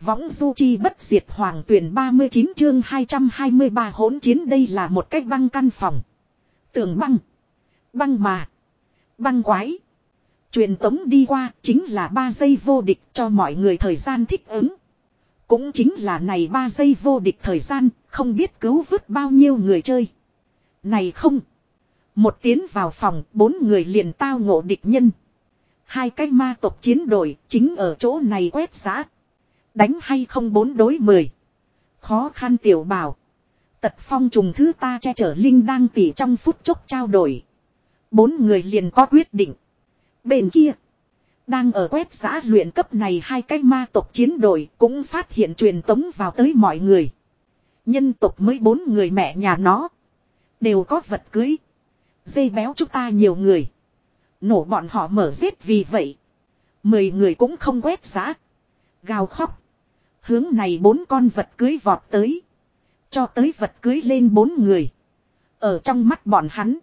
Võng du chi bất diệt hoàng tuyển 39 chương 223 hỗn chiến đây là một cách băng căn phòng. Tường băng. Băng mà. Băng quái. Truyền tống đi qua chính là 3 giây vô địch cho mọi người thời gian thích ứng. Cũng chính là này 3 giây vô địch thời gian, không biết cứu vớt bao nhiêu người chơi. Này không. Một tiến vào phòng, bốn người liền tao ngộ địch nhân. Hai cái ma tộc chiến đội chính ở chỗ này quét giá. Đánh hay không bốn đối mười. Khó khăn tiểu bảo. Tật phong trùng thứ ta che chở Linh đang tỉ trong phút chốc trao đổi. Bốn người liền có quyết định. Bên kia. Đang ở quét giã luyện cấp này hai cái ma tộc chiến đội cũng phát hiện truyền tống vào tới mọi người. Nhân tộc mới bốn người mẹ nhà nó. Đều có vật cưới. Dây béo chúng ta nhiều người. Nổ bọn họ mở giết vì vậy. Mười người cũng không quét giã. Gào khóc. Hướng này bốn con vật cưới vọt tới. Cho tới vật cưới lên bốn người. Ở trong mắt bọn hắn.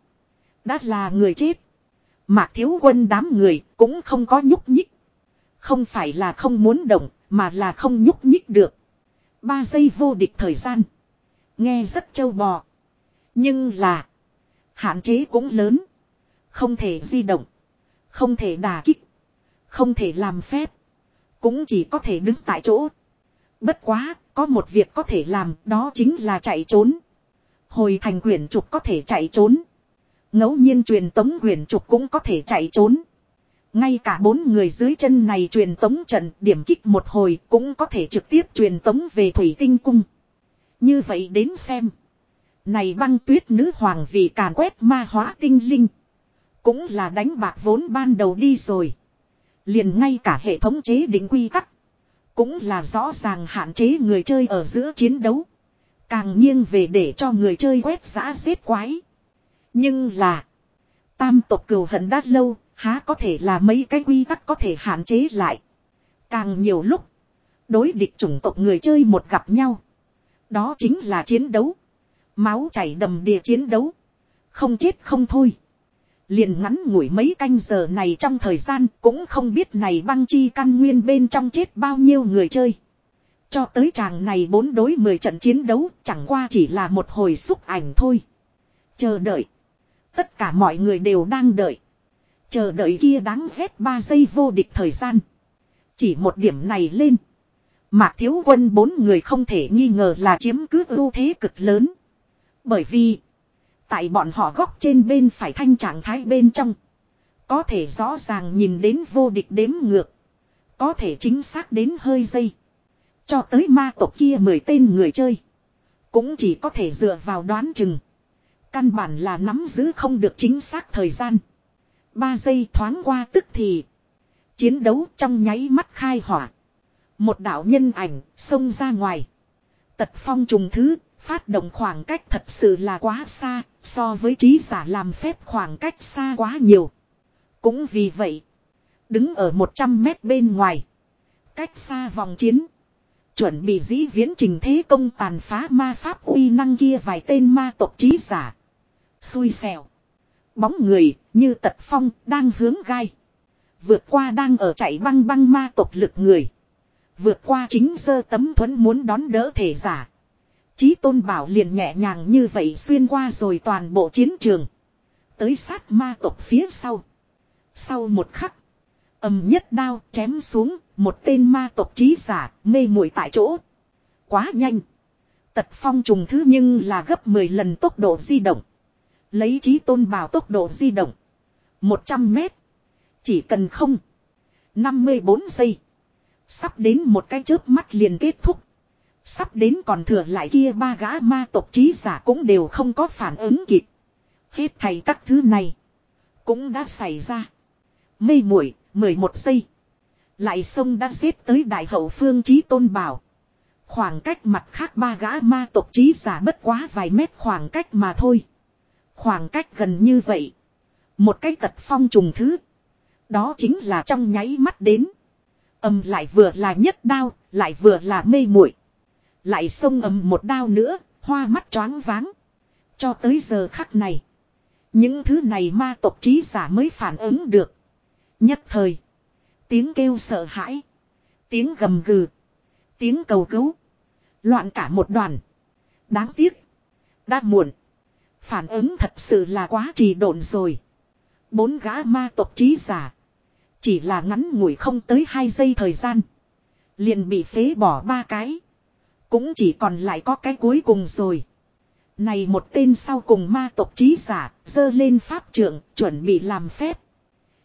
Đã là người chết. Mạc thiếu quân đám người cũng không có nhúc nhích. Không phải là không muốn động, mà là không nhúc nhích được. Ba giây vô địch thời gian. Nghe rất trâu bò. Nhưng là. Hạn chế cũng lớn. Không thể di động. Không thể đà kích. Không thể làm phép. Cũng chỉ có thể đứng tại chỗ. Bất quá, có một việc có thể làm, đó chính là chạy trốn. Hồi thành quyển trục có thể chạy trốn. ngẫu nhiên truyền tống quyển trục cũng có thể chạy trốn. Ngay cả bốn người dưới chân này truyền tống trận điểm kích một hồi cũng có thể trực tiếp truyền tống về thủy tinh cung. Như vậy đến xem. Này băng tuyết nữ hoàng vì càn quét ma hóa tinh linh. Cũng là đánh bạc vốn ban đầu đi rồi. Liền ngay cả hệ thống chế định quy tắc. Cũng là rõ ràng hạn chế người chơi ở giữa chiến đấu. Càng nghiêng về để cho người chơi quét giã xếp quái. Nhưng là. Tam tộc cừu hận đã lâu. Há có thể là mấy cái quy tắc có thể hạn chế lại. Càng nhiều lúc. Đối địch chủng tộc người chơi một gặp nhau. Đó chính là chiến đấu. Máu chảy đầm đìa chiến đấu. Không chết không thôi. Liền ngắn ngủi mấy canh giờ này trong thời gian cũng không biết này băng chi căn nguyên bên trong chết bao nhiêu người chơi. Cho tới chàng này bốn đối mười trận chiến đấu chẳng qua chỉ là một hồi xúc ảnh thôi. Chờ đợi. Tất cả mọi người đều đang đợi. Chờ đợi kia đáng ghét ba giây vô địch thời gian. Chỉ một điểm này lên. Mạc thiếu quân bốn người không thể nghi ngờ là chiếm cứ ưu thế cực lớn. Bởi vì. Tại bọn họ góc trên bên phải thanh trạng thái bên trong. Có thể rõ ràng nhìn đến vô địch đếm ngược. Có thể chính xác đến hơi dây. Cho tới ma tộc kia mười tên người chơi. Cũng chỉ có thể dựa vào đoán chừng. Căn bản là nắm giữ không được chính xác thời gian. Ba giây thoáng qua tức thì. Chiến đấu trong nháy mắt khai hỏa. Một đạo nhân ảnh xông ra ngoài. Tật phong trùng thứ Phát động khoảng cách thật sự là quá xa, so với trí giả làm phép khoảng cách xa quá nhiều. Cũng vì vậy, đứng ở 100 mét bên ngoài, cách xa vòng chiến, chuẩn bị dĩ viễn trình thế công tàn phá ma pháp uy năng kia vài tên ma tộc trí giả. Xui xẻo. Bóng người, như tật phong, đang hướng gai. Vượt qua đang ở chạy băng băng ma tộc lực người. Vượt qua chính sơ tấm thuẫn muốn đón đỡ thể giả. Chí tôn bảo liền nhẹ nhàng như vậy xuyên qua rồi toàn bộ chiến trường. Tới sát ma tộc phía sau. Sau một khắc. ầm nhất đao chém xuống. Một tên ma tộc trí giả mê muội tại chỗ. Quá nhanh. Tật phong trùng thứ nhưng là gấp 10 lần tốc độ di động. Lấy trí tôn bảo tốc độ di động. 100 mét. Chỉ cần không. 54 giây. Sắp đến một cái chớp mắt liền kết thúc. Sắp đến còn thừa lại kia ba gã ma tộc trí giả cũng đều không có phản ứng kịp. Hết thầy các thứ này. Cũng đã xảy ra. Mây muội 11 giây. Lại sông đã xếp tới đại hậu phương trí tôn bảo. Khoảng cách mặt khác ba gã ma tộc trí giả bất quá vài mét khoảng cách mà thôi. Khoảng cách gần như vậy. Một cái tật phong trùng thứ. Đó chính là trong nháy mắt đến. Âm lại vừa là nhất đao, lại vừa là mê muội lại xông ầm một đao nữa, hoa mắt choáng váng. Cho tới giờ khắc này. Những thứ này ma tộc trí giả mới phản ứng được. Nhất thời. Tiếng kêu sợ hãi. Tiếng gầm gừ. Tiếng cầu cứu. Loạn cả một đoàn. Đáng tiếc. Đã muộn. Phản ứng thật sự là quá trì độn rồi. Bốn gã ma tộc trí giả. Chỉ là ngắn ngủi không tới hai giây thời gian. Liền bị phế bỏ ba cái. Cũng chỉ còn lại có cái cuối cùng rồi. Này một tên sau cùng ma tộc trí giả, dơ lên pháp trưởng, chuẩn bị làm phép.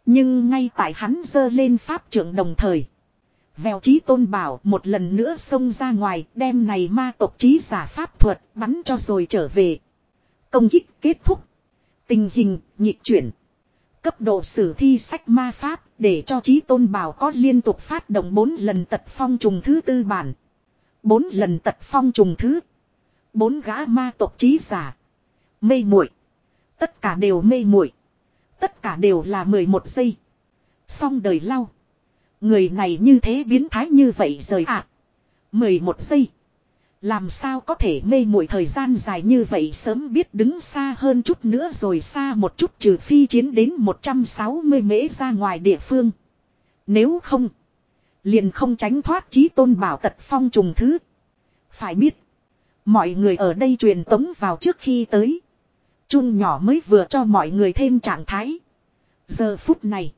Nhưng ngay tại hắn dơ lên pháp trưởng đồng thời. Vèo trí tôn bảo một lần nữa xông ra ngoài, đem này ma tộc trí giả pháp thuật, bắn cho rồi trở về. Công kích kết thúc. Tình hình, nhịp chuyển. Cấp độ sử thi sách ma pháp, để cho trí tôn bảo có liên tục phát động 4 lần tật phong trùng thứ tư bản bốn lần tật phong trùng thứ. Bốn gã ma tộc trí giả. Mê muội Tất cả đều mê muội Tất cả đều là 11 giây. Xong đời lau. Người này như thế biến thái như vậy rời ạ. À. 11 giây. Làm sao có thể mê muội thời gian dài như vậy sớm biết đứng xa hơn chút nữa rồi xa một chút trừ phi chiến đến 160 mễ ra ngoài địa phương. Nếu không. Liền không tránh thoát trí tôn bảo tật phong trùng thứ. Phải biết. Mọi người ở đây truyền tống vào trước khi tới. Chun nhỏ mới vừa cho mọi người thêm trạng thái. Giờ phút này.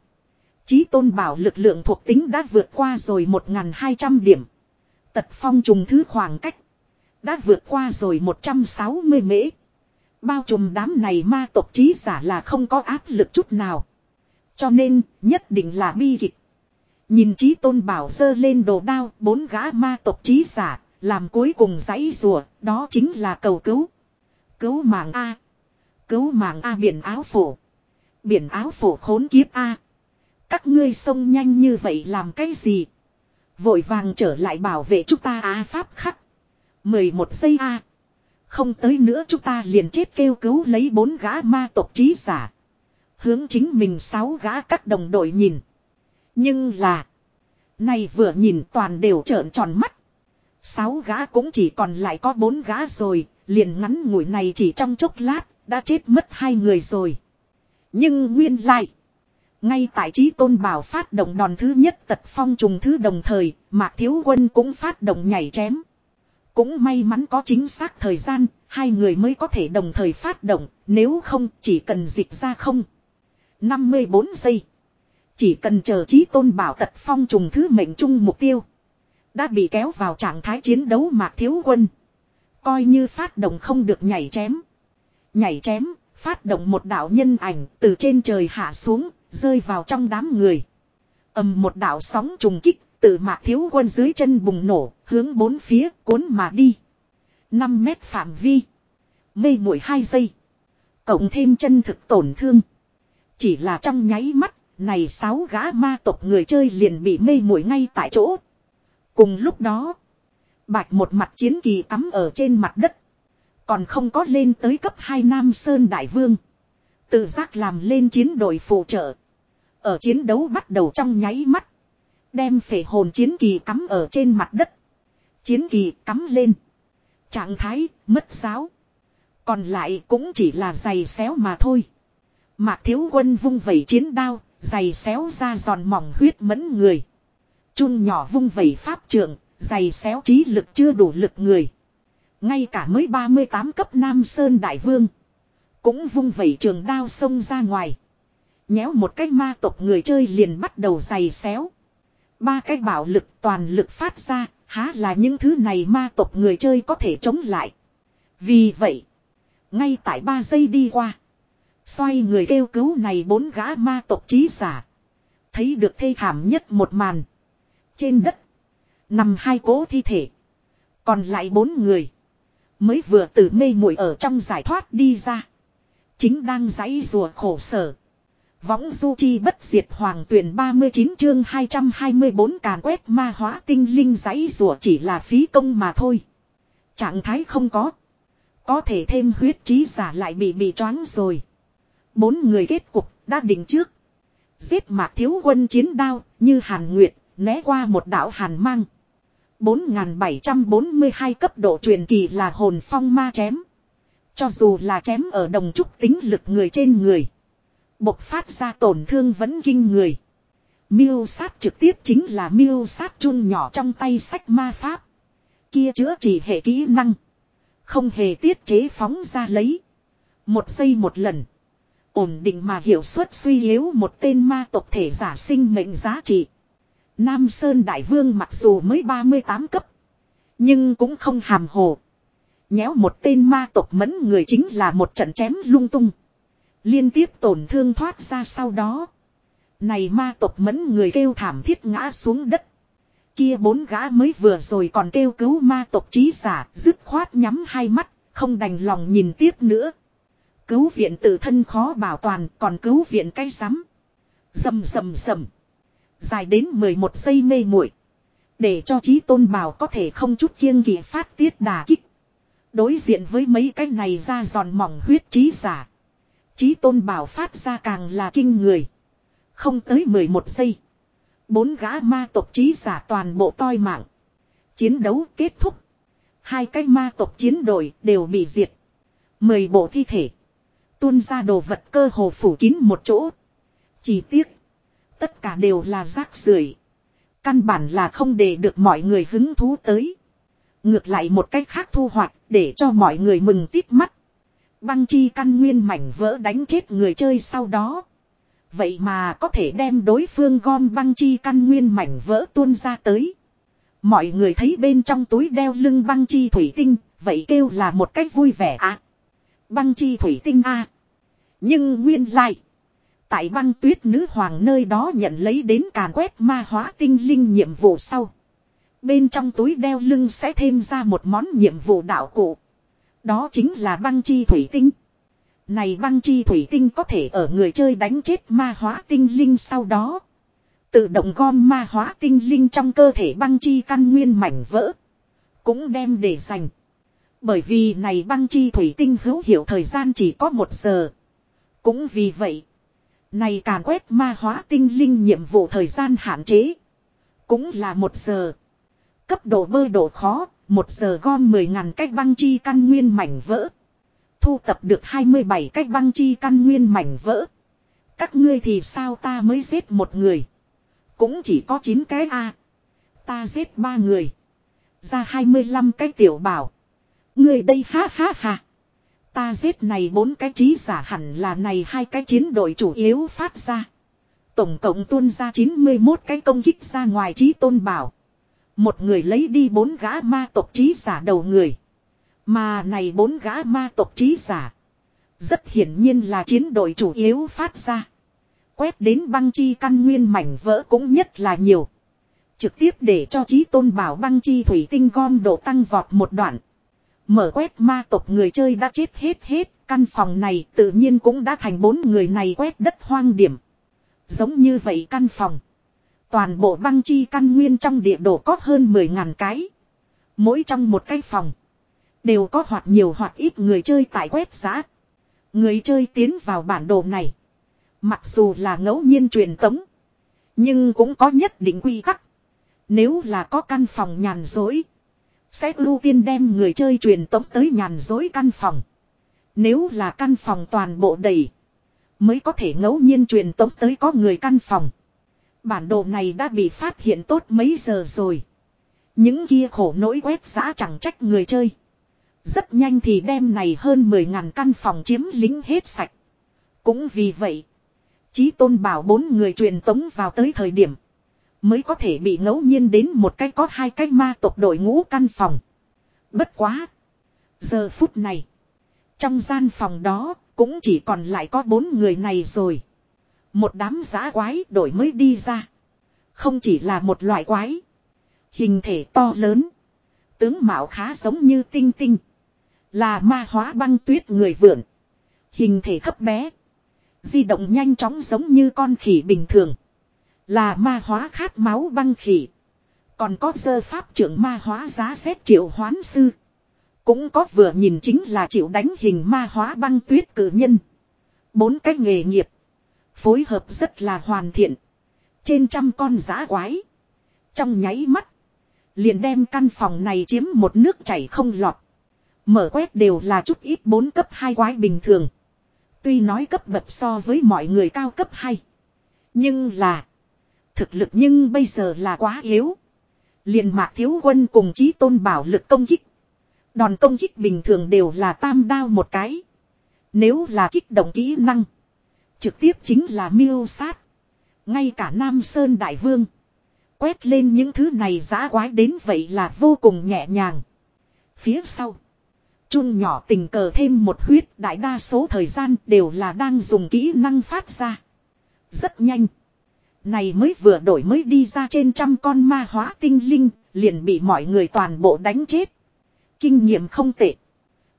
Chí tôn bảo lực lượng thuộc tính đã vượt qua rồi 1.200 điểm. Tật phong trùng thứ khoảng cách. Đã vượt qua rồi 160 mễ. Bao trùm đám này ma tộc trí giả là không có áp lực chút nào. Cho nên, nhất định là bi kịch. Nhìn trí tôn bảo dơ lên đồ đao, bốn gã ma tộc trí giả, làm cuối cùng giấy rùa, đó chính là cầu cứu. Cứu mạng A. Cứu mạng A biển áo phổ. Biển áo phổ khốn kiếp A. Các ngươi sông nhanh như vậy làm cái gì? Vội vàng trở lại bảo vệ chúng ta A Pháp khắc. 11 giây A. Không tới nữa chúng ta liền chết kêu cứu lấy bốn gã ma tộc trí giả. Hướng chính mình sáu gã các đồng đội nhìn. Nhưng là. Này vừa nhìn toàn đều trợn tròn mắt. Sáu gã cũng chỉ còn lại có bốn gã rồi, liền ngắn ngủi này chỉ trong chốc lát, đã chết mất hai người rồi. Nhưng nguyên lai, ngay tại trí tôn bảo phát động đòn thứ nhất tật phong trùng thứ đồng thời, Mạc Thiếu Quân cũng phát động nhảy chém. Cũng may mắn có chính xác thời gian, hai người mới có thể đồng thời phát động, nếu không chỉ cần dịch ra không. 54 giây. Chỉ cần chờ trí tôn bảo tật phong trùng thứ mệnh chung mục tiêu. Đã bị kéo vào trạng thái chiến đấu mạc thiếu quân. Coi như phát động không được nhảy chém. Nhảy chém, phát động một đạo nhân ảnh từ trên trời hạ xuống, rơi vào trong đám người. ầm một đạo sóng trùng kích, từ mạc thiếu quân dưới chân bùng nổ, hướng bốn phía, cuốn mà đi. 5 mét phạm vi. Mê mũi 2 giây. Cộng thêm chân thực tổn thương. Chỉ là trong nháy mắt, này sáu gã ma tộc người chơi liền bị mê muội ngay tại chỗ. Cùng lúc đó, bạch một mặt chiến kỳ cắm ở trên mặt đất. Còn không có lên tới cấp 2 Nam Sơn Đại Vương. Tự giác làm lên chiến đội phụ trợ. Ở chiến đấu bắt đầu trong nháy mắt. Đem phể hồn chiến kỳ cắm ở trên mặt đất. Chiến kỳ cắm lên. Trạng thái, mất giáo. Còn lại cũng chỉ là giày xéo mà thôi. Mạc thiếu quân vung vẩy chiến đao, giày xéo ra giòn mỏng huyết mẫn người. Chun nhỏ vung vẩy pháp trượng, giày xéo trí lực chưa đủ lực người. Ngay cả mới 38 cấp Nam Sơn Đại Vương. Cũng vung vẩy trường đao xông ra ngoài. Nhéo một cái ma tộc người chơi liền bắt đầu giày xéo. Ba cái bảo lực toàn lực phát ra, há là những thứ này ma tộc người chơi có thể chống lại. Vì vậy, ngay tại ba giây đi qua. Xoay người kêu cứu này bốn gã ma tộc trí giả. Thấy được thê thảm nhất một màn. Trên đất. Nằm hai cố thi thể. Còn lại bốn người. Mới vừa từ mê muội ở trong giải thoát đi ra. Chính đang giãy rùa khổ sở. Võng du chi bất diệt hoàng tuyển 39 chương 224 càn quét ma hóa tinh linh giấy rùa chỉ là phí công mà thôi. Trạng thái không có. Có thể thêm huyết trí giả lại bị bị choáng rồi. Bốn người kết cục đã định trước. Giết mạc thiếu quân chiến đao như hàn nguyệt, né qua một đạo hàn mang. 4742 cấp độ truyền kỳ là hồn phong ma chém. Cho dù là chém ở đồng trúc tính lực người trên người. Bộc phát ra tổn thương vẫn kinh người. Miêu sát trực tiếp chính là miêu sát chun nhỏ trong tay sách ma pháp. Kia chữa chỉ hệ kỹ năng. Không hề tiết chế phóng ra lấy. Một giây một lần. Ổn định mà hiệu suất suy yếu một tên ma tộc thể giả sinh mệnh giá trị. Nam Sơn Đại Vương mặc dù mới 38 cấp. Nhưng cũng không hàm hồ. Nhéo một tên ma tộc mẫn người chính là một trận chém lung tung. Liên tiếp tổn thương thoát ra sau đó. Này ma tộc mẫn người kêu thảm thiết ngã xuống đất. Kia bốn gã mới vừa rồi còn kêu cứu ma tộc trí giả, dứt khoát nhắm hai mắt, không đành lòng nhìn tiếp nữa. Cứu viện tự thân khó bảo toàn, còn cứu viện cái rắm. Dầm dầm dầm. Dài đến 11 giây mê muội Để cho trí tôn bảo có thể không chút kiêng kỳ phát tiết đà kích. Đối diện với mấy cái này ra giòn mỏng huyết trí giả. Trí tôn bảo phát ra càng là kinh người. Không tới 11 giây. Bốn gã ma tộc trí giả toàn bộ toi mạng. Chiến đấu kết thúc. Hai cái ma tộc chiến đội đều bị diệt. Mười bộ thi thể. Tuôn ra đồ vật cơ hồ phủ kín một chỗ. Chỉ tiếc. Tất cả đều là rác rưởi Căn bản là không để được mọi người hứng thú tới. Ngược lại một cách khác thu hoạch để cho mọi người mừng tít mắt. Băng chi căn nguyên mảnh vỡ đánh chết người chơi sau đó. Vậy mà có thể đem đối phương gom băng chi căn nguyên mảnh vỡ tuôn ra tới. Mọi người thấy bên trong túi đeo lưng băng chi thủy tinh, vậy kêu là một cách vui vẻ à. Băng chi thủy tinh a à. Nhưng nguyên lai, Tại băng tuyết nữ hoàng nơi đó nhận lấy đến càn quét ma hóa tinh linh nhiệm vụ sau. Bên trong túi đeo lưng sẽ thêm ra một món nhiệm vụ đạo cụ. Đó chính là băng chi thủy tinh. Này băng chi thủy tinh có thể ở người chơi đánh chết ma hóa tinh linh sau đó. Tự động gom ma hóa tinh linh trong cơ thể băng chi căn nguyên mảnh vỡ. Cũng đem để dành. Bởi vì này băng chi thủy tinh hữu hiệu thời gian chỉ có một giờ. Cũng vì vậy. Này càn quét ma hóa tinh linh nhiệm vụ thời gian hạn chế. Cũng là một giờ. Cấp độ bơi độ khó, một giờ gom 10 ngàn cách băng chi căn nguyên mảnh vỡ. Thu tập được 27 cách băng chi căn nguyên mảnh vỡ. Các ngươi thì sao ta mới giết một người. Cũng chỉ có 9 cái A. Ta giết ba người. Ra 25 cái tiểu bảo. Người đây ha ha ha. Ta giết này bốn cái trí giả hẳn là này hai cái chiến đội chủ yếu phát ra. Tổng cộng tuôn ra 91 cái công kích ra ngoài trí tôn bảo. Một người lấy đi bốn gã ma tộc trí giả đầu người. Mà này bốn gã ma tộc trí giả. Rất hiển nhiên là chiến đội chủ yếu phát ra. Quét đến băng chi căn nguyên mảnh vỡ cũng nhất là nhiều. Trực tiếp để cho trí tôn bảo băng chi thủy tinh gom độ tăng vọt một đoạn. Mở quét ma tộc người chơi đã chết hết hết. Căn phòng này tự nhiên cũng đã thành bốn người này quét đất hoang điểm. Giống như vậy căn phòng. Toàn bộ băng chi căn nguyên trong địa đồ có hơn 10.000 cái. Mỗi trong một cái phòng. Đều có hoặc nhiều hoặc ít người chơi tại quét giá. Người chơi tiến vào bản đồ này. Mặc dù là ngẫu nhiên truyền tống. Nhưng cũng có nhất định quy tắc. Nếu là có căn phòng nhàn dối. Sẽ ưu tiên đem người chơi truyền tống tới nhàn dối căn phòng. Nếu là căn phòng toàn bộ đầy. Mới có thể ngẫu nhiên truyền tống tới có người căn phòng. Bản đồ này đã bị phát hiện tốt mấy giờ rồi. Những kia khổ nỗi quét giã chẳng trách người chơi. Rất nhanh thì đem này hơn 10.000 căn phòng chiếm lính hết sạch. Cũng vì vậy. Chí tôn bảo bốn người truyền tống vào tới thời điểm. Mới có thể bị ngẫu nhiên đến một cái có hai cái ma tộc đội ngũ căn phòng. Bất quá. Giờ phút này. Trong gian phòng đó cũng chỉ còn lại có bốn người này rồi. Một đám giã quái đổi mới đi ra. Không chỉ là một loại quái. Hình thể to lớn. Tướng mạo khá giống như tinh tinh. Là ma hóa băng tuyết người vượn. Hình thể thấp bé. Di động nhanh chóng giống như con khỉ bình thường. Là ma hóa khát máu băng khỉ. Còn có sơ pháp trưởng ma hóa giá xét triệu hoán sư. Cũng có vừa nhìn chính là chịu đánh hình ma hóa băng tuyết cử nhân. Bốn cái nghề nghiệp. Phối hợp rất là hoàn thiện. Trên trăm con giã quái. Trong nháy mắt. Liền đem căn phòng này chiếm một nước chảy không lọt. Mở quét đều là chút ít bốn cấp hai quái bình thường. Tuy nói cấp bậc so với mọi người cao cấp hai Nhưng là. Thực lực nhưng bây giờ là quá yếu. liền mạc thiếu quân cùng chí tôn bảo lực công kích. Đòn công kích bình thường đều là tam đao một cái. Nếu là kích động kỹ năng. Trực tiếp chính là miêu sát. Ngay cả Nam Sơn Đại Vương. Quét lên những thứ này giá quái đến vậy là vô cùng nhẹ nhàng. Phía sau. Chun nhỏ tình cờ thêm một huyết đại đa số thời gian đều là đang dùng kỹ năng phát ra. Rất nhanh. Này mới vừa đổi mới đi ra trên trăm con ma hóa tinh linh, liền bị mọi người toàn bộ đánh chết. Kinh nghiệm không tệ.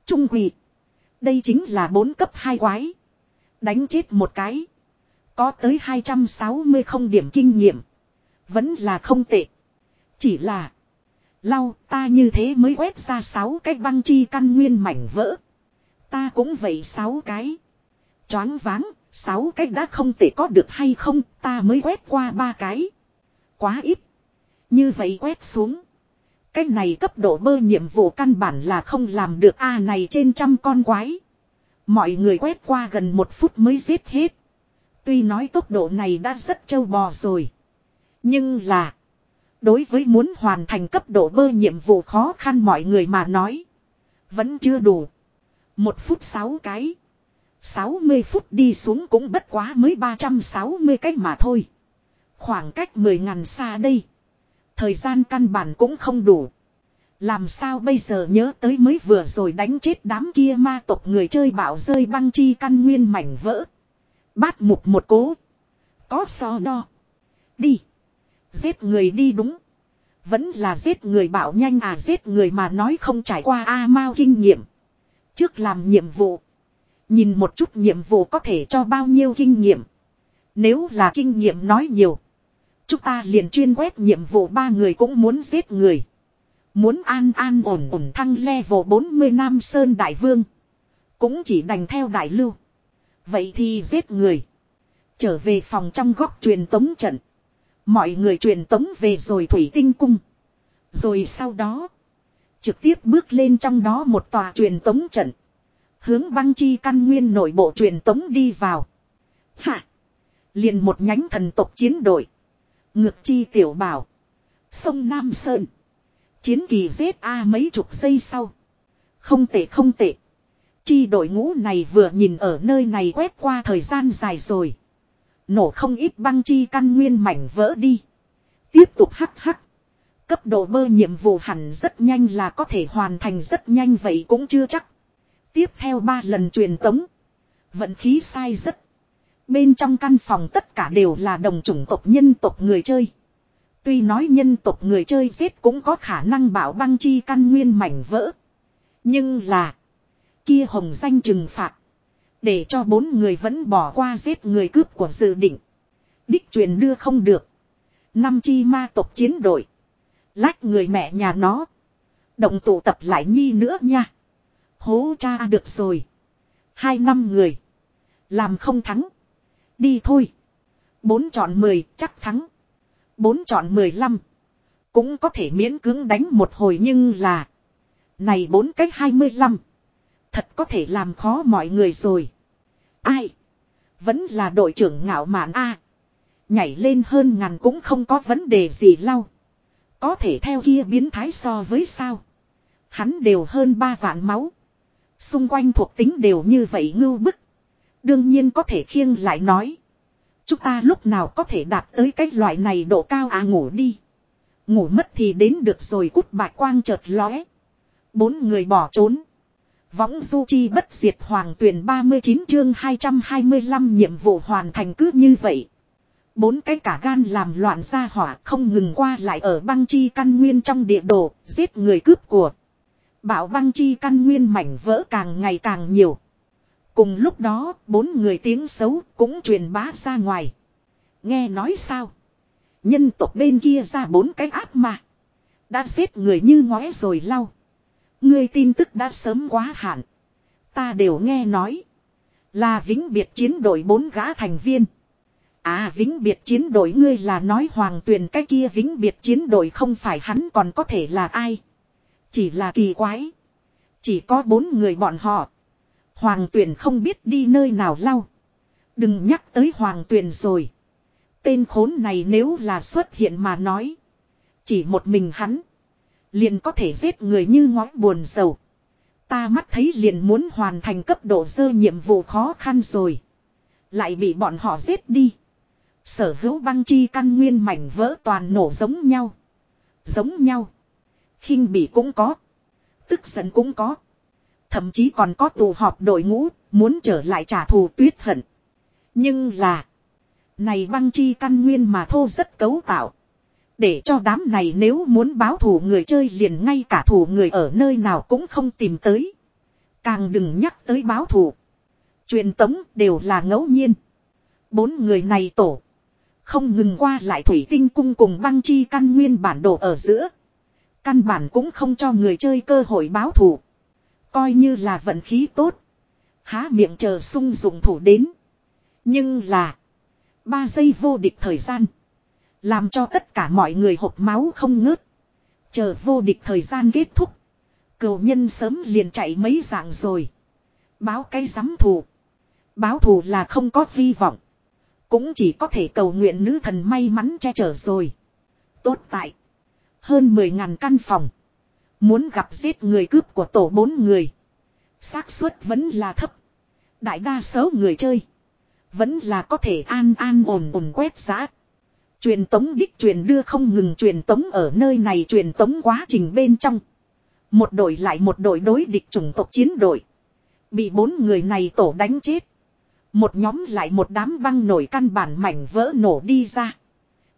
Trung quỷ. Đây chính là bốn cấp hai quái. Đánh chết một cái. Có tới 260 không điểm kinh nghiệm. Vẫn là không tệ. Chỉ là. Lau ta như thế mới quét ra sáu cái băng chi căn nguyên mảnh vỡ. Ta cũng vậy sáu cái. Choáng váng, sáu cái đã không thể có được hay không, ta mới quét qua ba cái. Quá ít. Như vậy quét xuống. Cái này cấp độ bơ nhiệm vụ căn bản là không làm được A này trên trăm con quái. Mọi người quét qua gần một phút mới giết hết. Tuy nói tốc độ này đã rất trâu bò rồi. Nhưng là. Đối với muốn hoàn thành cấp độ bơ nhiệm vụ khó khăn mọi người mà nói. Vẫn chưa đủ. Một phút sáu cái. 60 phút đi xuống cũng bất quá mới 360 cách mà thôi. Khoảng cách 10 ngàn xa đây. Thời gian căn bản cũng không đủ. Làm sao bây giờ nhớ tới mới vừa rồi đánh chết đám kia ma tộc người chơi bảo rơi băng chi căn nguyên mảnh vỡ. Bát mục một cố. Có so đo. Đi. Giết người đi đúng. Vẫn là giết người bảo nhanh à giết người mà nói không trải qua A Mao kinh nghiệm. Trước làm nhiệm vụ. Nhìn một chút nhiệm vụ có thể cho bao nhiêu kinh nghiệm. Nếu là kinh nghiệm nói nhiều. Chúng ta liền chuyên quét nhiệm vụ ba người cũng muốn giết người. Muốn an an ổn ổn thăng level 40 Nam Sơn Đại Vương. Cũng chỉ đành theo đại lưu. Vậy thì giết người. Trở về phòng trong góc truyền tống trận. Mọi người truyền tống về rồi thủy tinh cung. Rồi sau đó. Trực tiếp bước lên trong đó một tòa truyền tống trận. Hướng băng chi căn nguyên nội bộ truyền tống đi vào. Hạ. Liền một nhánh thần tộc chiến đội. Ngược chi tiểu bảo. Sông Nam Sơn. Chiến kỳ giết A mấy chục giây sau. Không tệ không tệ. Chi đội ngũ này vừa nhìn ở nơi này quét qua thời gian dài rồi. Nổ không ít băng chi căn nguyên mảnh vỡ đi. Tiếp tục hắc hắc. Cấp độ bơ nhiệm vụ hẳn rất nhanh là có thể hoàn thành rất nhanh vậy cũng chưa chắc. Tiếp theo ba lần truyền tống. Vận khí sai rất. Bên trong căn phòng tất cả đều là đồng chủng tộc nhân tộc người chơi. Tuy nói nhân tộc người chơi giết cũng có khả năng bảo băng chi căn nguyên mảnh vỡ. Nhưng là. Kia hồng danh trừng phạt. Để cho bốn người vẫn bỏ qua giết người cướp của dự định. Đích truyền đưa không được. Năm chi ma tộc chiến đội. Lách người mẹ nhà nó. Động tụ tập lại nhi nữa nha. Hố cha được rồi. Hai năm người. Làm không thắng. Đi thôi. Bốn chọn mười, chắc thắng. Bốn chọn mười lăm. Cũng có thể miễn cưỡng đánh một hồi nhưng là. Này bốn cách hai mươi lăm. Thật có thể làm khó mọi người rồi. Ai? Vẫn là đội trưởng ngạo mạn a Nhảy lên hơn ngàn cũng không có vấn đề gì lau. Có thể theo kia biến thái so với sao. Hắn đều hơn ba vạn máu. Xung quanh thuộc tính đều như vậy ngưu bức. Đương nhiên có thể khiêng lại nói. Chúng ta lúc nào có thể đạt tới cái loại này độ cao à ngủ đi. Ngủ mất thì đến được rồi cút bạc quang chợt lóe. Bốn người bỏ trốn. Võng du chi bất diệt hoàng tuyển 39 chương 225 nhiệm vụ hoàn thành cứ như vậy. Bốn cái cả gan làm loạn ra hỏa không ngừng qua lại ở băng chi căn nguyên trong địa đồ, giết người cướp của. Bảo băng chi căn nguyên mảnh vỡ càng ngày càng nhiều. Cùng lúc đó, bốn người tiếng xấu cũng truyền bá ra ngoài. Nghe nói sao? Nhân tộc bên kia ra bốn cái áp mà. Đã giết người như ngói rồi lau. Ngươi tin tức đã sớm quá hạn. Ta đều nghe nói. Là vĩnh biệt chiến đội bốn gã thành viên. À vĩnh biệt chiến đội ngươi là nói hoàng tuyền cái kia vĩnh biệt chiến đội không phải hắn còn có thể là ai. Chỉ là kỳ quái. Chỉ có bốn người bọn họ. Hoàng tuyền không biết đi nơi nào lau. Đừng nhắc tới hoàng tuyền rồi. Tên khốn này nếu là xuất hiện mà nói. Chỉ một mình hắn. Liền có thể giết người như ngói buồn sầu. Ta mắt thấy liền muốn hoàn thành cấp độ dơ nhiệm vụ khó khăn rồi. Lại bị bọn họ giết đi. Sở hữu băng chi căn nguyên mảnh vỡ toàn nổ giống nhau. Giống nhau khinh bỉ cũng có. Tức giận cũng có. Thậm chí còn có tù họp đội ngũ, muốn trở lại trả thù tuyết hận. Nhưng là. Này băng chi căn nguyên mà thô rất cấu tạo. Để cho đám này nếu muốn báo thù người chơi liền ngay cả thù người ở nơi nào cũng không tìm tới. Càng đừng nhắc tới báo thù. Truyền tống đều là ngẫu nhiên. Bốn người này tổ. Không ngừng qua lại thủy tinh cung cùng băng chi căn nguyên bản đồ ở giữa. Căn bản cũng không cho người chơi cơ hội báo thù. Coi như là vận khí tốt. Há miệng chờ sung dụng thủ đến. Nhưng là. Ba giây vô địch thời gian. Làm cho tất cả mọi người hộp máu không ngớt. Chờ vô địch thời gian kết thúc. Cựu nhân sớm liền chạy mấy dạng rồi. Báo cái giám thù. Báo thù là không có hy vọng. Cũng chỉ có thể cầu nguyện nữ thần may mắn che chở rồi. Tốt tại. Hơn 10.000 căn phòng. Muốn gặp giết người cướp của tổ bốn người. xác suất vẫn là thấp. Đại đa số người chơi. Vẫn là có thể an an ổn ổn quét giá. Truyền tống đích truyền đưa không ngừng truyền tống ở nơi này truyền tống quá trình bên trong. Một đội lại một đội đối địch chủng tộc chiến đội. Bị bốn người này tổ đánh chết. Một nhóm lại một đám băng nổi căn bản mảnh vỡ nổ đi ra.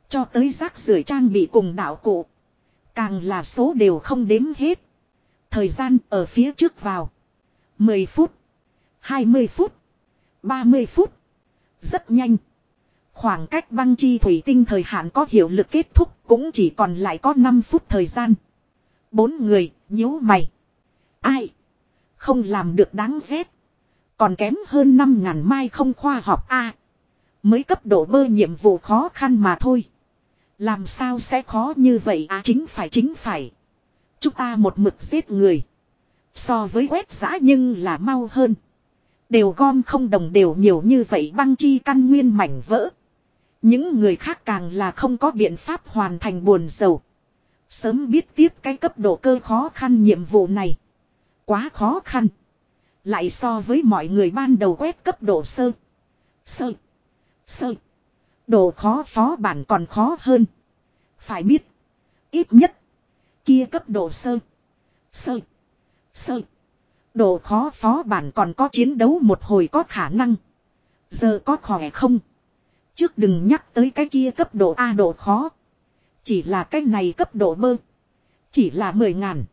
Cho tới rác rưởi trang bị cùng đạo cụ. Càng là số đều không đếm hết. Thời gian ở phía trước vào. 10 phút. 20 phút. 30 phút. Rất nhanh. Khoảng cách băng chi thủy tinh thời hạn có hiệu lực kết thúc cũng chỉ còn lại có 5 phút thời gian. Bốn người, nhíu mày. Ai? Không làm được đáng ghét. Còn kém hơn 5.000 mai không khoa học A. mới cấp độ bơ nhiệm vụ khó khăn mà thôi. Làm sao sẽ khó như vậy à chính phải chính phải. Chúng ta một mực giết người. So với quét giã nhưng là mau hơn. Đều gom không đồng đều nhiều như vậy, băng chi căn nguyên mảnh vỡ. Những người khác càng là không có biện pháp hoàn thành buồn sầu. Sớm biết tiếp cái cấp độ cơ khó khăn nhiệm vụ này. Quá khó khăn. Lại so với mọi người ban đầu quét cấp độ sơ. Sơ. Sơ. Độ khó phó bản còn khó hơn. Phải biết. Ít nhất. Kia cấp độ sơ. Sơ. Sơ. Độ khó phó bản còn có chiến đấu một hồi có khả năng. Giờ có khỏe không? Trước đừng nhắc tới cái kia cấp độ A độ khó. Chỉ là cái này cấp độ bơ. Chỉ là mười ngàn.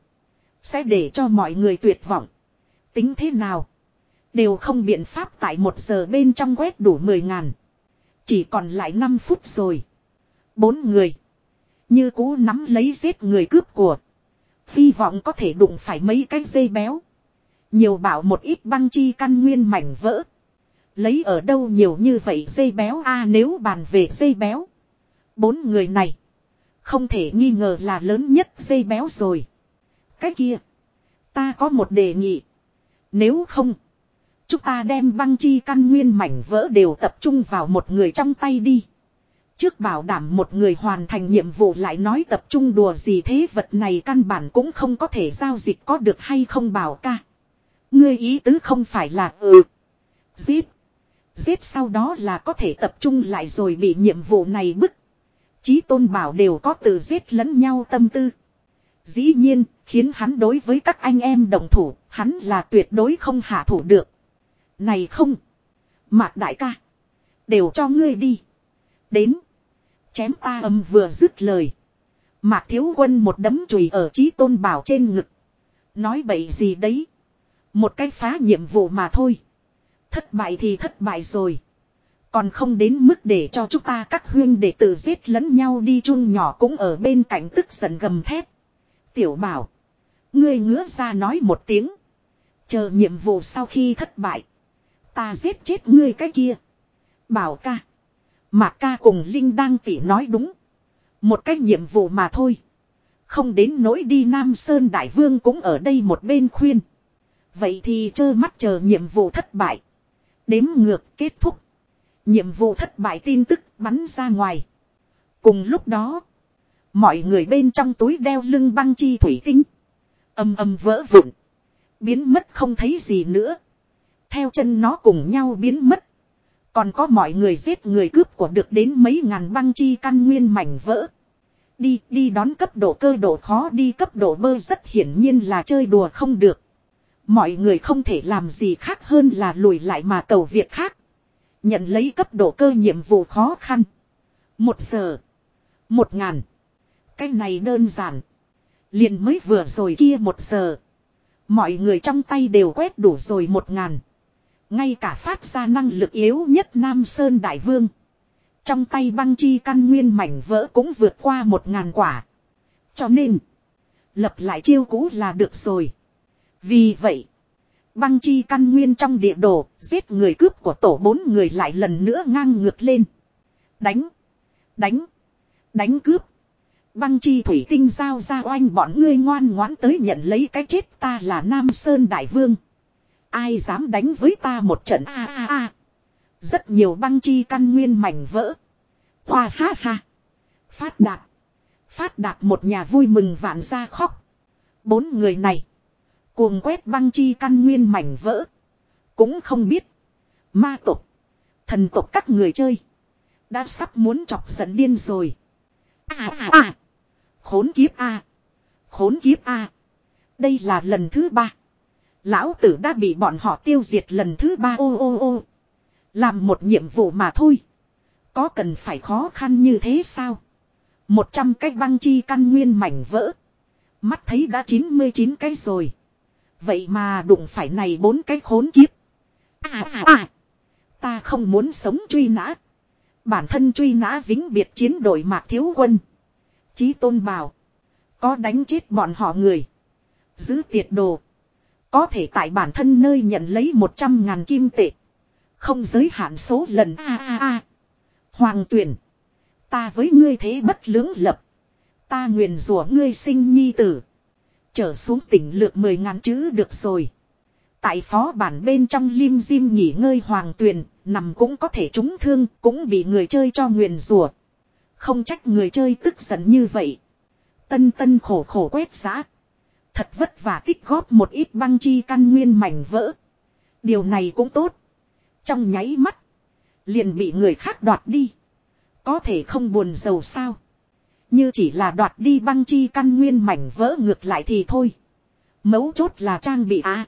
Sẽ để cho mọi người tuyệt vọng. Tính thế nào? Đều không biện pháp tại một giờ bên trong quét đủ mười ngàn. Chỉ còn lại 5 phút rồi. Bốn người. Như cũ nắm lấy giết người cướp của. Hy vọng có thể đụng phải mấy cái dây béo. Nhiều bảo một ít băng chi căn nguyên mảnh vỡ. Lấy ở đâu nhiều như vậy dây béo a, nếu bàn về dây béo. Bốn người này. Không thể nghi ngờ là lớn nhất dây béo rồi. Cái kia. Ta có một đề nghị. Nếu không. Chúng ta đem băng chi căn nguyên mảnh vỡ đều tập trung vào một người trong tay đi. Trước bảo đảm một người hoàn thành nhiệm vụ lại nói tập trung đùa gì thế vật này căn bản cũng không có thể giao dịch có được hay không bảo ca. Ngươi ý tứ không phải là ừ. Giết. Giết sau đó là có thể tập trung lại rồi bị nhiệm vụ này bức. Chí tôn bảo đều có từ giết lẫn nhau tâm tư. Dĩ nhiên, khiến hắn đối với các anh em đồng thủ, hắn là tuyệt đối không hạ thủ được. Này không. Mạc đại ca. Đều cho ngươi đi. Đến. Chém ta âm vừa dứt lời. Mạc thiếu quân một đấm chùy ở chí tôn bảo trên ngực. Nói bậy gì đấy. Một cái phá nhiệm vụ mà thôi. Thất bại thì thất bại rồi. Còn không đến mức để cho chúng ta các huyên để tự giết lẫn nhau đi chun nhỏ cũng ở bên cạnh tức giận gầm thép. Tiểu bảo. Ngươi ngứa ra nói một tiếng. Chờ nhiệm vụ sau khi thất bại. Ta giết chết ngươi cái kia. Bảo ca. mà ca cùng Linh đang tỉ nói đúng. Một cách nhiệm vụ mà thôi. Không đến nỗi đi Nam Sơn Đại Vương cũng ở đây một bên khuyên. Vậy thì trơ mắt chờ nhiệm vụ thất bại. Đếm ngược kết thúc. Nhiệm vụ thất bại tin tức bắn ra ngoài. Cùng lúc đó. Mọi người bên trong túi đeo lưng băng chi thủy tinh. Âm âm vỡ vụn. Biến mất không thấy gì nữa. Theo chân nó cùng nhau biến mất. Còn có mọi người giết người cướp của được đến mấy ngàn băng chi căn nguyên mảnh vỡ. Đi, đi đón cấp độ cơ độ khó đi cấp độ bơ rất hiển nhiên là chơi đùa không được. Mọi người không thể làm gì khác hơn là lùi lại mà cầu việc khác. Nhận lấy cấp độ cơ nhiệm vụ khó khăn. Một giờ. Một ngàn. Cái này đơn giản. Liền mới vừa rồi kia một giờ. Mọi người trong tay đều quét đủ rồi một ngàn. Ngay cả phát ra năng lực yếu nhất Nam Sơn Đại Vương. Trong tay băng chi căn nguyên mảnh vỡ cũng vượt qua một ngàn quả. Cho nên. Lập lại chiêu cũ là được rồi. Vì vậy. Băng chi căn nguyên trong địa đồ. Giết người cướp của tổ bốn người lại lần nữa ngang ngược lên. Đánh. Đánh. Đánh cướp. Băng chi thủy tinh giao ra oanh bọn ngươi ngoan ngoãn tới nhận lấy cái chết ta là Nam Sơn Đại Vương. Ai dám đánh với ta một trận a a a. Rất nhiều băng chi căn nguyên mảnh vỡ. Hoa, ha ha. Phát đạt. Phát đạt một nhà vui mừng vạn ra khóc. Bốn người này. Cuồng quét băng chi căn nguyên mảnh vỡ. Cũng không biết. Ma tục. Thần tục các người chơi. Đã sắp muốn chọc giận điên rồi. À à à. Khốn kiếp a Khốn kiếp a Đây là lần thứ ba. Lão tử đã bị bọn họ tiêu diệt lần thứ ba, ô ô ô. Làm một nhiệm vụ mà thôi. Có cần phải khó khăn như thế sao? Một trăm cái băng chi căn nguyên mảnh vỡ. Mắt thấy đã 99 cái rồi. Vậy mà đụng phải này bốn cái khốn kiếp. À à à. Ta không muốn sống truy nã. Bản thân truy nã vĩnh biệt chiến đội mạc thiếu quân. Chí tôn bảo. Có đánh chết bọn họ người. Giữ tiệt đồ. Có thể tại bản thân nơi nhận lấy 100 ngàn kim tệ. Không giới hạn số lần a a a. Hoàng tuyển. Ta với ngươi thế bất lưỡng lập. Ta nguyện rủa ngươi sinh nhi tử. Trở xuống tỉnh lược mười ngàn chữ được rồi. Tại phó bản bên trong lim dim nghỉ ngơi hoàng tuyền, nằm cũng có thể trúng thương, cũng bị người chơi cho nguyền rủa Không trách người chơi tức giận như vậy. Tân tân khổ khổ quét giá. Thật vất vả tích góp một ít băng chi căn nguyên mảnh vỡ. Điều này cũng tốt. Trong nháy mắt. Liền bị người khác đoạt đi. Có thể không buồn giàu sao. Như chỉ là đoạt đi băng chi căn nguyên mảnh vỡ ngược lại thì thôi. Mấu chốt là trang bị á.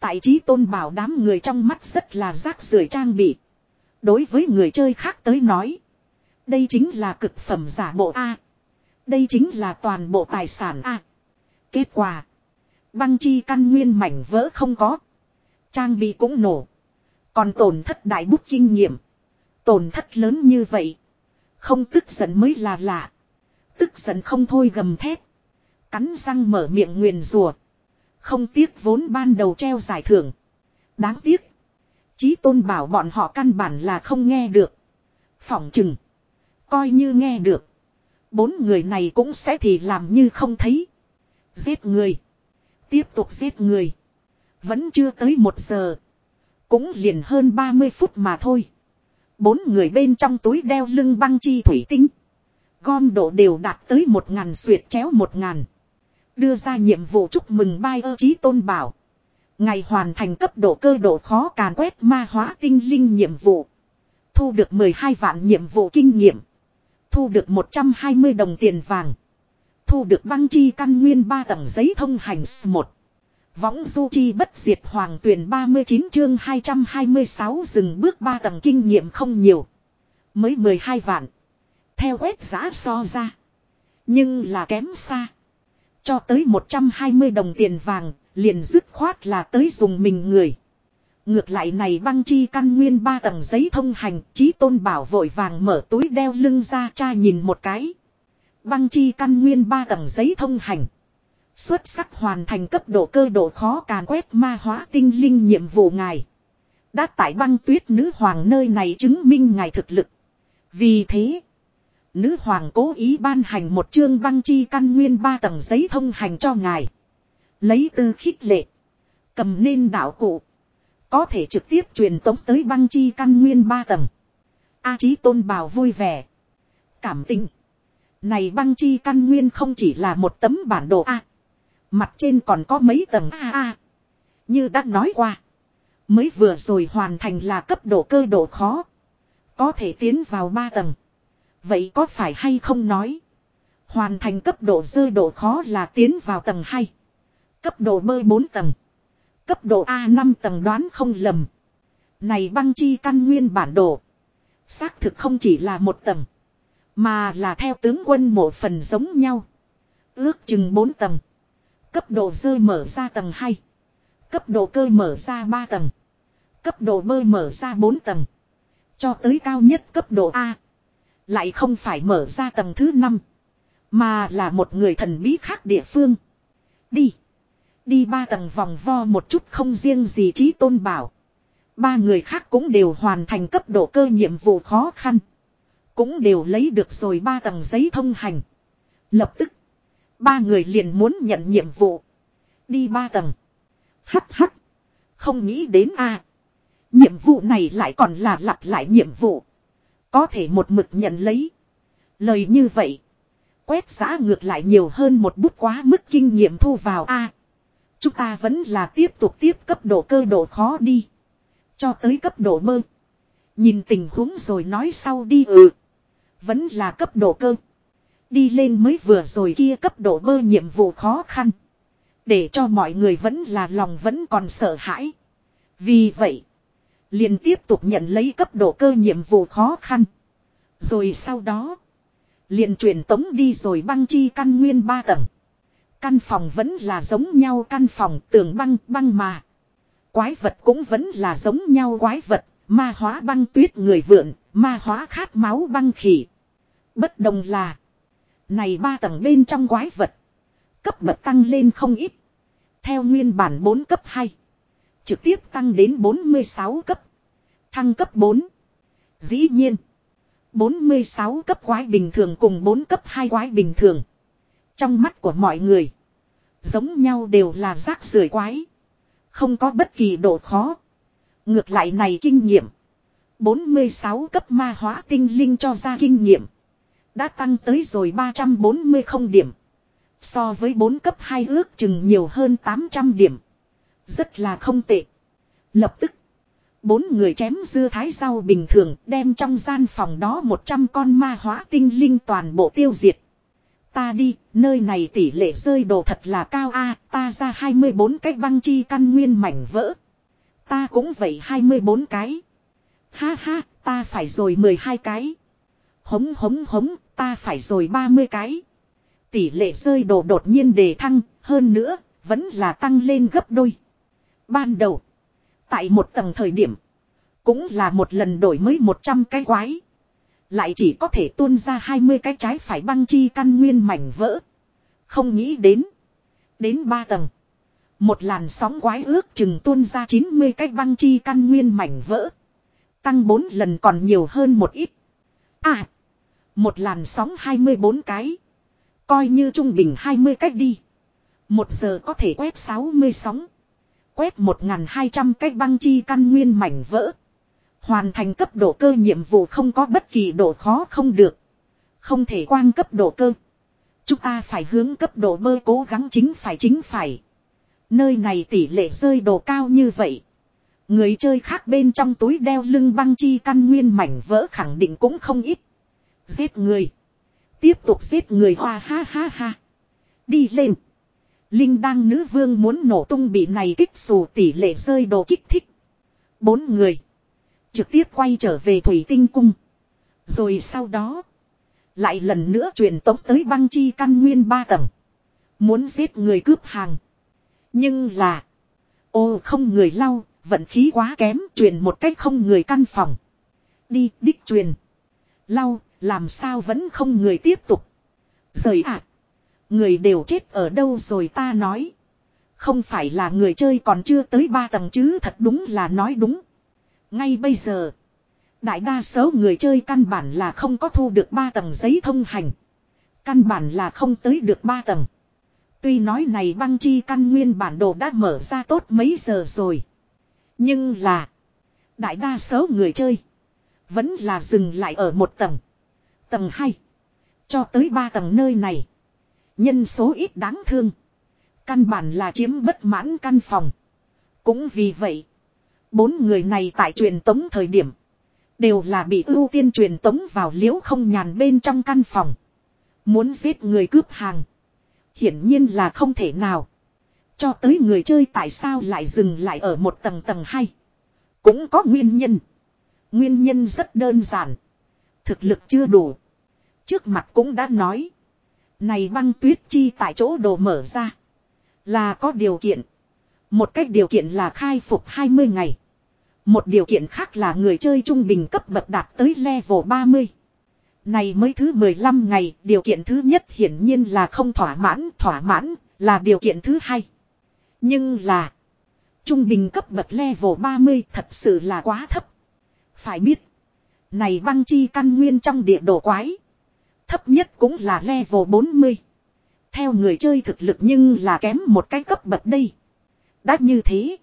tại trí tôn bảo đám người trong mắt rất là rác rưởi trang bị. Đối với người chơi khác tới nói. Đây chính là cực phẩm giả bộ A. Đây chính là toàn bộ tài sản A. Kết quả. Băng chi căn nguyên mảnh vỡ không có. Trang bị cũng nổ. Còn tổn thất đại bút kinh nghiệm. Tổn thất lớn như vậy. Không tức giận mới là lạ. Tức giận không thôi gầm thép, Cắn răng mở miệng nguyền rùa. Không tiếc vốn ban đầu treo giải thưởng. Đáng tiếc. Chí tôn bảo bọn họ căn bản là không nghe được. Phỏng chừng. Coi như nghe được. Bốn người này cũng sẽ thì làm như không thấy. Giết người. Tiếp tục giết người. Vẫn chưa tới một giờ. Cũng liền hơn 30 phút mà thôi. Bốn người bên trong túi đeo lưng băng chi thủy tinh. Gom độ đều đạt tới một ngàn suyệt chéo một ngàn. Đưa ra nhiệm vụ chúc mừng bai ơ chí tôn bảo. Ngày hoàn thành cấp độ cơ độ khó càn quét ma hóa tinh linh nhiệm vụ. Thu được 12 vạn nhiệm vụ kinh nghiệm. Thu được 120 đồng tiền vàng. Thu được băng chi căn nguyên 3 tầng giấy thông hành S1. Võng du chi bất diệt hoàng tuyển 39 chương 226 dừng bước 3 tầng kinh nghiệm không nhiều. Mới 12 vạn. Theo quét giá so ra. Nhưng là kém xa. Cho tới 120 đồng tiền vàng, liền dứt khoát là tới dùng mình người. Ngược lại này băng chi căn nguyên ba tầng giấy thông hành, trí tôn bảo vội vàng mở túi đeo lưng ra cha nhìn một cái. Băng chi căn nguyên ba tầng giấy thông hành. Xuất sắc hoàn thành cấp độ cơ độ khó càn quét ma hóa tinh linh nhiệm vụ ngài. Đã tại băng tuyết nữ hoàng nơi này chứng minh ngài thực lực. Vì thế, nữ hoàng cố ý ban hành một chương băng chi căn nguyên ba tầng giấy thông hành cho ngài. Lấy tư khích lệ. Cầm nên đạo cụ. Có thể trực tiếp truyền tống tới băng chi căn nguyên ba tầng. A Chí Tôn Bảo vui vẻ. Cảm tình. Này băng chi căn nguyên không chỉ là một tấm bản đồ A. Mặt trên còn có mấy tầng A A. Như đã nói qua. Mới vừa rồi hoàn thành là cấp độ cơ độ khó. Có thể tiến vào ba tầng. Vậy có phải hay không nói. Hoàn thành cấp độ dơ độ khó là tiến vào tầng 2. Cấp độ bơi 4 tầng. Cấp độ A 5 tầng đoán không lầm. Này băng chi căn nguyên bản đồ. Xác thực không chỉ là một tầng. Mà là theo tướng quân một phần giống nhau. Ước chừng 4 tầng. Cấp độ rơi mở ra tầng 2. Cấp độ cơ mở ra 3 tầng. Cấp độ bơi mở ra 4 tầng. Cho tới cao nhất cấp độ A. Lại không phải mở ra tầng thứ 5. Mà là một người thần bí khác địa phương. Đi. Đi ba tầng vòng vo một chút không riêng gì trí tôn bảo. Ba người khác cũng đều hoàn thành cấp độ cơ nhiệm vụ khó khăn. Cũng đều lấy được rồi ba tầng giấy thông hành. Lập tức. Ba người liền muốn nhận nhiệm vụ. Đi ba tầng. Hắt hắt. Không nghĩ đến a Nhiệm vụ này lại còn là lặp lại nhiệm vụ. Có thể một mực nhận lấy. Lời như vậy. Quét xã ngược lại nhiều hơn một bút quá mức kinh nghiệm thu vào a Chúng ta vẫn là tiếp tục tiếp cấp độ cơ độ khó đi. Cho tới cấp độ mơ. Nhìn tình huống rồi nói sau đi ừ. Vẫn là cấp độ cơ. Đi lên mới vừa rồi kia cấp độ mơ nhiệm vụ khó khăn. Để cho mọi người vẫn là lòng vẫn còn sợ hãi. Vì vậy. liền tiếp tục nhận lấy cấp độ cơ nhiệm vụ khó khăn. Rồi sau đó. liền truyền tống đi rồi băng chi căn nguyên ba tầng. Căn phòng vẫn là giống nhau căn phòng tường băng băng mà. Quái vật cũng vẫn là giống nhau quái vật, ma hóa băng tuyết người vượn, ma hóa khát máu băng khỉ. Bất đồng là, này ba tầng bên trong quái vật, cấp bậc tăng lên không ít. Theo nguyên bản 4 cấp 2, trực tiếp tăng đến 46 cấp, thăng cấp 4. Dĩ nhiên, 46 cấp quái bình thường cùng 4 cấp 2 quái bình thường. Trong mắt của mọi người, giống nhau đều là rác rưởi quái. Không có bất kỳ độ khó. Ngược lại này kinh nghiệm. 46 cấp ma hóa tinh linh cho ra kinh nghiệm. Đã tăng tới rồi 340 không điểm. So với 4 cấp 2 ước chừng nhiều hơn 800 điểm. Rất là không tệ. Lập tức. Bốn người chém dưa thái rau bình thường đem trong gian phòng đó 100 con ma hóa tinh linh toàn bộ tiêu diệt. Ta đi, nơi này tỷ lệ rơi đồ thật là cao a ta ra 24 cái băng chi căn nguyên mảnh vỡ. Ta cũng vậy 24 cái. Ha ha, ta phải rồi 12 cái. Hống hống hống, ta phải rồi 30 cái. Tỷ lệ rơi đồ đột nhiên đề thăng, hơn nữa, vẫn là tăng lên gấp đôi. Ban đầu, tại một tầng thời điểm, cũng là một lần đổi mới 100 cái quái. Lại chỉ có thể tuôn ra 20 cái trái phải băng chi căn nguyên mảnh vỡ. Không nghĩ đến. Đến 3 tầng. Một làn sóng quái ước chừng tuôn ra 90 cái băng chi căn nguyên mảnh vỡ. Tăng 4 lần còn nhiều hơn một ít. À. Một làn sóng 24 cái. Coi như trung bình 20 cách đi. Một giờ có thể quét 60 sóng. Quét 1.200 cách băng chi căn nguyên mảnh vỡ. Hoàn thành cấp độ cơ nhiệm vụ không có bất kỳ độ khó không được. Không thể quang cấp độ cơ. Chúng ta phải hướng cấp độ bơ cố gắng chính phải chính phải. Nơi này tỷ lệ rơi độ cao như vậy. Người chơi khác bên trong túi đeo lưng băng chi căn nguyên mảnh vỡ khẳng định cũng không ít. Giết người. Tiếp tục giết người hoa ha ha ha. Đi lên. Linh đăng nữ vương muốn nổ tung bị này kích xù tỷ lệ rơi đồ kích thích. Bốn người. Trực tiếp quay trở về Thủy Tinh Cung. Rồi sau đó. Lại lần nữa truyền tống tới băng chi căn nguyên ba tầng. Muốn giết người cướp hàng. Nhưng là. Ô không người lau. Vận khí quá kém. Truyền một cách không người căn phòng. Đi đích truyền. Lau. Làm sao vẫn không người tiếp tục. Rời ạ. À, người đều chết ở đâu rồi ta nói. Không phải là người chơi còn chưa tới ba tầng chứ thật đúng là nói đúng. Ngay bây giờ, đại đa số người chơi căn bản là không có thu được ba tầng giấy thông hành. Căn bản là không tới được ba tầng. Tuy nói này băng chi căn nguyên bản đồ đã mở ra tốt mấy giờ rồi. Nhưng là, đại đa số người chơi, Vẫn là dừng lại ở một tầng. Tầng 2. Cho tới ba tầng nơi này. Nhân số ít đáng thương. Căn bản là chiếm bất mãn căn phòng. Cũng vì vậy. Bốn người này tại truyền tống thời điểm. Đều là bị ưu tiên truyền tống vào liễu không nhàn bên trong căn phòng. Muốn giết người cướp hàng. Hiển nhiên là không thể nào. Cho tới người chơi tại sao lại dừng lại ở một tầng tầng hay. Cũng có nguyên nhân. Nguyên nhân rất đơn giản. Thực lực chưa đủ. Trước mặt cũng đã nói. Này băng tuyết chi tại chỗ đồ mở ra. Là có điều kiện. Một cách điều kiện là khai phục 20 ngày. Một điều kiện khác là người chơi trung bình cấp bậc đạt tới level 30. Này mới thứ 15 ngày, điều kiện thứ nhất hiển nhiên là không thỏa mãn, thỏa mãn là điều kiện thứ hai. Nhưng là trung bình cấp bậc level 30 thật sự là quá thấp. Phải biết, này băng chi căn nguyên trong địa đồ quái, thấp nhất cũng là level 40. Theo người chơi thực lực nhưng là kém một cái cấp bậc đây. Đã như thế,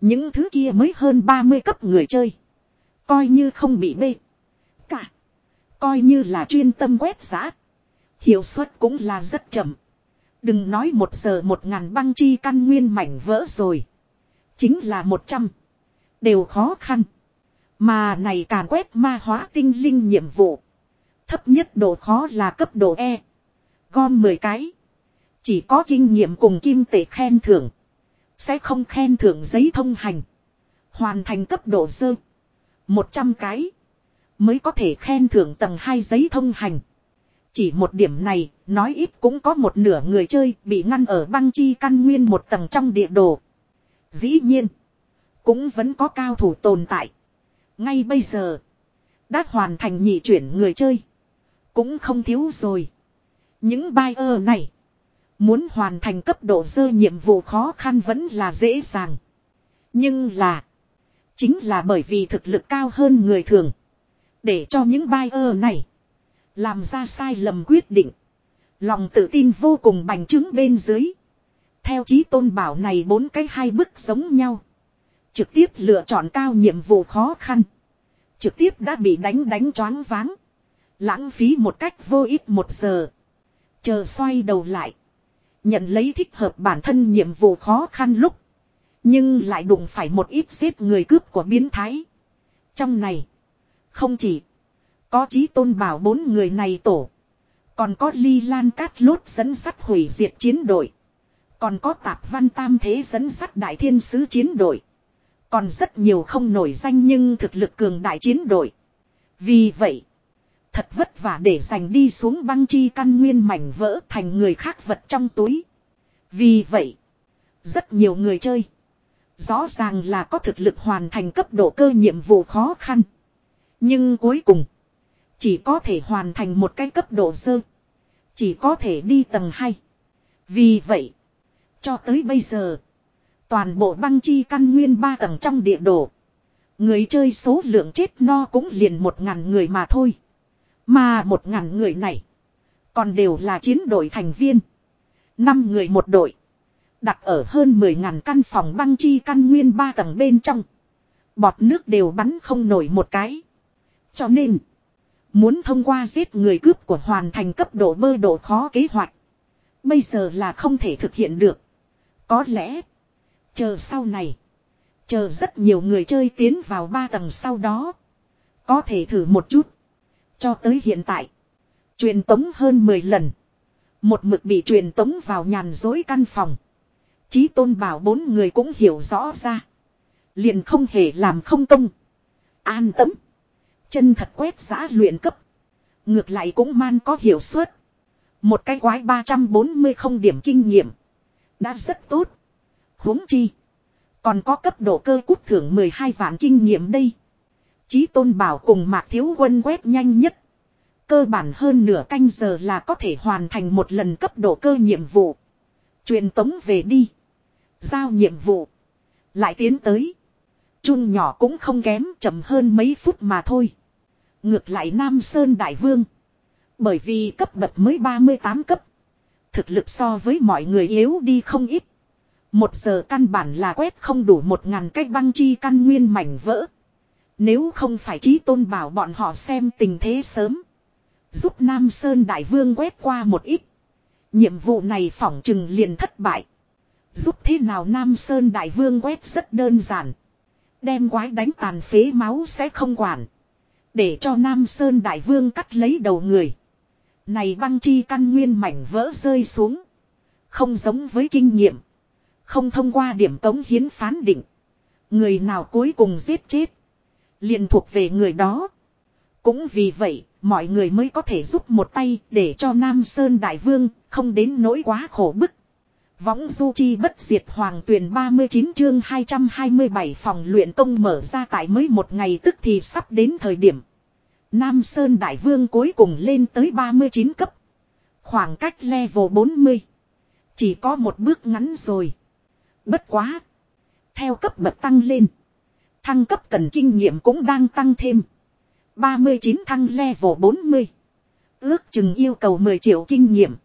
những thứ kia mới hơn 30 cấp người chơi. Coi như không bị bê. Cả. Coi như là chuyên tâm quét giá. Hiệu suất cũng là rất chậm. Đừng nói một giờ một ngàn băng chi căn nguyên mảnh vỡ rồi. Chính là một trăm Đều khó khăn. Mà này càn quét ma hóa tinh linh nhiệm vụ. Thấp nhất độ khó là cấp độ E. Gom 10 cái. Chỉ có kinh nghiệm cùng kim tệ khen thưởng. Sẽ không khen thưởng giấy thông hành. Hoàn thành cấp độ dơ. 100 cái. Mới có thể khen thưởng tầng 2 giấy thông hành. Chỉ một điểm này, nói ít cũng có một nửa người chơi bị ngăn ở băng chi căn nguyên một tầng trong địa đồ. Dĩ nhiên, cũng vẫn có cao thủ tồn tại. Ngay bây giờ, đã hoàn thành nhị chuyển người chơi. Cũng không thiếu rồi. Những buyer này, muốn hoàn thành cấp độ dơ nhiệm vụ khó khăn vẫn là dễ dàng. Nhưng là, chính là bởi vì thực lực cao hơn người thường. Để cho những buyer này, làm ra sai lầm quyết định. Lòng tự tin vô cùng bành trướng bên dưới. Theo chí tôn bảo này bốn cái hai bức giống nhau. Trực tiếp lựa chọn cao nhiệm vụ khó khăn. Trực tiếp đã bị đánh đánh choáng váng. Lãng phí một cách vô ích một giờ. Chờ xoay đầu lại. Nhận lấy thích hợp bản thân nhiệm vụ khó khăn lúc. Nhưng lại đụng phải một ít xếp người cướp của biến thái. Trong này. Không chỉ. Có chí tôn bảo bốn người này tổ. Còn có ly lan cát lốt dẫn sắt hủy diệt chiến đội. Còn có tạp văn tam thế dẫn sắt đại thiên sứ chiến đội. Còn rất nhiều không nổi danh nhưng thực lực cường đại chiến đội. Vì vậy, thật vất vả để giành đi xuống băng chi căn nguyên mảnh vỡ thành người khác vật trong túi. Vì vậy, rất nhiều người chơi. Rõ ràng là có thực lực hoàn thành cấp độ cơ nhiệm vụ khó khăn. Nhưng cuối cùng, chỉ có thể hoàn thành một cái cấp độ sơ. Chỉ có thể đi tầng 2. Vì vậy, cho tới bây giờ, toàn bộ băng chi căn nguyên ba tầng trong địa đồ. Người chơi số lượng chết no cũng liền một ngàn người mà thôi. Mà một ngàn người này, còn đều là chiến đội thành viên. năm người một đội. Đặt ở hơn 10 ngàn căn phòng băng chi căn nguyên ba tầng bên trong. Bọt nước đều bắn không nổi một cái. Cho nên, Muốn thông qua giết người cướp của hoàn thành cấp độ bơ độ khó kế hoạch. Bây giờ là không thể thực hiện được. Có lẽ. Chờ sau này. Chờ rất nhiều người chơi tiến vào ba tầng sau đó. Có thể thử một chút. Cho tới hiện tại. Truyền tống hơn 10 lần. Một mực bị truyền tống vào nhàn dối căn phòng. Chí tôn bảo bốn người cũng hiểu rõ ra. Liền không hề làm không công. An tâm. Chân thật quét giã luyện cấp. Ngược lại cũng man có hiệu suất. Một cái quái 340 không điểm kinh nghiệm. Đã rất tốt. huống chi. Còn có cấp độ cơ cút thưởng 12 vạn kinh nghiệm đây. Chí tôn bảo cùng mạc thiếu quân quét nhanh nhất. Cơ bản hơn nửa canh giờ là có thể hoàn thành một lần cấp độ cơ nhiệm vụ. Truyền tống về đi. Giao nhiệm vụ. Lại tiến tới. Chun nhỏ cũng không kém chậm hơn mấy phút mà thôi. Ngược lại Nam Sơn Đại Vương. Bởi vì cấp bậc mới 38 cấp. Thực lực so với mọi người yếu đi không ít. Một giờ căn bản là quét không đủ một ngàn cái băng chi căn nguyên mảnh vỡ. Nếu không phải trí tôn bảo bọn họ xem tình thế sớm. Giúp Nam Sơn Đại Vương quét qua một ít. Nhiệm vụ này phỏng chừng liền thất bại. Giúp thế nào Nam Sơn Đại Vương quét rất đơn giản. Đem quái đánh tàn phế máu sẽ không quản. Để cho Nam Sơn Đại Vương cắt lấy đầu người. Này băng chi căn nguyên mảnh vỡ rơi xuống. Không giống với kinh nghiệm. Không thông qua điểm tống hiến phán định. Người nào cuối cùng giết chết. liền thuộc về người đó. Cũng vì vậy, mọi người mới có thể giúp một tay để cho Nam Sơn Đại Vương không đến nỗi quá khổ bức. Võng du chi bất diệt hoàng tuyển 39 chương 227 phòng luyện công mở ra tại mới một ngày tức thì sắp đến thời điểm. Nam Sơn Đại Vương cuối cùng lên tới 39 cấp. Khoảng cách level 40. Chỉ có một bước ngắn rồi. Bất quá. Theo cấp bậc tăng lên. Thăng cấp cần kinh nghiệm cũng đang tăng thêm. 39 thăng level 40. Ước chừng yêu cầu 10 triệu kinh nghiệm.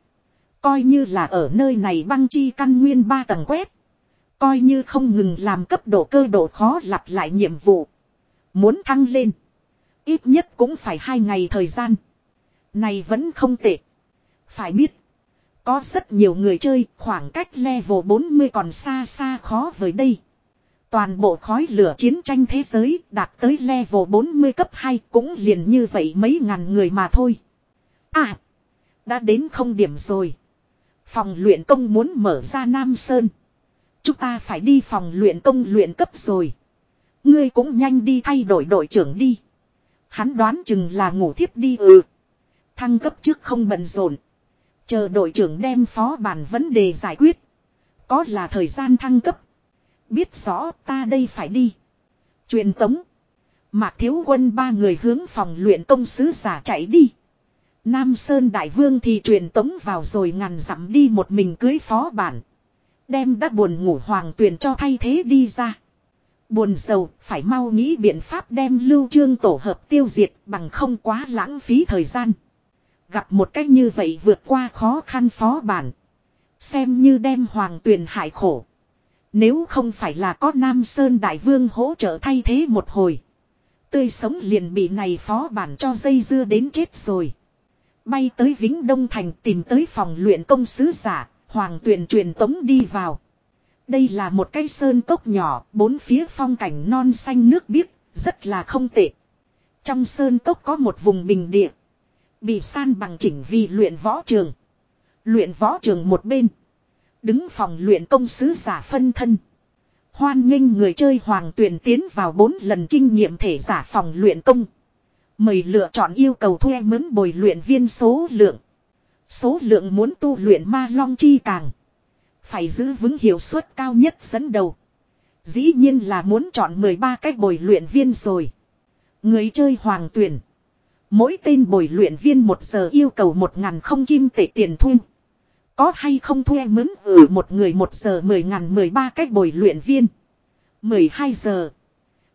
Coi như là ở nơi này băng chi căn nguyên ba tầng quét. Coi như không ngừng làm cấp độ cơ độ khó lặp lại nhiệm vụ. Muốn thăng lên. Ít nhất cũng phải hai ngày thời gian. Này vẫn không tệ. Phải biết. Có rất nhiều người chơi khoảng cách level 40 còn xa xa khó với đây. Toàn bộ khói lửa chiến tranh thế giới đạt tới level 40 cấp 2 cũng liền như vậy mấy ngàn người mà thôi. À, đã đến không điểm rồi. Phòng luyện công muốn mở ra Nam Sơn. Chúng ta phải đi phòng luyện công luyện cấp rồi. Ngươi cũng nhanh đi thay đổi đội trưởng đi. Hắn đoán chừng là ngủ thiếp đi ừ. Thăng cấp trước không bận rộn. Chờ đội trưởng đem phó bản vấn đề giải quyết. Có là thời gian thăng cấp. Biết rõ, ta đây phải đi. Truyền tống. Mạc thiếu quân ba người hướng phòng luyện công sứ giả chạy đi. Nam Sơn Đại Vương thì truyền tống vào rồi ngàn dặm đi một mình cưới phó bản. Đem đã buồn ngủ hoàng tuyền cho thay thế đi ra. Buồn sầu, phải mau nghĩ biện pháp đem lưu trương tổ hợp tiêu diệt bằng không quá lãng phí thời gian. Gặp một cách như vậy vượt qua khó khăn phó bản. Xem như đem hoàng tuyền hại khổ. Nếu không phải là có Nam Sơn Đại Vương hỗ trợ thay thế một hồi. Tươi sống liền bị này phó bản cho dây dưa đến chết rồi. Bay tới Vĩnh Đông Thành tìm tới phòng luyện công sứ giả, hoàng tuyền truyền tống đi vào. Đây là một cây sơn cốc nhỏ, bốn phía phong cảnh non xanh nước biếc, rất là không tệ. Trong sơn cốc có một vùng bình địa. Bị san bằng chỉnh vì luyện võ trường. Luyện võ trường một bên. Đứng phòng luyện công sứ giả phân thân. Hoan nghênh người chơi hoàng tuyển tiến vào bốn lần kinh nghiệm thể giả phòng luyện công. Mời lựa chọn yêu cầu thuê mướn bồi luyện viên số lượng. Số lượng muốn tu luyện ma long chi càng. Phải giữ vững hiệu suất cao nhất dẫn đầu. Dĩ nhiên là muốn chọn 13 cách bồi luyện viên rồi. Người chơi hoàng tuyển. Mỗi tên bồi luyện viên một giờ yêu cầu một ngàn không kim tệ tiền thu Có hay không thuê mướn ở ừ, một người một giờ mười ngàn mười ba cách bồi luyện viên. mười hai giờ.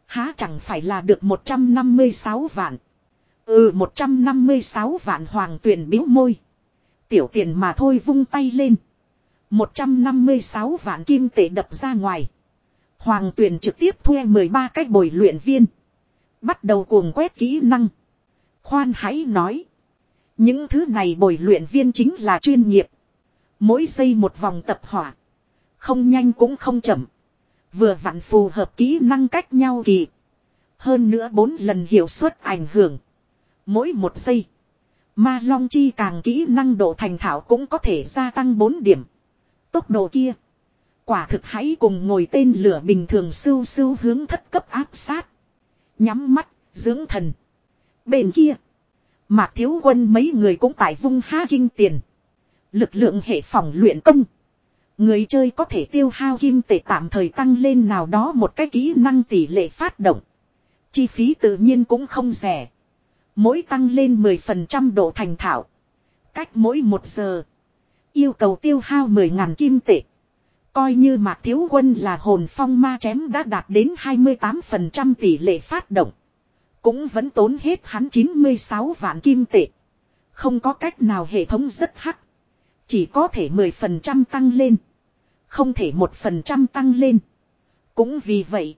Há chẳng phải là được một trăm năm mươi sáu vạn. Ừ một trăm năm mươi sáu vạn hoàng tuyển biếu môi. Tiểu tiền mà thôi vung tay lên. 156 vạn kim tệ đập ra ngoài. Hoàng tuyển trực tiếp thuê 13 cách bồi luyện viên. Bắt đầu cuồng quét kỹ năng. Khoan hãy nói. Những thứ này bồi luyện viên chính là chuyên nghiệp. Mỗi giây một vòng tập hỏa. Không nhanh cũng không chậm. Vừa vặn phù hợp kỹ năng cách nhau kỳ. Hơn nữa bốn lần hiệu suất ảnh hưởng. Mỗi một giây. Ma Long Chi càng kỹ năng độ thành thạo cũng có thể gia tăng 4 điểm. Tốc độ kia. Quả thực hãy cùng ngồi tên lửa bình thường sưu sưu hướng thất cấp áp sát. Nhắm mắt, dưỡng thần. Bên kia. Mạc thiếu quân mấy người cũng tại vung ha kinh tiền. Lực lượng hệ phòng luyện công. Người chơi có thể tiêu hao kim tệ tạm thời tăng lên nào đó một cái kỹ năng tỷ lệ phát động. Chi phí tự nhiên cũng không rẻ. Mỗi tăng lên 10% độ thành thạo. Cách mỗi một giờ. Yêu cầu tiêu hao 10.000 kim tệ. Coi như mạc thiếu quân là hồn phong ma chém đã đạt đến 28% tỷ lệ phát động. Cũng vẫn tốn hết hắn 96 vạn kim tệ. Không có cách nào hệ thống rất hắc. Chỉ có thể 10% tăng lên. Không thể 1% tăng lên. Cũng vì vậy.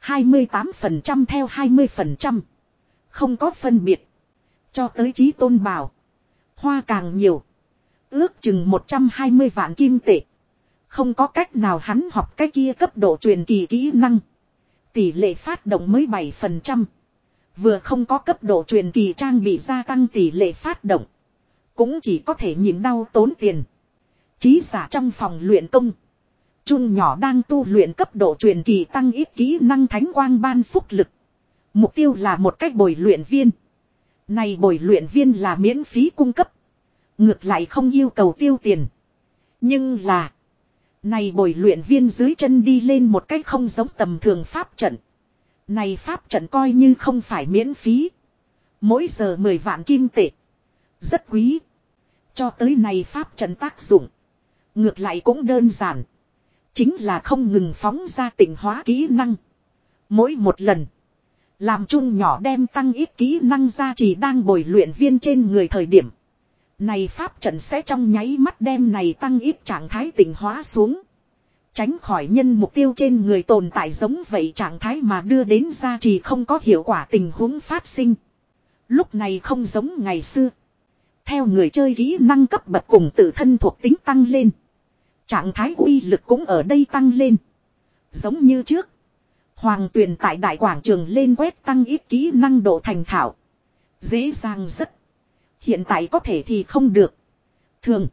28% theo 20%. Không có phân biệt. Cho tới trí tôn bảo. Hoa càng nhiều. Ước chừng 120 vạn kim tệ. Không có cách nào hắn học cái kia cấp độ truyền kỳ kỹ năng. Tỷ lệ phát động mới 7%. Vừa không có cấp độ truyền kỳ trang bị gia tăng tỷ lệ phát động. Cũng chỉ có thể nhìn đau tốn tiền. Chí giả trong phòng luyện công. Trung nhỏ đang tu luyện cấp độ truyền kỳ tăng ít kỹ năng thánh quang ban phúc lực. Mục tiêu là một cách bồi luyện viên. Này bồi luyện viên là miễn phí cung cấp. Ngược lại không yêu cầu tiêu tiền. Nhưng là. Này bồi luyện viên dưới chân đi lên một cách không giống tầm thường pháp trận. Này pháp trận coi như không phải miễn phí. Mỗi giờ 10 vạn kim tệ. Rất quý. Cho tới này pháp trận tác dụng. Ngược lại cũng đơn giản. Chính là không ngừng phóng ra tỉnh hóa kỹ năng. Mỗi một lần. Làm chung nhỏ đem tăng ít kỹ năng ra chỉ đang bồi luyện viên trên người thời điểm. Này pháp trận sẽ trong nháy mắt đem này tăng ít trạng thái tỉnh hóa xuống. Tránh khỏi nhân mục tiêu trên người tồn tại giống vậy trạng thái mà đưa đến ra chỉ không có hiệu quả tình huống phát sinh. Lúc này không giống ngày xưa. Theo người chơi kỹ năng cấp bậc cùng tự thân thuộc tính tăng lên. Trạng thái uy lực cũng ở đây tăng lên. Giống như trước. Hoàng tuyền tại đại quảng trường lên quét tăng ít kỹ năng độ thành thạo. Dễ dàng rất. Hiện tại có thể thì không được. Thường.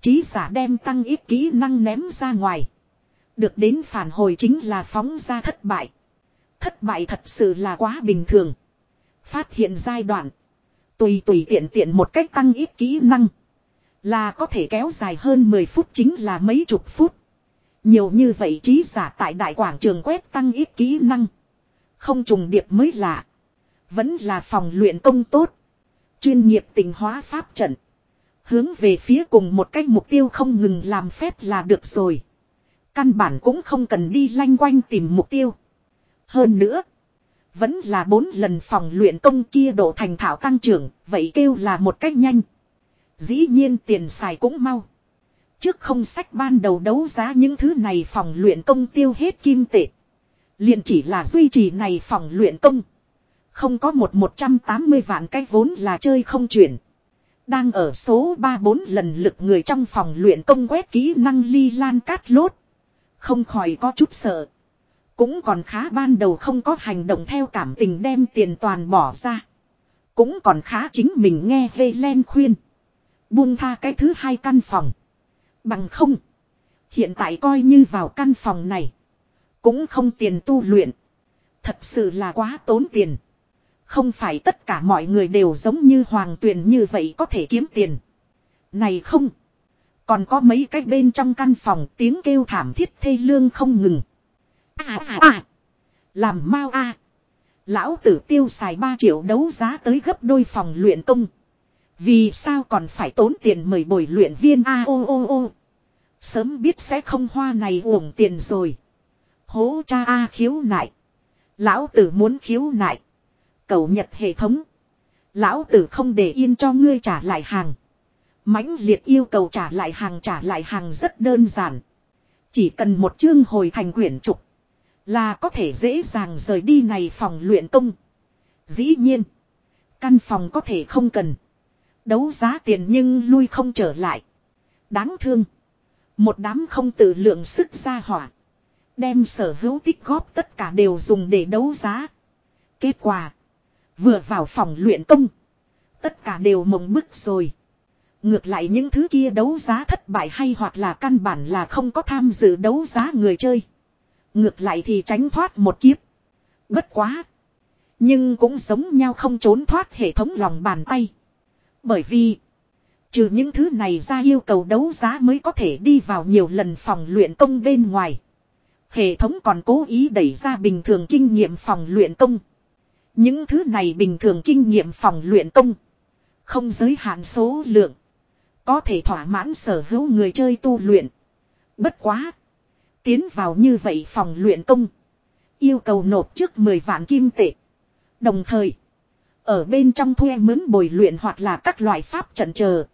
Chí giả đem tăng ít kỹ năng ném ra ngoài. Được đến phản hồi chính là phóng ra thất bại. Thất bại thật sự là quá bình thường. Phát hiện giai đoạn. Tùy tùy tiện tiện một cách tăng ít kỹ năng. Là có thể kéo dài hơn 10 phút chính là mấy chục phút. Nhiều như vậy trí giả tại đại quảng trường quét tăng ít kỹ năng. Không trùng điệp mới lạ. Vẫn là phòng luyện công tốt. Chuyên nghiệp tình hóa pháp trận. Hướng về phía cùng một cách mục tiêu không ngừng làm phép là được rồi. Căn bản cũng không cần đi lanh quanh tìm mục tiêu. Hơn nữa. Vẫn là bốn lần phòng luyện công kia độ thành thảo tăng trưởng. Vậy kêu là một cách nhanh. Dĩ nhiên tiền xài cũng mau. Trước không sách ban đầu đấu giá những thứ này phòng luyện công tiêu hết kim tệ. liền chỉ là duy trì này phòng luyện công. Không có một 180 vạn cái vốn là chơi không chuyển. Đang ở số 3-4 lần lực người trong phòng luyện công quét kỹ năng ly lan cát lốt. Không khỏi có chút sợ. Cũng còn khá ban đầu không có hành động theo cảm tình đem tiền toàn bỏ ra. Cũng còn khá chính mình nghe Helen khuyên. Buông tha cái thứ hai căn phòng. Bằng không. Hiện tại coi như vào căn phòng này. Cũng không tiền tu luyện. Thật sự là quá tốn tiền. Không phải tất cả mọi người đều giống như hoàng tuyền như vậy có thể kiếm tiền. Này không. Còn có mấy cái bên trong căn phòng tiếng kêu thảm thiết thê lương không ngừng. À à à. Làm mau a. Lão tử tiêu xài 3 triệu đấu giá tới gấp đôi phòng luyện công. Vì sao còn phải tốn tiền mời bồi luyện viên a, o o ô. Sớm biết sẽ không hoa này uổng tiền rồi. Hố cha a khiếu nại. Lão tử muốn khiếu nại. Cầu nhật hệ thống. Lão tử không để yên cho ngươi trả lại hàng. mãnh liệt yêu cầu trả lại hàng trả lại hàng rất đơn giản. Chỉ cần một chương hồi thành quyển trục. Là có thể dễ dàng rời đi này phòng luyện công. Dĩ nhiên. Căn phòng có thể không cần. Đấu giá tiền nhưng lui không trở lại. Đáng thương. Một đám không tự lượng sức ra hỏa. Đem sở hữu tích góp tất cả đều dùng để đấu giá. Kết quả. Vừa vào phòng luyện công. Tất cả đều mộng bức rồi. Ngược lại những thứ kia đấu giá thất bại hay hoặc là căn bản là không có tham dự đấu giá người chơi. Ngược lại thì tránh thoát một kiếp. Bất quá. Nhưng cũng giống nhau không trốn thoát hệ thống lòng bàn tay. Bởi vì. Trừ những thứ này ra yêu cầu đấu giá mới có thể đi vào nhiều lần phòng luyện công bên ngoài. Hệ thống còn cố ý đẩy ra bình thường kinh nghiệm phòng luyện công. Những thứ này bình thường kinh nghiệm phòng luyện công. Không giới hạn số lượng. Có thể thỏa mãn sở hữu người chơi tu luyện. Bất quá. Tiến vào như vậy phòng luyện công. Yêu cầu nộp trước 10 vạn kim tệ. Đồng thời. Ở bên trong thuê mướn bồi luyện hoặc là các loại pháp trận chờ.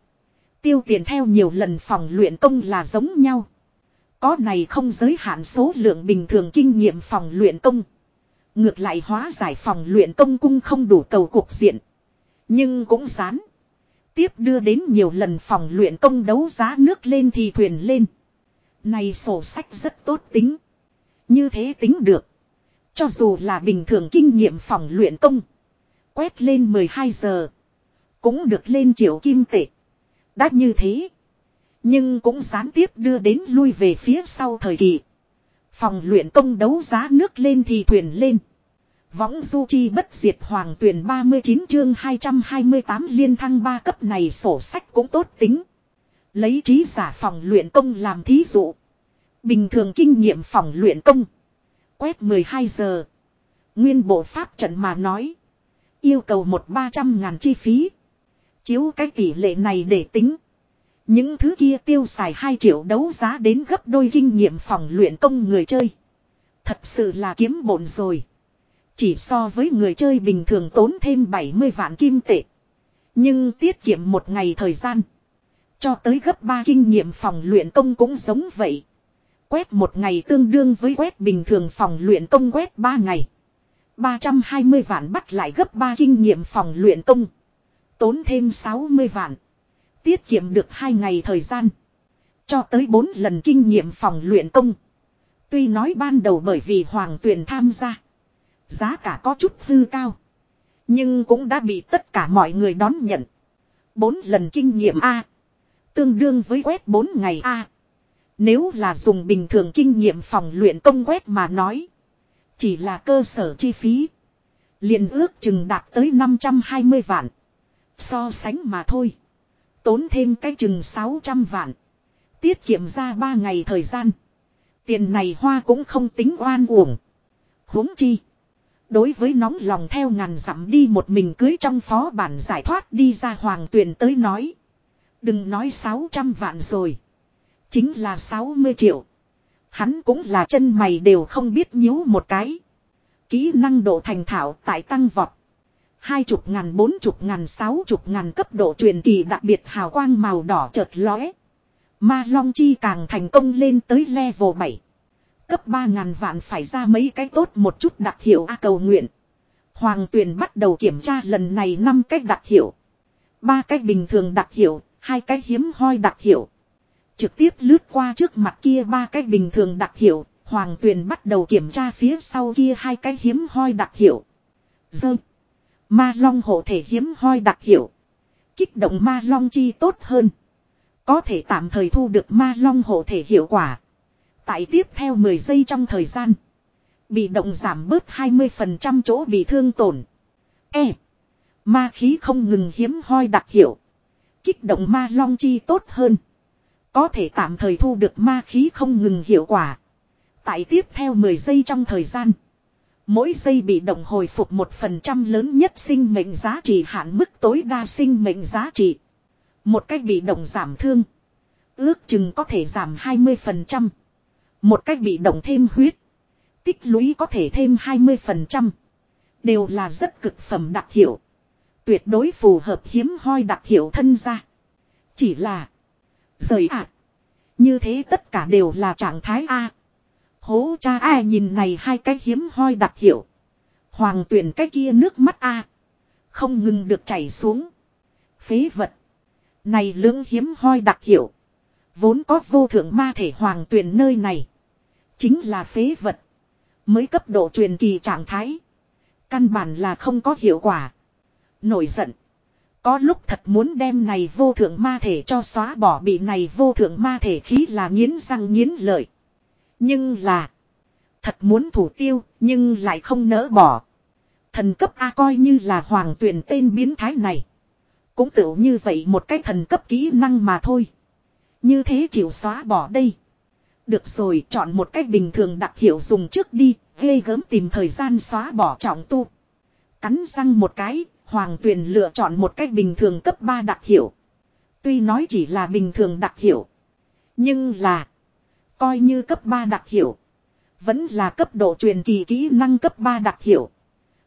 Tiêu tiền theo nhiều lần phòng luyện công là giống nhau. Có này không giới hạn số lượng bình thường kinh nghiệm phòng luyện công. Ngược lại hóa giải phòng luyện công cung không đủ cầu cuộc diện. Nhưng cũng rán Tiếp đưa đến nhiều lần phòng luyện công đấu giá nước lên thì thuyền lên. Này sổ sách rất tốt tính. Như thế tính được. Cho dù là bình thường kinh nghiệm phòng luyện công. Quét lên 12 giờ. Cũng được lên triệu kim tệ. Đã như thế. Nhưng cũng gián tiếp đưa đến lui về phía sau thời kỳ. Phòng luyện công đấu giá nước lên thì thuyền lên. Võng du chi bất diệt hoàng tuyển 39 chương 228 liên thăng ba cấp này sổ sách cũng tốt tính. Lấy trí giả phòng luyện công làm thí dụ. Bình thường kinh nghiệm phòng luyện công. Quét 12 giờ. Nguyên bộ pháp trận mà nói. Yêu cầu một ba trăm ngàn chi phí. Chiếu cái tỷ lệ này để tính. Những thứ kia tiêu xài 2 triệu đấu giá đến gấp đôi kinh nghiệm phòng luyện công người chơi. Thật sự là kiếm bổn rồi. Chỉ so với người chơi bình thường tốn thêm 70 vạn kim tệ. Nhưng tiết kiệm một ngày thời gian. Cho tới gấp 3 kinh nghiệm phòng luyện công cũng giống vậy. Quét một ngày tương đương với quét bình thường phòng luyện công quét 3 ngày. 320 vạn bắt lại gấp 3 kinh nghiệm phòng luyện công. Tốn thêm 60 vạn. Tiết kiệm được 2 ngày thời gian. Cho tới 4 lần kinh nghiệm phòng luyện công. Tuy nói ban đầu bởi vì Hoàng Tuyền tham gia. Giá cả có chút hư cao. Nhưng cũng đã bị tất cả mọi người đón nhận. bốn lần kinh nghiệm A. Tương đương với quét bốn ngày A. Nếu là dùng bình thường kinh nghiệm phòng luyện công quét mà nói. Chỉ là cơ sở chi phí. liền ước chừng đạt tới 520 vạn. So sánh mà thôi. Tốn thêm cái chừng 600 vạn. Tiết kiệm ra 3 ngày thời gian. Tiền này hoa cũng không tính oan uổng. huống chi. Đối với nóng lòng theo ngàn dặm đi một mình cưới trong phó bản giải thoát đi ra hoàng tuyển tới nói. Đừng nói 600 vạn rồi. Chính là 60 triệu. Hắn cũng là chân mày đều không biết nhíu một cái. Kỹ năng độ thành thạo tại tăng vọt. Hai chục ngàn, bốn chục ngàn, sáu chục ngàn cấp độ truyền kỳ đặc biệt hào quang màu đỏ chợt lóe. Ma Long Chi càng thành công lên tới level 7. Cấp 3 ngàn vạn phải ra mấy cái tốt một chút đặc hiệu A cầu nguyện. Hoàng tuyền bắt đầu kiểm tra lần này năm cách đặc hiệu. ba cách bình thường đặc hiệu, hai cái hiếm hoi đặc hiệu. Trực tiếp lướt qua trước mặt kia ba cái bình thường đặc hiệu, Hoàng Tuyền bắt đầu kiểm tra phía sau kia hai cái hiếm hoi đặc hiệu. Dơ. Ma long hộ thể hiếm hoi đặc hiệu. Kích động ma long chi tốt hơn. Có thể tạm thời thu được ma long hộ thể hiệu quả. Tại tiếp theo 10 giây trong thời gian. Bị động giảm bớt 20% chỗ bị thương tổn. E. Ma khí không ngừng hiếm hoi đặc hiệu. Kích động ma long chi tốt hơn. Có thể tạm thời thu được ma khí không ngừng hiệu quả. Tại tiếp theo 10 giây trong thời gian. Mỗi giây bị động hồi phục 1% lớn nhất sinh mệnh giá trị hạn mức tối đa sinh mệnh giá trị. Một cách bị động giảm thương. Ước chừng có thể giảm 20%. Một cách bị động thêm huyết. Tích lũy có thể thêm 20%. Đều là rất cực phẩm đặc hiệu. Tuyệt đối phù hợp hiếm hoi đặc hiệu thân ra. Chỉ là. Rời ạ. Như thế tất cả đều là trạng thái A. Hố cha a nhìn này hai cái hiếm hoi đặc hiệu. Hoàng tuyển cái kia nước mắt A. Không ngừng được chảy xuống. Phế vật. Này lưỡng hiếm hoi đặc hiệu. Vốn có vô thượng ma thể hoàng tuyển nơi này. Chính là phế vật. Mới cấp độ truyền kỳ trạng thái. Căn bản là không có hiệu quả. Nổi giận. Có lúc thật muốn đem này vô thượng ma thể cho xóa bỏ bị này vô thượng ma thể khí là nghiến răng nghiến lợi. Nhưng là. Thật muốn thủ tiêu, nhưng lại không nỡ bỏ. Thần cấp A coi như là hoàng tuyển tên biến thái này. Cũng tự như vậy một cái thần cấp kỹ năng mà thôi. Như thế chịu xóa bỏ đây. Được rồi, chọn một cách bình thường đặc hiệu dùng trước đi. Ghê gớm tìm thời gian xóa bỏ trọng tu. Cắn răng một cái. Hoàng tuyền lựa chọn một cách bình thường cấp 3 đặc hiệu. Tuy nói chỉ là bình thường đặc hiệu. Nhưng là. Coi như cấp 3 đặc hiệu. Vẫn là cấp độ truyền kỳ kỹ năng cấp 3 đặc hiệu.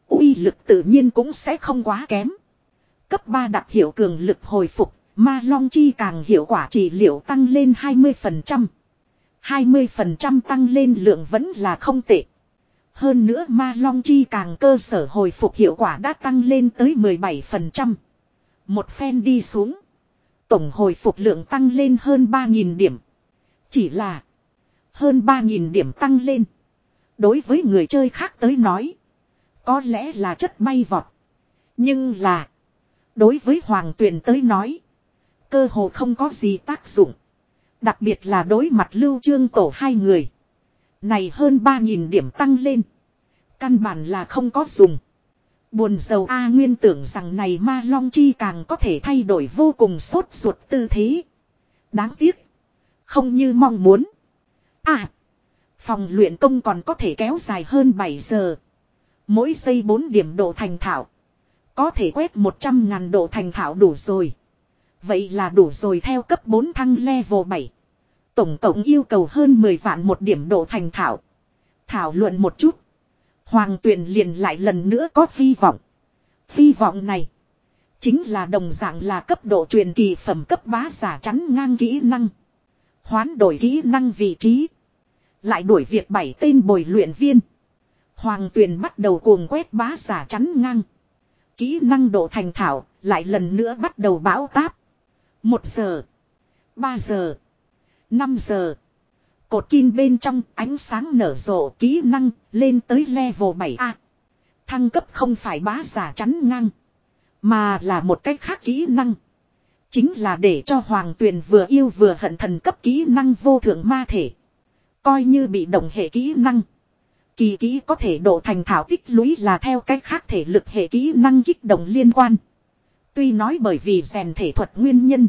uy lực tự nhiên cũng sẽ không quá kém. Cấp 3 đặc hiệu cường lực hồi phục. Ma Long Chi càng hiệu quả trị liệu tăng lên 20%. 20% tăng lên lượng vẫn là không tệ. Hơn nữa ma long chi càng cơ sở hồi phục hiệu quả đã tăng lên tới 17%. Một phen đi xuống. Tổng hồi phục lượng tăng lên hơn 3.000 điểm. Chỉ là, hơn 3.000 điểm tăng lên. Đối với người chơi khác tới nói. Có lẽ là chất bay vọt. Nhưng là. Đối với Hoàng Tuyền tới nói. Cơ hồ không có gì tác dụng. Đặc biệt là đối mặt lưu trương tổ hai người. Này hơn 3.000 điểm tăng lên. Căn bản là không có dùng. Buồn dầu A nguyên tưởng rằng này ma long chi càng có thể thay đổi vô cùng sốt ruột tư thế. Đáng tiếc. Không như mong muốn. À. Phòng luyện công còn có thể kéo dài hơn 7 giờ. Mỗi giây 4 điểm độ thành thảo. Có thể quét 100 ngàn độ thành thảo đủ rồi. Vậy là đủ rồi theo cấp 4 thăng level 7. Tổng cộng yêu cầu hơn 10 vạn một điểm độ thành thảo. Thảo luận một chút. Hoàng tuyển liền lại lần nữa có hy vọng. Hy vọng này. Chính là đồng dạng là cấp độ truyền kỳ phẩm cấp bá giả chắn ngang kỹ năng. Hoán đổi kỹ năng vị trí. Lại đuổi việc bảy tên bồi luyện viên. Hoàng tuyền bắt đầu cuồng quét bá giả chắn ngang. Kỹ năng độ thành thảo lại lần nữa bắt đầu bão táp. Một giờ. Ba giờ. Năm giờ. Cột kim bên trong ánh sáng nở rộ kỹ năng lên tới level 7A. Thăng cấp không phải bá giả chắn ngang. Mà là một cách khác kỹ năng. Chính là để cho hoàng tuyền vừa yêu vừa hận thần cấp kỹ năng vô thượng ma thể. Coi như bị động hệ kỹ năng. Kỳ kỹ có thể độ thành thảo tích lũy là theo cách khác thể lực hệ kỹ năng kích động liên quan. Tuy nói bởi vì rèn thể thuật nguyên nhân.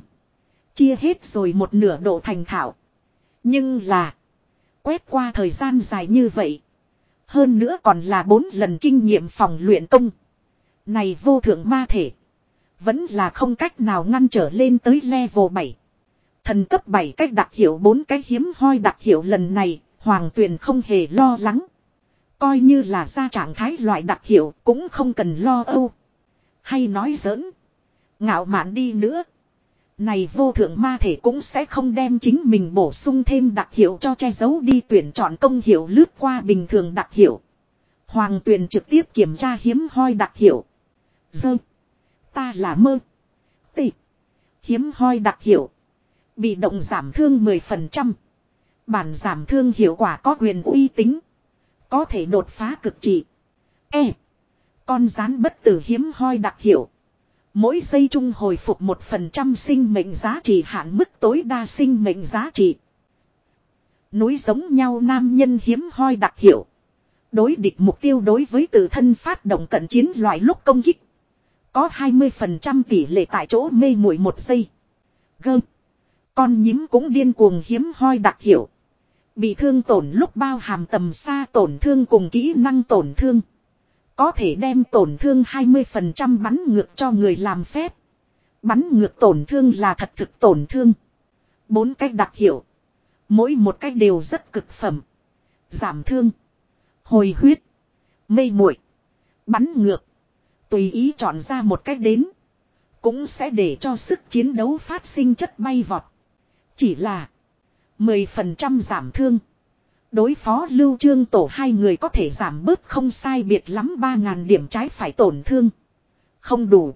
Chia hết rồi một nửa độ thành thạo Nhưng là. Quét qua thời gian dài như vậy. Hơn nữa còn là bốn lần kinh nghiệm phòng luyện công. Này vô thượng ma thể. Vẫn là không cách nào ngăn trở lên tới level 7. Thần cấp 7 cách đặc hiệu bốn cái hiếm hoi đặc hiệu lần này, Hoàng Tuyền không hề lo lắng. Coi như là ra trạng thái loại đặc hiệu cũng không cần lo âu. Hay nói giỡn. Ngạo mạn đi nữa. Này vô thượng ma thể cũng sẽ không đem chính mình bổ sung thêm đặc hiệu cho che giấu đi tuyển chọn công hiệu lướt qua bình thường đặc hiệu. Hoàng tuyền trực tiếp kiểm tra hiếm hoi đặc hiệu. Dơ. Ta là mơ. Tị. Hiếm hoi đặc hiệu. Bị động giảm thương 10%. Bản giảm thương hiệu quả có quyền uy tín. Có thể đột phá cực trị. E. Con rán bất tử hiếm hoi đặc hiệu. Mỗi giây chung hồi phục một phần trăm sinh mệnh giá trị hạn mức tối đa sinh mệnh giá trị. Núi giống nhau nam nhân hiếm hoi đặc hiệu. Đối địch mục tiêu đối với tự thân phát động cận chiến loại lúc công kích. Có 20% tỷ lệ tại chỗ mê muội một giây. Gơm. Con nhím cũng điên cuồng hiếm hoi đặc hiệu. Bị thương tổn lúc bao hàm tầm xa tổn thương cùng kỹ năng tổn thương. Có thể đem tổn thương 20% bắn ngược cho người làm phép. Bắn ngược tổn thương là thật thực tổn thương. Bốn cách đặc hiệu. Mỗi một cách đều rất cực phẩm. Giảm thương. Hồi huyết. mây muội Bắn ngược. Tùy ý chọn ra một cách đến. Cũng sẽ để cho sức chiến đấu phát sinh chất bay vọt. Chỉ là. 10% giảm thương. Đối phó lưu trương tổ hai người có thể giảm bớt không sai biệt lắm 3.000 điểm trái phải tổn thương. Không đủ.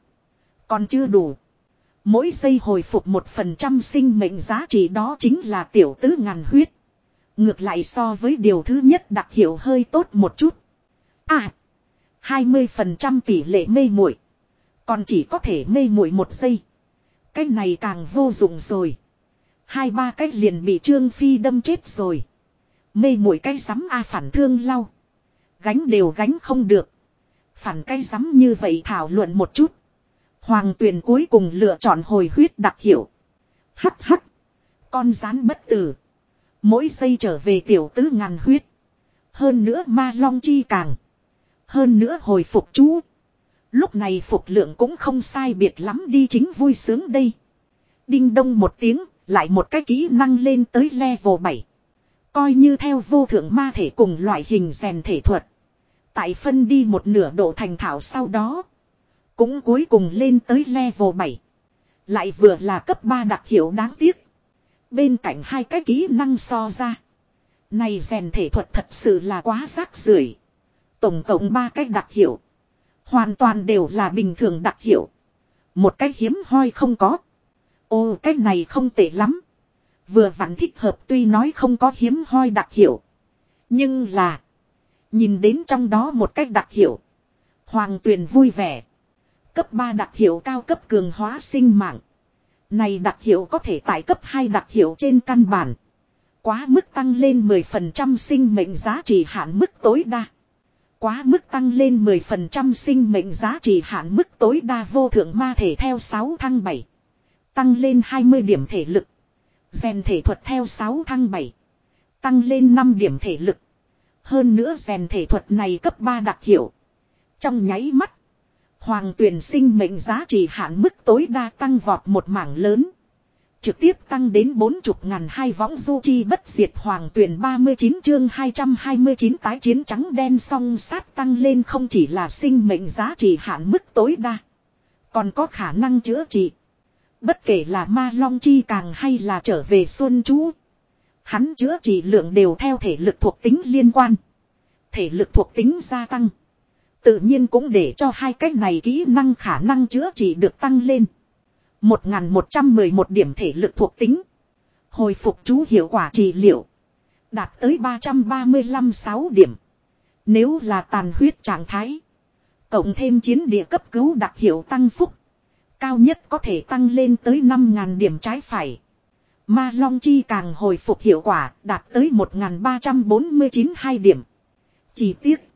Còn chưa đủ. Mỗi giây hồi phục 1% sinh mệnh giá trị đó chính là tiểu tứ ngàn huyết. Ngược lại so với điều thứ nhất đặc hiệu hơi tốt một chút. À. 20% tỷ lệ mê muội Còn chỉ có thể mê muội một giây. Cái này càng vô dụng rồi. Hai ba cách liền bị Trương Phi đâm chết rồi. Mê muội cái rắm A phản thương lau. Gánh đều gánh không được. Phản cái rắm như vậy thảo luận một chút. Hoàng tuyền cuối cùng lựa chọn hồi huyết đặc hiệu. Hắc hắc. Con rán bất tử. Mỗi giây trở về tiểu tứ ngàn huyết. Hơn nữa ma long chi càng. Hơn nữa hồi phục chú. Lúc này phục lượng cũng không sai biệt lắm đi chính vui sướng đây. Đinh đông một tiếng, lại một cái kỹ năng lên tới level 7. Coi như theo vô thượng ma thể cùng loại hình rèn thể thuật. Tại phân đi một nửa độ thành thảo sau đó. Cũng cuối cùng lên tới level 7. Lại vừa là cấp 3 đặc hiệu đáng tiếc. Bên cạnh hai cái kỹ năng so ra. Này rèn thể thuật thật sự là quá rác rưởi Tổng cộng ba cách đặc hiệu. Hoàn toàn đều là bình thường đặc hiệu. Một cách hiếm hoi không có. Ô cách này không tệ lắm. Vừa vặn thích hợp tuy nói không có hiếm hoi đặc hiệu. Nhưng là. Nhìn đến trong đó một cách đặc hiệu. Hoàng tuyền vui vẻ. Cấp 3 đặc hiệu cao cấp cường hóa sinh mạng. Này đặc hiệu có thể tại cấp 2 đặc hiệu trên căn bản. Quá mức tăng lên 10% sinh mệnh giá trị hạn mức tối đa. Quá mức tăng lên 10% sinh mệnh giá trị hạn mức tối đa vô thượng ma thể theo 6 thăng 7. Tăng lên 20 điểm thể lực. Rèn thể thuật theo 6 thăng 7. Tăng lên 5 điểm thể lực. Hơn nữa rèn thể thuật này cấp 3 đặc hiệu. Trong nháy mắt. Hoàng tuyển sinh mệnh giá trị hạn mức tối đa tăng vọt một mảng lớn. Trực tiếp tăng đến bốn chục ngàn hai võng du chi bất diệt hoàng tuyển 39 chương 229 tái chiến trắng đen song sát tăng lên không chỉ là sinh mệnh giá trị hạn mức tối đa. Còn có khả năng chữa trị. Bất kể là ma long chi càng hay là trở về xuân chú. Hắn chữa trị lượng đều theo thể lực thuộc tính liên quan. Thể lực thuộc tính gia tăng. Tự nhiên cũng để cho hai cách này kỹ năng khả năng chữa trị được tăng lên. 1111 điểm thể lực thuộc tính. Hồi phục chú hiệu quả trị liệu. Đạt tới 335-6 điểm. Nếu là tàn huyết trạng thái. Cộng thêm chiến địa cấp cứu đặc hiệu tăng phúc. Cao nhất có thể tăng lên tới 5.000 điểm trái phải. Ma Long Chi càng hồi phục hiệu quả, đạt tới 1.349 hai điểm. Chỉ tiếc.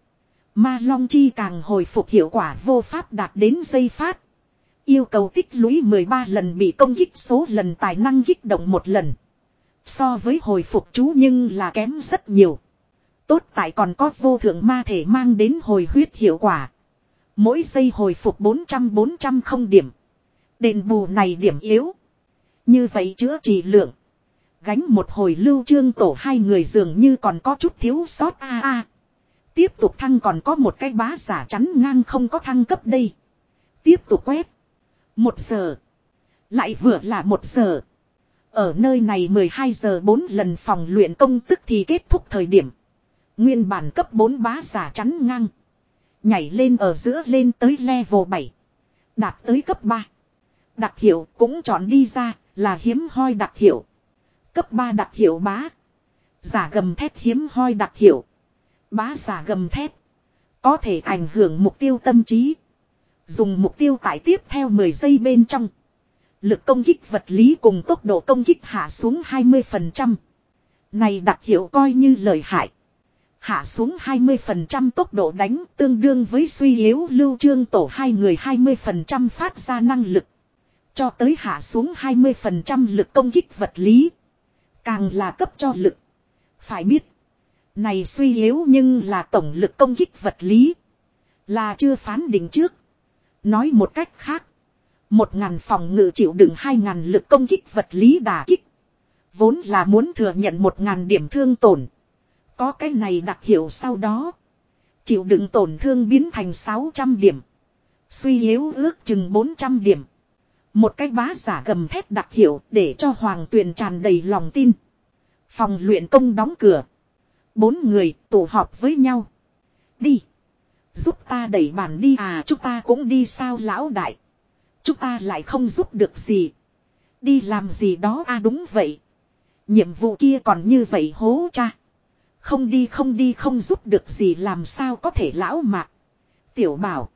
Ma Long Chi càng hồi phục hiệu quả vô pháp đạt đến giây phát. Yêu cầu tích lũy 13 lần bị công kích số lần tài năng kích động một lần. So với hồi phục chú nhưng là kém rất nhiều. Tốt tại còn có vô thượng ma thể mang đến hồi huyết hiệu quả. Mỗi giây hồi phục 400-400 không điểm. Đền bù này điểm yếu. Như vậy chữa trị lượng. Gánh một hồi lưu trương tổ hai người dường như còn có chút thiếu sót a a. Tiếp tục thăng còn có một cái bá giả chắn ngang không có thăng cấp đây. Tiếp tục quét. Một giờ. Lại vừa là một giờ. Ở nơi này 12 giờ 4 lần phòng luyện công tức thì kết thúc thời điểm. Nguyên bản cấp 4 bá giả chắn ngang. Nhảy lên ở giữa lên tới level 7. Đạt tới cấp 3. Đặc hiệu cũng chọn đi ra là hiếm hoi đặc hiệu. Cấp 3 đặc hiệu bá. Giả gầm thép hiếm hoi đặc hiệu. Bá giả gầm thép. Có thể ảnh hưởng mục tiêu tâm trí. Dùng mục tiêu tại tiếp theo 10 giây bên trong. Lực công kích vật lý cùng tốc độ công kích hạ xuống 20%. Này đặc hiệu coi như lợi hại. Hạ xuống 20% tốc độ đánh tương đương với suy yếu lưu trương tổ hai người 20% phát ra năng lực. Cho tới hạ xuống 20% lực công kích vật lý. Càng là cấp cho lực. Phải biết. Này suy yếu nhưng là tổng lực công kích vật lý. Là chưa phán định trước. Nói một cách khác. Một ngàn phòng ngự chịu đựng hai ngàn lực công kích vật lý đả kích. Vốn là muốn thừa nhận một ngàn điểm thương tổn. Có cái này đặc hiệu sau đó. Chịu đựng tổn thương biến thành 600 điểm. Suy yếu ước chừng 400 điểm. Một cái bá giả gầm thét đặc hiệu để cho hoàng tuyền tràn đầy lòng tin. Phòng luyện công đóng cửa. Bốn người tụ họp với nhau. Đi. Giúp ta đẩy bàn đi à chúng ta cũng đi sao lão đại. Chúng ta lại không giúp được gì. Đi làm gì đó à đúng vậy. Nhiệm vụ kia còn như vậy hố cha. Không đi không đi, không giúp được gì làm sao có thể lão mạc. Tiểu bảo.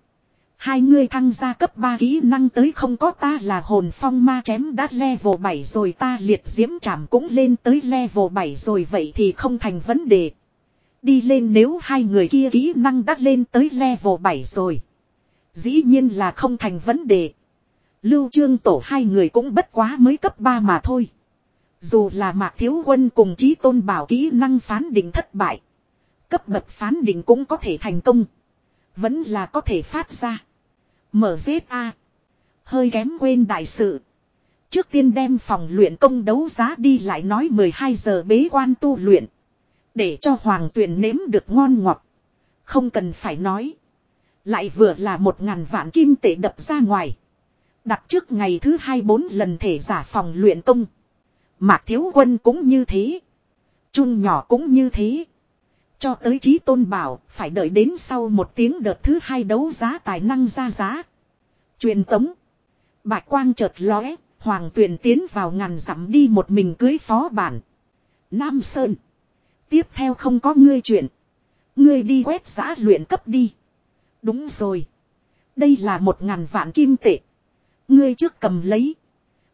Hai người thăng gia cấp 3 kỹ năng tới không có ta là hồn phong ma chém đã level 7 rồi ta liệt diễm chạm cũng lên tới level 7 rồi vậy thì không thành vấn đề. Đi lên nếu hai người kia kỹ năng đắt lên tới level 7 rồi. Dĩ nhiên là không thành vấn đề. Lưu trương tổ hai người cũng bất quá mới cấp 3 mà thôi. Dù là mạc thiếu quân cùng chí tôn bảo kỹ năng phán định thất bại. Cấp bậc phán định cũng có thể thành công. Vẫn là có thể phát ra. Mở a, Hơi kém quên đại sự. Trước tiên đem phòng luyện công đấu giá đi lại nói 12 giờ bế quan tu luyện. Để cho hoàng tuyển nếm được ngon ngọt. Không cần phải nói. Lại vừa là một ngàn vạn kim tệ đập ra ngoài. Đặt trước ngày thứ hai bốn lần thể giả phòng luyện công. Mạc thiếu quân cũng như thế. Trung nhỏ cũng như thế. Cho tới trí tôn bảo, phải đợi đến sau một tiếng đợt thứ hai đấu giá tài năng ra giá. Truyền tống. Bạch quang chợt lóe, Hoàng Tuyền tiến vào ngàn dặm đi một mình cưới phó bản. Nam Sơn. Tiếp theo không có ngươi chuyện. Ngươi đi quét giã luyện cấp đi. Đúng rồi. Đây là một ngàn vạn kim tệ. Ngươi trước cầm lấy.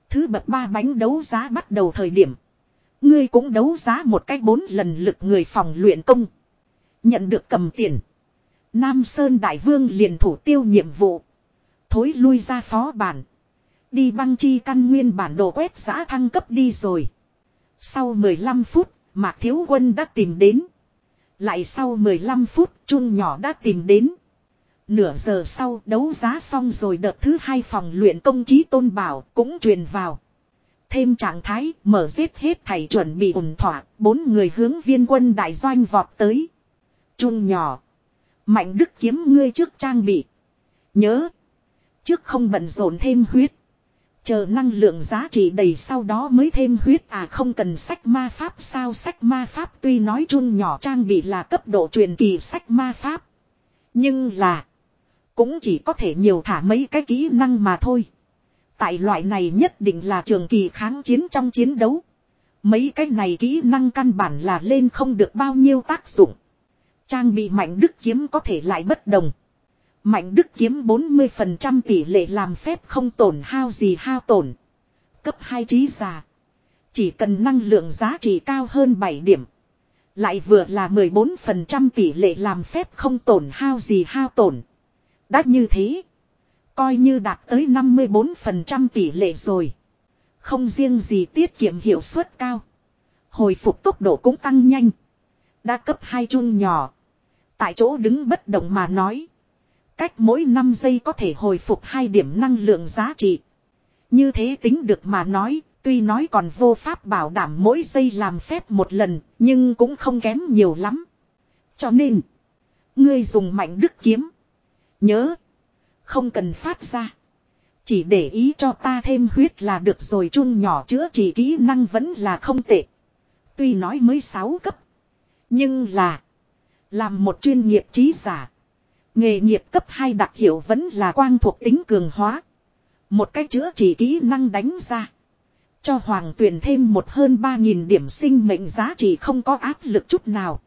Thứ bậc ba bánh đấu giá bắt đầu thời điểm. Ngươi cũng đấu giá một cách bốn lần lực người phòng luyện công. Nhận được cầm tiền. Nam Sơn Đại Vương liền thủ tiêu nhiệm vụ. Thối lui ra phó bản. Đi băng chi căn nguyên bản đồ quét giã thăng cấp đi rồi. Sau 15 phút, Mạc Thiếu Quân đã tìm đến. Lại sau 15 phút, chun nhỏ đã tìm đến. Nửa giờ sau đấu giá xong rồi đợt thứ hai phòng luyện công trí tôn bảo cũng truyền vào. Thêm trạng thái mở giết hết thầy chuẩn bị ủng thỏa, bốn người hướng viên quân đại doanh vọt tới. trung nhỏ. Mạnh đức kiếm ngươi trước trang bị. Nhớ. Trước không bận rộn thêm huyết. Chờ năng lượng giá trị đầy sau đó mới thêm huyết à không cần sách ma pháp sao sách ma pháp tuy nói chung nhỏ trang bị là cấp độ truyền kỳ sách ma pháp. Nhưng là. Cũng chỉ có thể nhiều thả mấy cái kỹ năng mà thôi. Tại loại này nhất định là trường kỳ kháng chiến trong chiến đấu. Mấy cái này kỹ năng căn bản là lên không được bao nhiêu tác dụng. Trang bị mạnh đức kiếm có thể lại bất đồng. Mạnh đức kiếm 40% tỷ lệ làm phép không tổn hao gì hao tổn. Cấp 2 trí giả. Chỉ cần năng lượng giá trị cao hơn 7 điểm. Lại vừa là 14% tỷ lệ làm phép không tổn hao gì hao tổn. Đã như thế. Coi như đạt tới 54% tỷ lệ rồi. Không riêng gì tiết kiệm hiệu suất cao. Hồi phục tốc độ cũng tăng nhanh. Đa cấp hai chun nhỏ. Tại chỗ đứng bất động mà nói. Cách mỗi 5 giây có thể hồi phục hai điểm năng lượng giá trị. Như thế tính được mà nói, tuy nói còn vô pháp bảo đảm mỗi giây làm phép một lần, nhưng cũng không kém nhiều lắm. Cho nên, ngươi dùng mạnh đức kiếm. Nhớ, không cần phát ra. Chỉ để ý cho ta thêm huyết là được rồi chun nhỏ chữa trị kỹ năng vẫn là không tệ. Tuy nói mới 6 cấp. Nhưng là. Làm một chuyên nghiệp trí giả. Nghề nghiệp cấp 2 đặc hiệu vẫn là quang thuộc tính cường hóa. Một cách chữa trị kỹ năng đánh ra. Cho hoàng tuyển thêm một hơn 3.000 điểm sinh mệnh giá trị không có áp lực chút nào.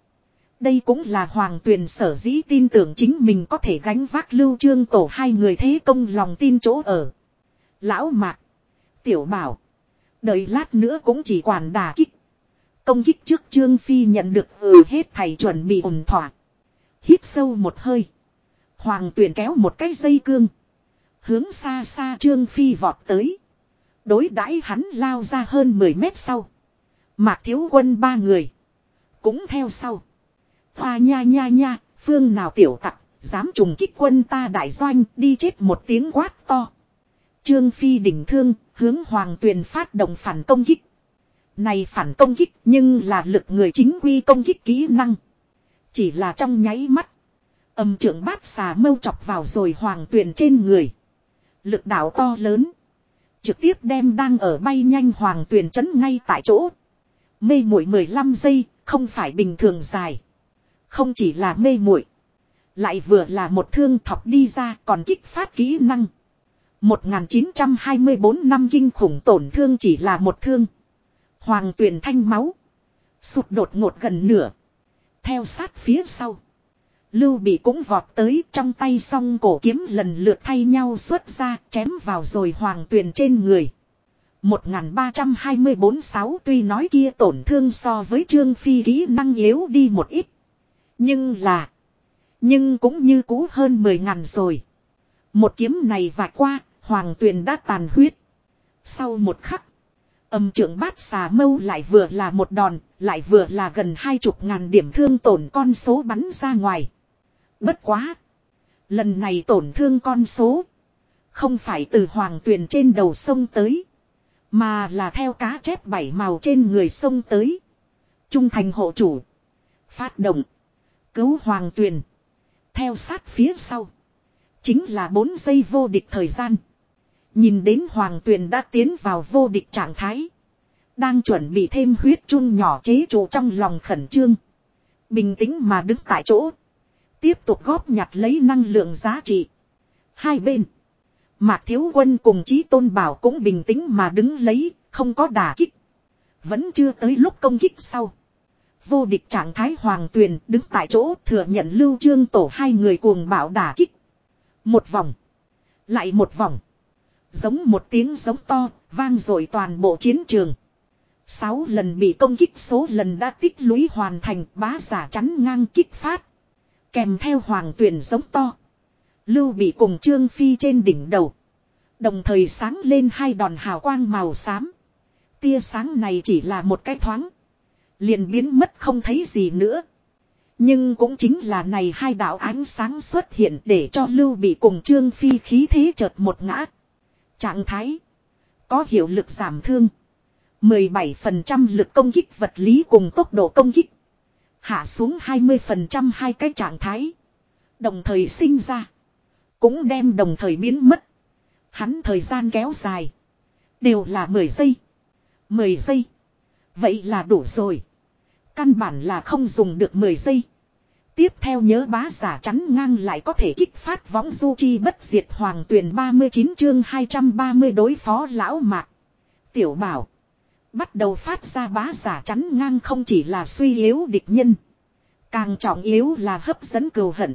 Đây cũng là hoàng tuyền sở dĩ tin tưởng chính mình có thể gánh vác lưu trương tổ hai người thế công lòng tin chỗ ở. Lão mạc. Tiểu bảo. Đợi lát nữa cũng chỉ quản đà kích. Công kích trước trương phi nhận được ừ hết thầy chuẩn bị ổn thỏa. Hít sâu một hơi. Hoàng tuyền kéo một cái dây cương. Hướng xa xa trương phi vọt tới. Đối đãi hắn lao ra hơn 10 mét sau. Mạc thiếu quân ba người. Cũng theo sau. Hoa nha nha nha, phương nào tiểu tặc, dám trùng kích quân ta đại doanh, đi chết một tiếng quát to. Trương Phi đỉnh thương, hướng Hoàng Tuyền phát động phản công kích. Này phản công kích nhưng là lực người chính quy công kích kỹ năng. Chỉ là trong nháy mắt. Âm trưởng bát xà mâu chọc vào rồi Hoàng Tuyền trên người. Lực đảo to lớn. Trực tiếp đem đang ở bay nhanh Hoàng Tuyền chấn ngay tại chỗ. Mê muội 15 giây, không phải bình thường dài. Không chỉ là mê muội, Lại vừa là một thương thọc đi ra còn kích phát kỹ năng. 1924 năm kinh khủng tổn thương chỉ là một thương. Hoàng tuyển thanh máu. Sụt đột ngột gần nửa. Theo sát phía sau. Lưu bị cũng vọt tới trong tay song cổ kiếm lần lượt thay nhau xuất ra chém vào rồi hoàng tuyền trên người. 1324 sáu tuy nói kia tổn thương so với trương phi kỹ năng yếu đi một ít. Nhưng là. Nhưng cũng như cũ hơn 10 ngàn rồi. Một kiếm này vạch qua, hoàng tuyền đã tàn huyết. Sau một khắc. Âm trưởng bát xà mâu lại vừa là một đòn, lại vừa là gần hai chục ngàn điểm thương tổn con số bắn ra ngoài. Bất quá. Lần này tổn thương con số. Không phải từ hoàng tuyền trên đầu sông tới. Mà là theo cá chép bảy màu trên người sông tới. Trung thành hộ chủ. Phát động. Cứu hoàng tuyền. Theo sát phía sau. Chính là 4 giây vô địch thời gian. Nhìn đến hoàng tuyền đã tiến vào vô địch trạng thái. Đang chuẩn bị thêm huyết chun nhỏ chế trụ trong lòng khẩn trương. Bình tĩnh mà đứng tại chỗ. Tiếp tục góp nhặt lấy năng lượng giá trị. Hai bên. Mạc Thiếu Quân cùng Chí Tôn Bảo cũng bình tĩnh mà đứng lấy, không có đả kích. Vẫn chưa tới lúc công kích sau. Vô địch trạng thái hoàng tuyền đứng tại chỗ thừa nhận lưu trương tổ hai người cuồng bạo đả kích. Một vòng. Lại một vòng. Giống một tiếng giống to, vang dội toàn bộ chiến trường. Sáu lần bị công kích số lần đã tích lũy hoàn thành bá giả chắn ngang kích phát. Kèm theo hoàng tuyển giống to. Lưu bị cùng Trương Phi trên đỉnh đầu. Đồng thời sáng lên hai đòn hào quang màu xám. Tia sáng này chỉ là một cái thoáng. Liền biến mất không thấy gì nữa. Nhưng cũng chính là này hai đạo ánh sáng xuất hiện để cho Lưu bị cùng Trương Phi khí thế chợt một ngã. Trạng thái. Có hiệu lực giảm thương. 17% lực công kích vật lý cùng tốc độ công kích. Hạ xuống 20% hai cái trạng thái. Đồng thời sinh ra. Cũng đem đồng thời biến mất. Hắn thời gian kéo dài. Đều là 10 giây. 10 giây. Vậy là đủ rồi. Căn bản là không dùng được 10 giây. Tiếp theo nhớ bá giả chắn ngang lại có thể kích phát võng du chi bất diệt hoàng tuyển 39 chương 230 đối phó lão mạc. Tiểu bảo. Bắt đầu phát ra bá giả chắn ngang không chỉ là suy yếu địch nhân. Càng trọng yếu là hấp dẫn cừu hận.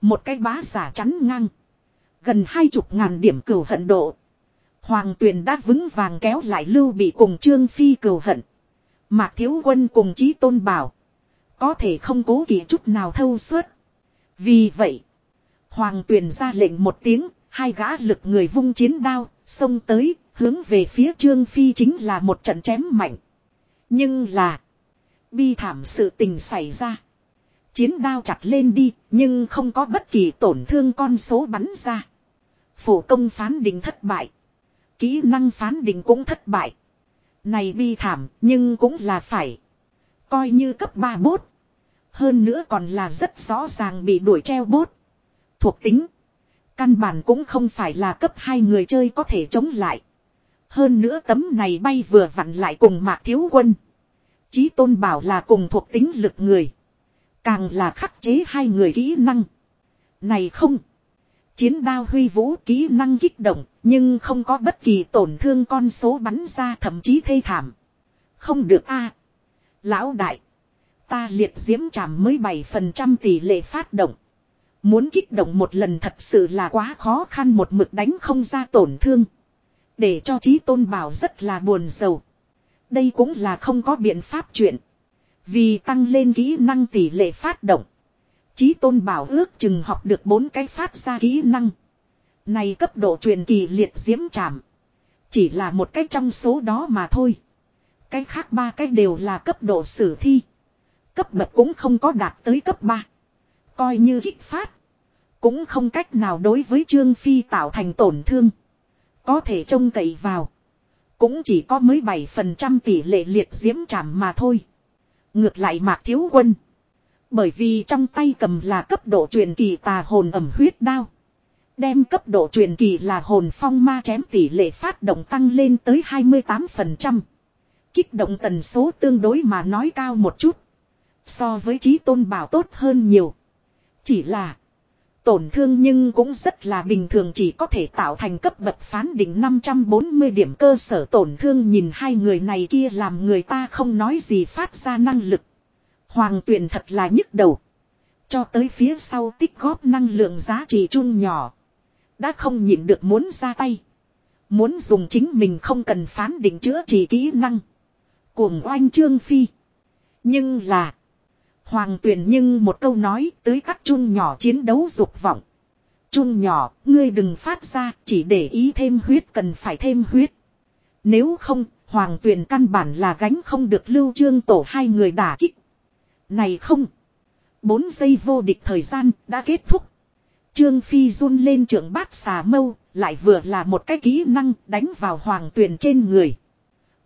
Một cái bá giả chắn ngang. Gần hai chục ngàn điểm cừu hận độ. Hoàng tuyền đã vững vàng kéo lại lưu bị cùng trương phi cừu hận. Mạc thiếu quân cùng chí tôn bảo. Có thể không cố kỵ chút nào thâu suốt. Vì vậy. Hoàng tuyền ra lệnh một tiếng. Hai gã lực người vung chiến đao. Xông tới. Hướng về phía trương phi chính là một trận chém mạnh. Nhưng là. Bi thảm sự tình xảy ra. Chiến đao chặt lên đi, nhưng không có bất kỳ tổn thương con số bắn ra. Phổ công phán định thất bại. Kỹ năng phán định cũng thất bại. Này bi thảm, nhưng cũng là phải. Coi như cấp 3 bốt. Hơn nữa còn là rất rõ ràng bị đuổi treo bốt. Thuộc tính. Căn bản cũng không phải là cấp 2 người chơi có thể chống lại. Hơn nữa tấm này bay vừa vặn lại cùng mạc thiếu quân. Chí tôn bảo là cùng thuộc tính lực người. Càng là khắc chế hai người kỹ năng. Này không. Chiến đao huy vũ kỹ năng kích động, nhưng không có bất kỳ tổn thương con số bắn ra thậm chí thê thảm. Không được a Lão đại. Ta liệt diễm chạm mới 7% tỷ lệ phát động. Muốn kích động một lần thật sự là quá khó khăn một mực đánh không ra tổn thương. Để cho trí tôn bảo rất là buồn sầu. Đây cũng là không có biện pháp chuyện. Vì tăng lên kỹ năng tỷ lệ phát động. Chí tôn bảo ước chừng học được bốn cái phát ra kỹ năng. Này cấp độ truyền kỳ liệt diễm chạm. Chỉ là một cái trong số đó mà thôi. Cái khác ba cái đều là cấp độ sử thi. Cấp bậc cũng không có đạt tới cấp 3. Coi như kích phát. Cũng không cách nào đối với Trương Phi tạo thành tổn thương. Có thể trông cậy vào. Cũng chỉ có mới 7% tỷ lệ liệt diễm chạm mà thôi. Ngược lại mạc thiếu quân. Bởi vì trong tay cầm là cấp độ truyền kỳ tà hồn ẩm huyết đao. Đem cấp độ truyền kỳ là hồn phong ma chém tỷ lệ phát động tăng lên tới 28%. Kích động tần số tương đối mà nói cao một chút. So với trí tôn bảo tốt hơn nhiều. Chỉ là, tổn thương nhưng cũng rất là bình thường chỉ có thể tạo thành cấp bậc phán định 540 điểm cơ sở tổn thương nhìn hai người này kia làm người ta không nói gì phát ra năng lực. Hoàng tuyển thật là nhức đầu. Cho tới phía sau tích góp năng lượng giá trị chung nhỏ. Đã không nhịn được muốn ra tay. Muốn dùng chính mình không cần phán định chữa trị kỹ năng. Cuồng oanh trương phi. Nhưng là. Hoàng tuyển nhưng một câu nói tới các chung nhỏ chiến đấu dục vọng. Chung nhỏ, ngươi đừng phát ra, chỉ để ý thêm huyết cần phải thêm huyết. Nếu không, hoàng tuyển căn bản là gánh không được lưu trương tổ hai người đả kích. Này không. Bốn giây vô địch thời gian đã kết thúc. Trương Phi run lên trưởng bát xà mâu, lại vừa là một cái kỹ năng đánh vào hoàng tuyền trên người.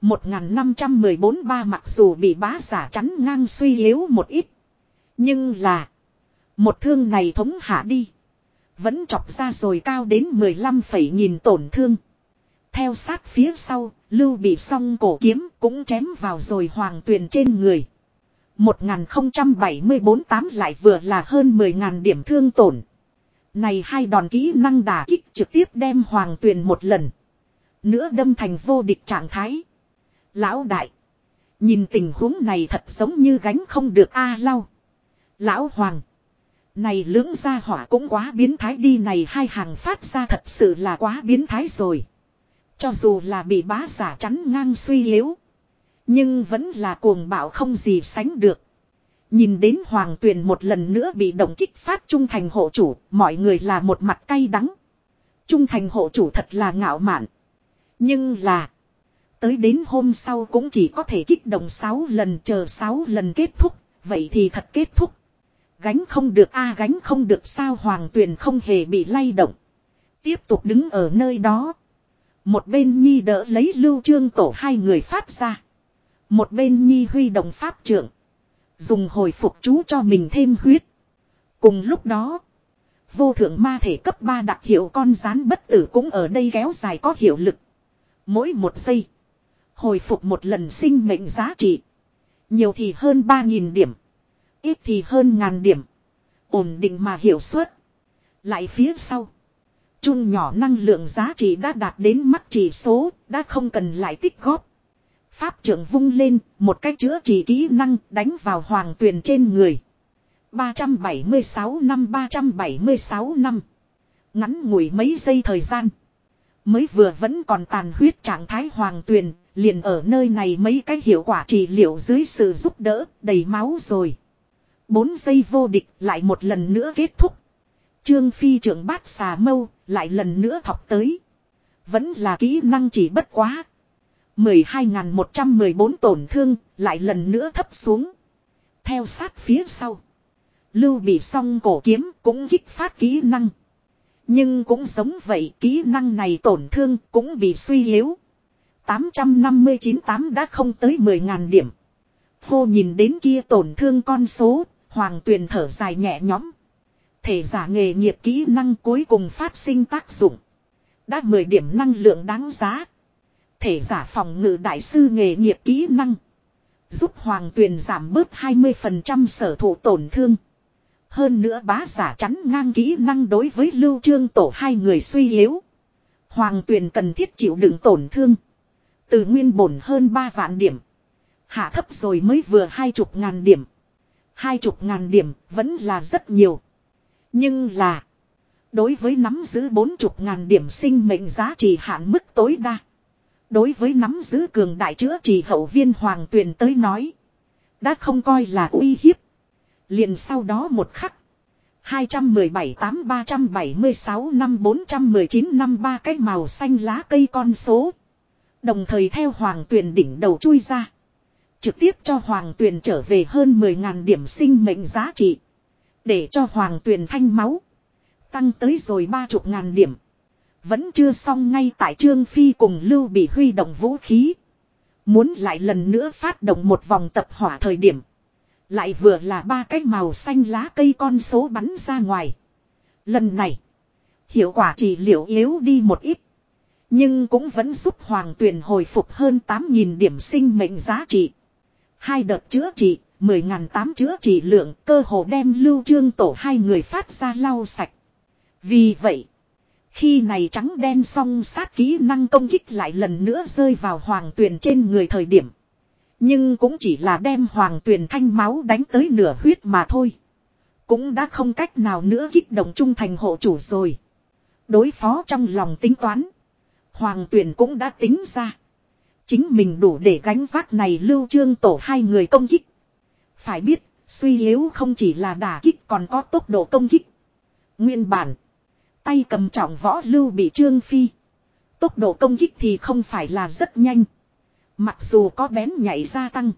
1514 ba mặc dù bị bá giả chắn ngang suy yếu một ít. Nhưng là. Một thương này thống hạ đi. Vẫn chọc ra rồi cao đến 15 phẩy nghìn tổn thương. Theo sát phía sau, lưu bị song cổ kiếm cũng chém vào rồi hoàng tuyền trên người. 1074 tám lại vừa là hơn 10.000 điểm thương tổn. Này hai đòn kỹ năng đả kích trực tiếp đem hoàng tuyền một lần. Nữa đâm thành vô địch trạng thái. Lão đại. Nhìn tình huống này thật giống như gánh không được A lau. Lão hoàng. Này lưỡng gia hỏa cũng quá biến thái đi này hai hàng phát ra thật sự là quá biến thái rồi. Cho dù là bị bá giả chắn ngang suy yếu. Nhưng vẫn là cuồng bạo không gì sánh được. Nhìn đến hoàng tuyền một lần nữa bị động kích phát trung thành hộ chủ, mọi người là một mặt cay đắng. Trung thành hộ chủ thật là ngạo mạn. Nhưng là, tới đến hôm sau cũng chỉ có thể kích động 6 lần chờ 6 lần kết thúc, vậy thì thật kết thúc. Gánh không được a gánh không được sao hoàng tuyền không hề bị lay động. Tiếp tục đứng ở nơi đó. Một bên nhi đỡ lấy lưu trương tổ hai người phát ra. Một bên nhi huy động pháp trưởng. Dùng hồi phục chú cho mình thêm huyết. Cùng lúc đó. Vô thượng ma thể cấp 3 đặc hiệu con rán bất tử cũng ở đây kéo dài có hiệu lực. Mỗi một giây. Hồi phục một lần sinh mệnh giá trị. Nhiều thì hơn 3.000 điểm. Ít thì hơn ngàn điểm. Ổn định mà hiệu suất. Lại phía sau. Chun nhỏ năng lượng giá trị đã đạt đến mắt chỉ số, đã không cần lại tích góp. Pháp trưởng vung lên, một cách chữa trị kỹ năng đánh vào hoàng tuyền trên người. 376 năm 376 năm. Ngắn ngủi mấy giây thời gian. Mới vừa vẫn còn tàn huyết trạng thái hoàng tuyền, liền ở nơi này mấy cái hiệu quả trị liệu dưới sự giúp đỡ, đầy máu rồi. 4 giây vô địch lại một lần nữa kết thúc. Trương phi trưởng bát xà mâu, lại lần nữa thọc tới. Vẫn là kỹ năng chỉ bất quá. 12.114 tổn thương, lại lần nữa thấp xuống. Theo sát phía sau. Lưu bị song cổ kiếm cũng kích phát kỹ năng. Nhưng cũng giống vậy kỹ năng này tổn thương cũng bị suy yếu. 859 tám đã không tới 10.000 điểm. Hô nhìn đến kia tổn thương con số, hoàng tuyền thở dài nhẹ nhõm. Thể giả nghề nghiệp kỹ năng cuối cùng phát sinh tác dụng. Đã 10 điểm năng lượng đáng giá. Thể giả phòng ngự đại sư nghề nghiệp kỹ năng. Giúp hoàng tuyền giảm bớt 20% sở thụ tổn thương. Hơn nữa bá giả chắn ngang kỹ năng đối với lưu trương tổ hai người suy yếu. Hoàng tuyền cần thiết chịu đựng tổn thương. Từ nguyên bổn hơn 3 vạn điểm. Hạ thấp rồi mới vừa hai chục ngàn điểm. Hai chục ngàn điểm vẫn là rất nhiều. Nhưng là. Đối với nắm giữ bốn chục ngàn điểm sinh mệnh giá trị hạn mức tối đa. Đối với nắm giữ cường đại chữa trị hậu viên hoàng tuyền tới nói. Đã không coi là uy hiếp. Liền sau đó một khắc. 217 8 376 năm 419 năm ba cái màu xanh lá cây con số. Đồng thời theo hoàng tuyền đỉnh đầu chui ra. Trực tiếp cho hoàng tuyền trở về hơn 10.000 điểm sinh mệnh giá trị. Để cho hoàng tuyền thanh máu. Tăng tới rồi ba chục ngàn điểm. Vẫn chưa xong ngay tại Trương Phi cùng Lưu bị huy động vũ khí. Muốn lại lần nữa phát động một vòng tập hỏa thời điểm. Lại vừa là ba cái màu xanh lá cây con số bắn ra ngoài. Lần này. Hiệu quả chỉ liệu yếu đi một ít. Nhưng cũng vẫn giúp Hoàng Tuyền hồi phục hơn 8.000 điểm sinh mệnh giá trị. Hai đợt chữa trị, 10.008 chữa trị lượng cơ hồ đem lưu trương tổ hai người phát ra lau sạch. Vì vậy, khi này trắng đen song sát kỹ năng công kích lại lần nữa rơi vào hoàng tuyền trên người thời điểm. Nhưng cũng chỉ là đem hoàng tuyền thanh máu đánh tới nửa huyết mà thôi. Cũng đã không cách nào nữa kích động trung thành hộ chủ rồi. Đối phó trong lòng tính toán. Hoàng tuyền cũng đã tính ra. Chính mình đủ để gánh vác này lưu trương tổ hai người công kích. Phải biết, suy yếu không chỉ là đả kích còn có tốc độ công kích. Nguyên bản. Tay cầm trọng võ lưu bị trương phi. Tốc độ công kích thì không phải là rất nhanh. Mặc dù có bén nhảy gia tăng.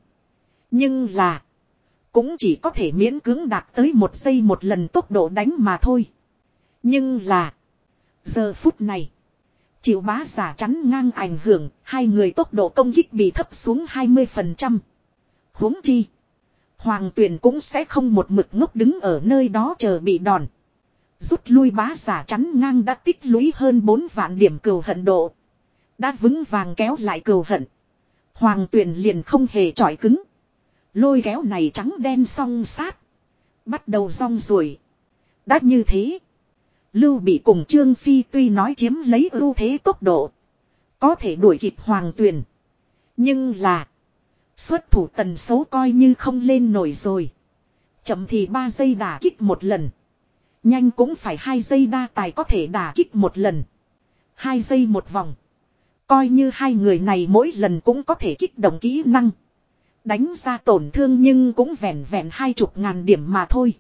Nhưng là. Cũng chỉ có thể miễn cưỡng đạt tới một giây một lần tốc độ đánh mà thôi. Nhưng là. Giờ phút này. Chịu bá giả chắn ngang ảnh hưởng. Hai người tốc độ công kích bị thấp xuống 20%. huống chi. Hoàng tuyển cũng sẽ không một mực ngốc đứng ở nơi đó chờ bị đòn. Rút lui bá giả chắn ngang đã tích lũy hơn 4 vạn điểm cừu hận độ. Đã vững vàng kéo lại cừu hận. Hoàng tuyển liền không hề trọi cứng. Lôi kéo này trắng đen song sát. Bắt đầu rong ruổi. Đã như thế. Lưu bị cùng Trương Phi tuy nói chiếm lấy ưu thế tốc độ. Có thể đuổi kịp hoàng tuyền. Nhưng là. Xuất thủ tần số coi như không lên nổi rồi. Chậm thì 3 giây đả kích một lần. Nhanh cũng phải 2 giây đa tài có thể đả kích một lần. 2 giây một vòng. Coi như hai người này mỗi lần cũng có thể kích động kỹ năng. Đánh ra tổn thương nhưng cũng vẹn vẹn hai chục ngàn điểm mà thôi.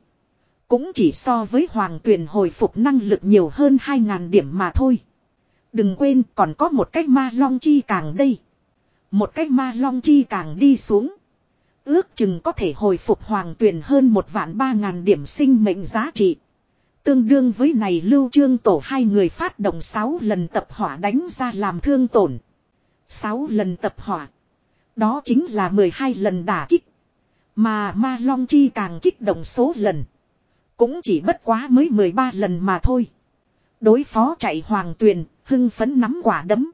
Cũng chỉ so với hoàng tuyển hồi phục năng lực nhiều hơn hai ngàn điểm mà thôi. Đừng quên còn có một cách ma long chi càng đây. Một cách ma long chi càng đi xuống. Ước chừng có thể hồi phục hoàng tuyển hơn một vạn ba ngàn điểm sinh mệnh giá trị. Tương đương với này lưu trương tổ hai người phát động 6 lần tập hỏa đánh ra làm thương tổn. 6 lần tập hỏa. Đó chính là 12 lần đả kích. Mà ma long chi càng kích động số lần. Cũng chỉ bất quá mới 13 lần mà thôi. Đối phó chạy hoàng tuyền, hưng phấn nắm quả đấm.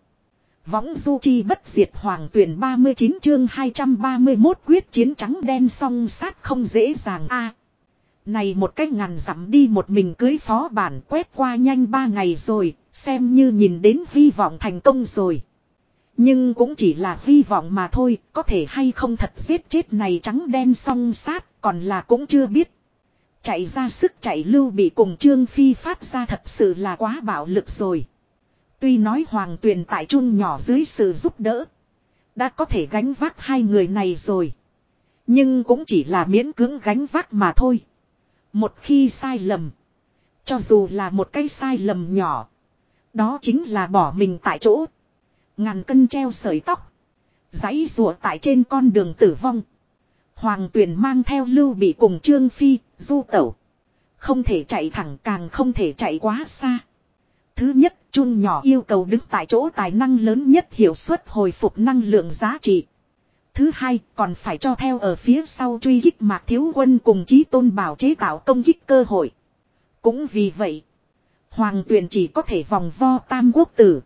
Võng du chi bất diệt hoàng tuyển 39 chương 231 quyết chiến trắng đen song sát không dễ dàng a này một cách ngàn dặm đi một mình cưới phó bản quét qua nhanh ba ngày rồi, xem như nhìn đến hy vọng thành công rồi. Nhưng cũng chỉ là hy vọng mà thôi, có thể hay không thật giết chết này trắng đen song sát, còn là cũng chưa biết. Chạy ra sức chạy lưu bị cùng Trương Phi phát ra thật sự là quá bạo lực rồi. Tuy nói hoàng tuyền tại trung nhỏ dưới sự giúp đỡ. Đã có thể gánh vác hai người này rồi. Nhưng cũng chỉ là miễn cưỡng gánh vác mà thôi. Một khi sai lầm. Cho dù là một cái sai lầm nhỏ. Đó chính là bỏ mình tại chỗ. Ngàn cân treo sợi tóc. Giấy rùa tại trên con đường tử vong. Hoàng tuyền mang theo lưu bị cùng Trương Phi, du tẩu. Không thể chạy thẳng càng không thể chạy quá xa. Thứ nhất, chun nhỏ yêu cầu đứng tại chỗ tài năng lớn nhất hiệu suất hồi phục năng lượng giá trị. Thứ hai, còn phải cho theo ở phía sau truy kích mạc thiếu quân cùng chí tôn bảo chế tạo công kích cơ hội. Cũng vì vậy, hoàng tuyền chỉ có thể vòng vo tam quốc tử.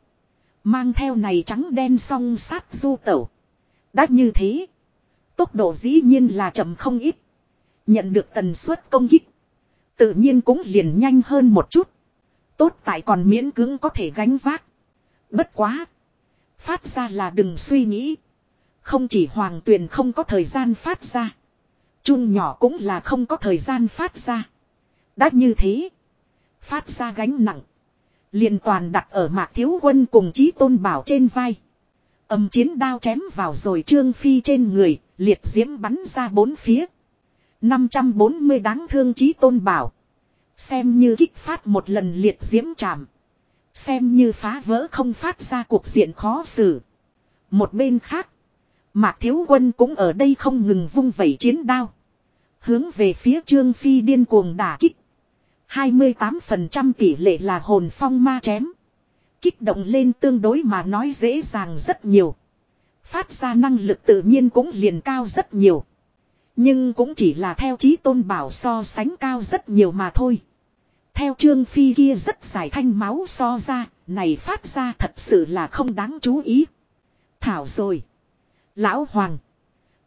Mang theo này trắng đen song sát du tẩu. Đã như thế, tốc độ dĩ nhiên là chậm không ít. Nhận được tần suất công kích. Tự nhiên cũng liền nhanh hơn một chút. Tốt tại còn miễn cưỡng có thể gánh vác. Bất quá. Phát ra là đừng suy nghĩ. Không chỉ hoàng tuyền không có thời gian phát ra. Chun nhỏ cũng là không có thời gian phát ra. Đã như thế. Phát ra gánh nặng. liền toàn đặt ở mạc thiếu quân cùng chí tôn bảo trên vai. Âm chiến đao chém vào rồi trương phi trên người, liệt diễm bắn ra bốn phía. 540 đáng thương chí tôn bảo. Xem như kích phát một lần liệt diễm chạm. Xem như phá vỡ không phát ra cuộc diện khó xử. Một bên khác. Mạc Thiếu Quân cũng ở đây không ngừng vung vẩy chiến đao. Hướng về phía Trương Phi điên cuồng đả kích. 28% tỷ lệ là hồn phong ma chém. Kích động lên tương đối mà nói dễ dàng rất nhiều. Phát ra năng lực tự nhiên cũng liền cao rất nhiều. Nhưng cũng chỉ là theo chí tôn bảo so sánh cao rất nhiều mà thôi. Theo Trương Phi kia rất giải thanh máu so ra, này phát ra thật sự là không đáng chú ý. Thảo rồi. Lão Hoàng.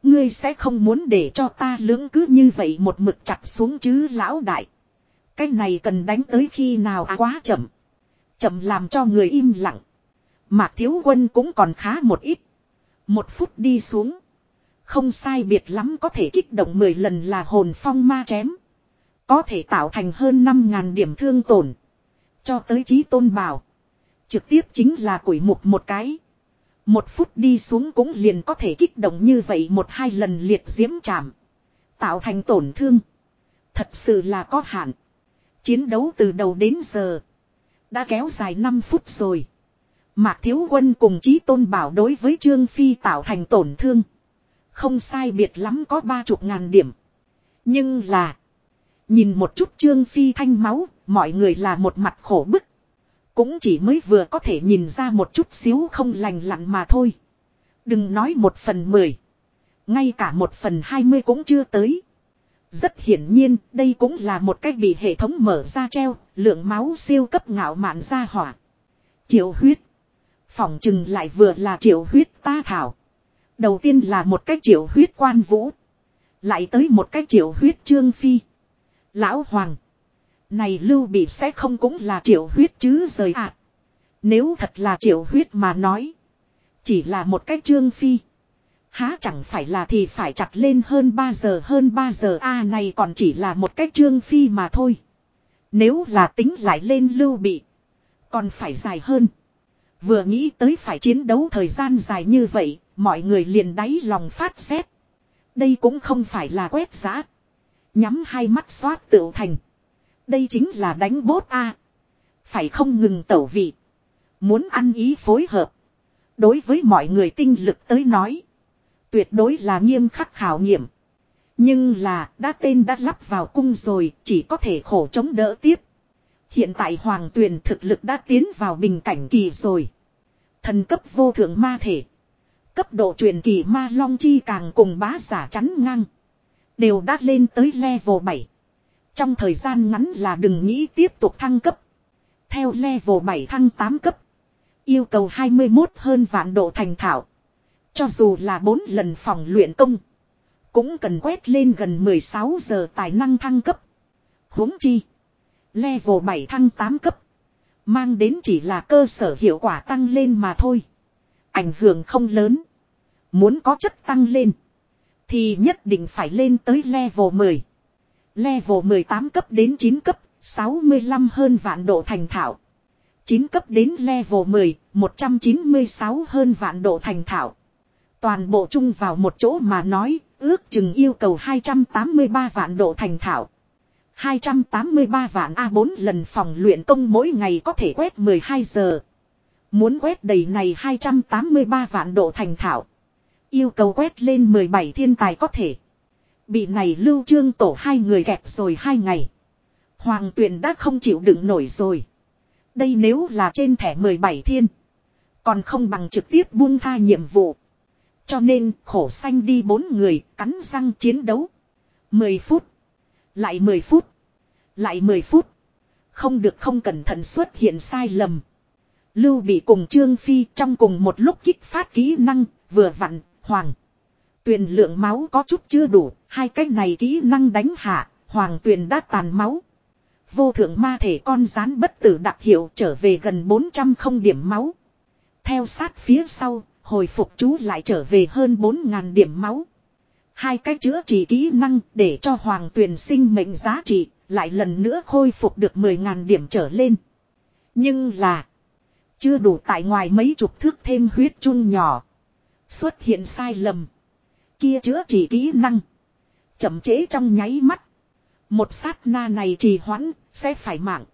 Ngươi sẽ không muốn để cho ta lưỡng cứ như vậy một mực chặt xuống chứ lão đại. Cái này cần đánh tới khi nào à quá chậm. Chậm làm cho người im lặng. Mạc Thiếu Quân cũng còn khá một ít. Một phút đi xuống. Không sai biệt lắm có thể kích động 10 lần là hồn phong ma chém. Có thể tạo thành hơn 5.000 điểm thương tổn. Cho tới trí tôn bảo. Trực tiếp chính là quỷ mục một cái. Một phút đi xuống cũng liền có thể kích động như vậy một hai lần liệt diễm chạm. Tạo thành tổn thương. Thật sự là có hạn. Chiến đấu từ đầu đến giờ. Đã kéo dài 5 phút rồi. Mạc Thiếu Quân cùng Chí Tôn Bảo đối với Trương Phi tạo thành tổn thương. Không sai biệt lắm có ba chục ngàn điểm. Nhưng là. Nhìn một chút Trương Phi thanh máu, mọi người là một mặt khổ bức. Cũng chỉ mới vừa có thể nhìn ra một chút xíu không lành lặn mà thôi. Đừng nói một phần mười. Ngay cả một phần hai mươi cũng chưa tới. Rất hiển nhiên, đây cũng là một cách bị hệ thống mở ra treo, lượng máu siêu cấp ngạo mạn ra hỏa. Triệu huyết. Phỏng chừng lại vừa là triệu huyết ta thảo. Đầu tiên là một cách triệu huyết quan vũ. Lại tới một cách triệu huyết trương phi. Lão Hoàng. Này lưu bị sẽ không cũng là triệu huyết chứ rời ạ. À. Nếu thật là triệu huyết mà nói. Chỉ là một cái trương phi. Há chẳng phải là thì phải chặt lên hơn 3 giờ hơn 3 giờ a à, này còn chỉ là một cái trương phi mà thôi. Nếu là tính lại lên lưu bị. Còn phải dài hơn. Vừa nghĩ tới phải chiến đấu thời gian dài như vậy, mọi người liền đáy lòng phát xét. Đây cũng không phải là quét giã. Nhắm hai mắt xoát tựu thành. Đây chính là đánh bốt a Phải không ngừng tẩu vị. Muốn ăn ý phối hợp. Đối với mọi người tinh lực tới nói. Tuyệt đối là nghiêm khắc khảo nghiệm. Nhưng là, đã tên đã lắp vào cung rồi, chỉ có thể khổ chống đỡ tiếp. Hiện tại hoàng tuyền thực lực đã tiến vào bình cảnh kỳ rồi. Thần cấp vô thượng ma thể. Cấp độ truyền kỳ ma long chi càng cùng bá giả chắn ngang. Đều đã lên tới level 7. Trong thời gian ngắn là đừng nghĩ tiếp tục thăng cấp. Theo level 7 thăng 8 cấp. Yêu cầu 21 hơn vạn độ thành thạo. Cho dù là 4 lần phòng luyện công. Cũng cần quét lên gần 16 giờ tài năng thăng cấp. huống chi. Level 7 thăng 8 cấp. Mang đến chỉ là cơ sở hiệu quả tăng lên mà thôi. Ảnh hưởng không lớn. Muốn có chất tăng lên. Thì nhất định phải lên tới level 10. Level 18 cấp đến 9 cấp, 65 hơn vạn độ thành thạo. 9 cấp đến level 10, 196 hơn vạn độ thành thạo. Toàn bộ chung vào một chỗ mà nói, ước chừng yêu cầu 283 vạn độ thành thạo. 283 vạn A4 lần phòng luyện công mỗi ngày có thể quét 12 giờ. Muốn quét đầy này 283 vạn độ thành thạo. Yêu cầu quét lên 17 thiên tài có thể. Bị này lưu trương tổ hai người kẹp rồi hai ngày. Hoàng tuyển đã không chịu đựng nổi rồi. Đây nếu là trên thẻ 17 thiên. Còn không bằng trực tiếp buông tha nhiệm vụ. Cho nên khổ xanh đi bốn người cắn răng chiến đấu. 10 phút. Lại 10 phút. Lại 10 phút. Không được không cẩn thận xuất hiện sai lầm. Lưu bị cùng Trương Phi trong cùng một lúc kích phát kỹ năng, vừa vặn, hoàng. Tuyền lượng máu có chút chưa đủ, hai cái này kỹ năng đánh hạ, hoàng tuyền đã tàn máu. Vô thượng ma thể con rán bất tử đặc hiệu trở về gần 400 không điểm máu. Theo sát phía sau, hồi phục chú lại trở về hơn 4.000 điểm máu. Hai cái chữa trị kỹ năng để cho hoàng tuyền sinh mệnh giá trị, lại lần nữa khôi phục được 10.000 điểm trở lên. Nhưng là, chưa đủ tại ngoài mấy chục thước thêm huyết chun nhỏ. Xuất hiện sai lầm. Kia chữa trị kỹ năng. Chậm chế trong nháy mắt. Một sát na này trì hoãn, sẽ phải mạng.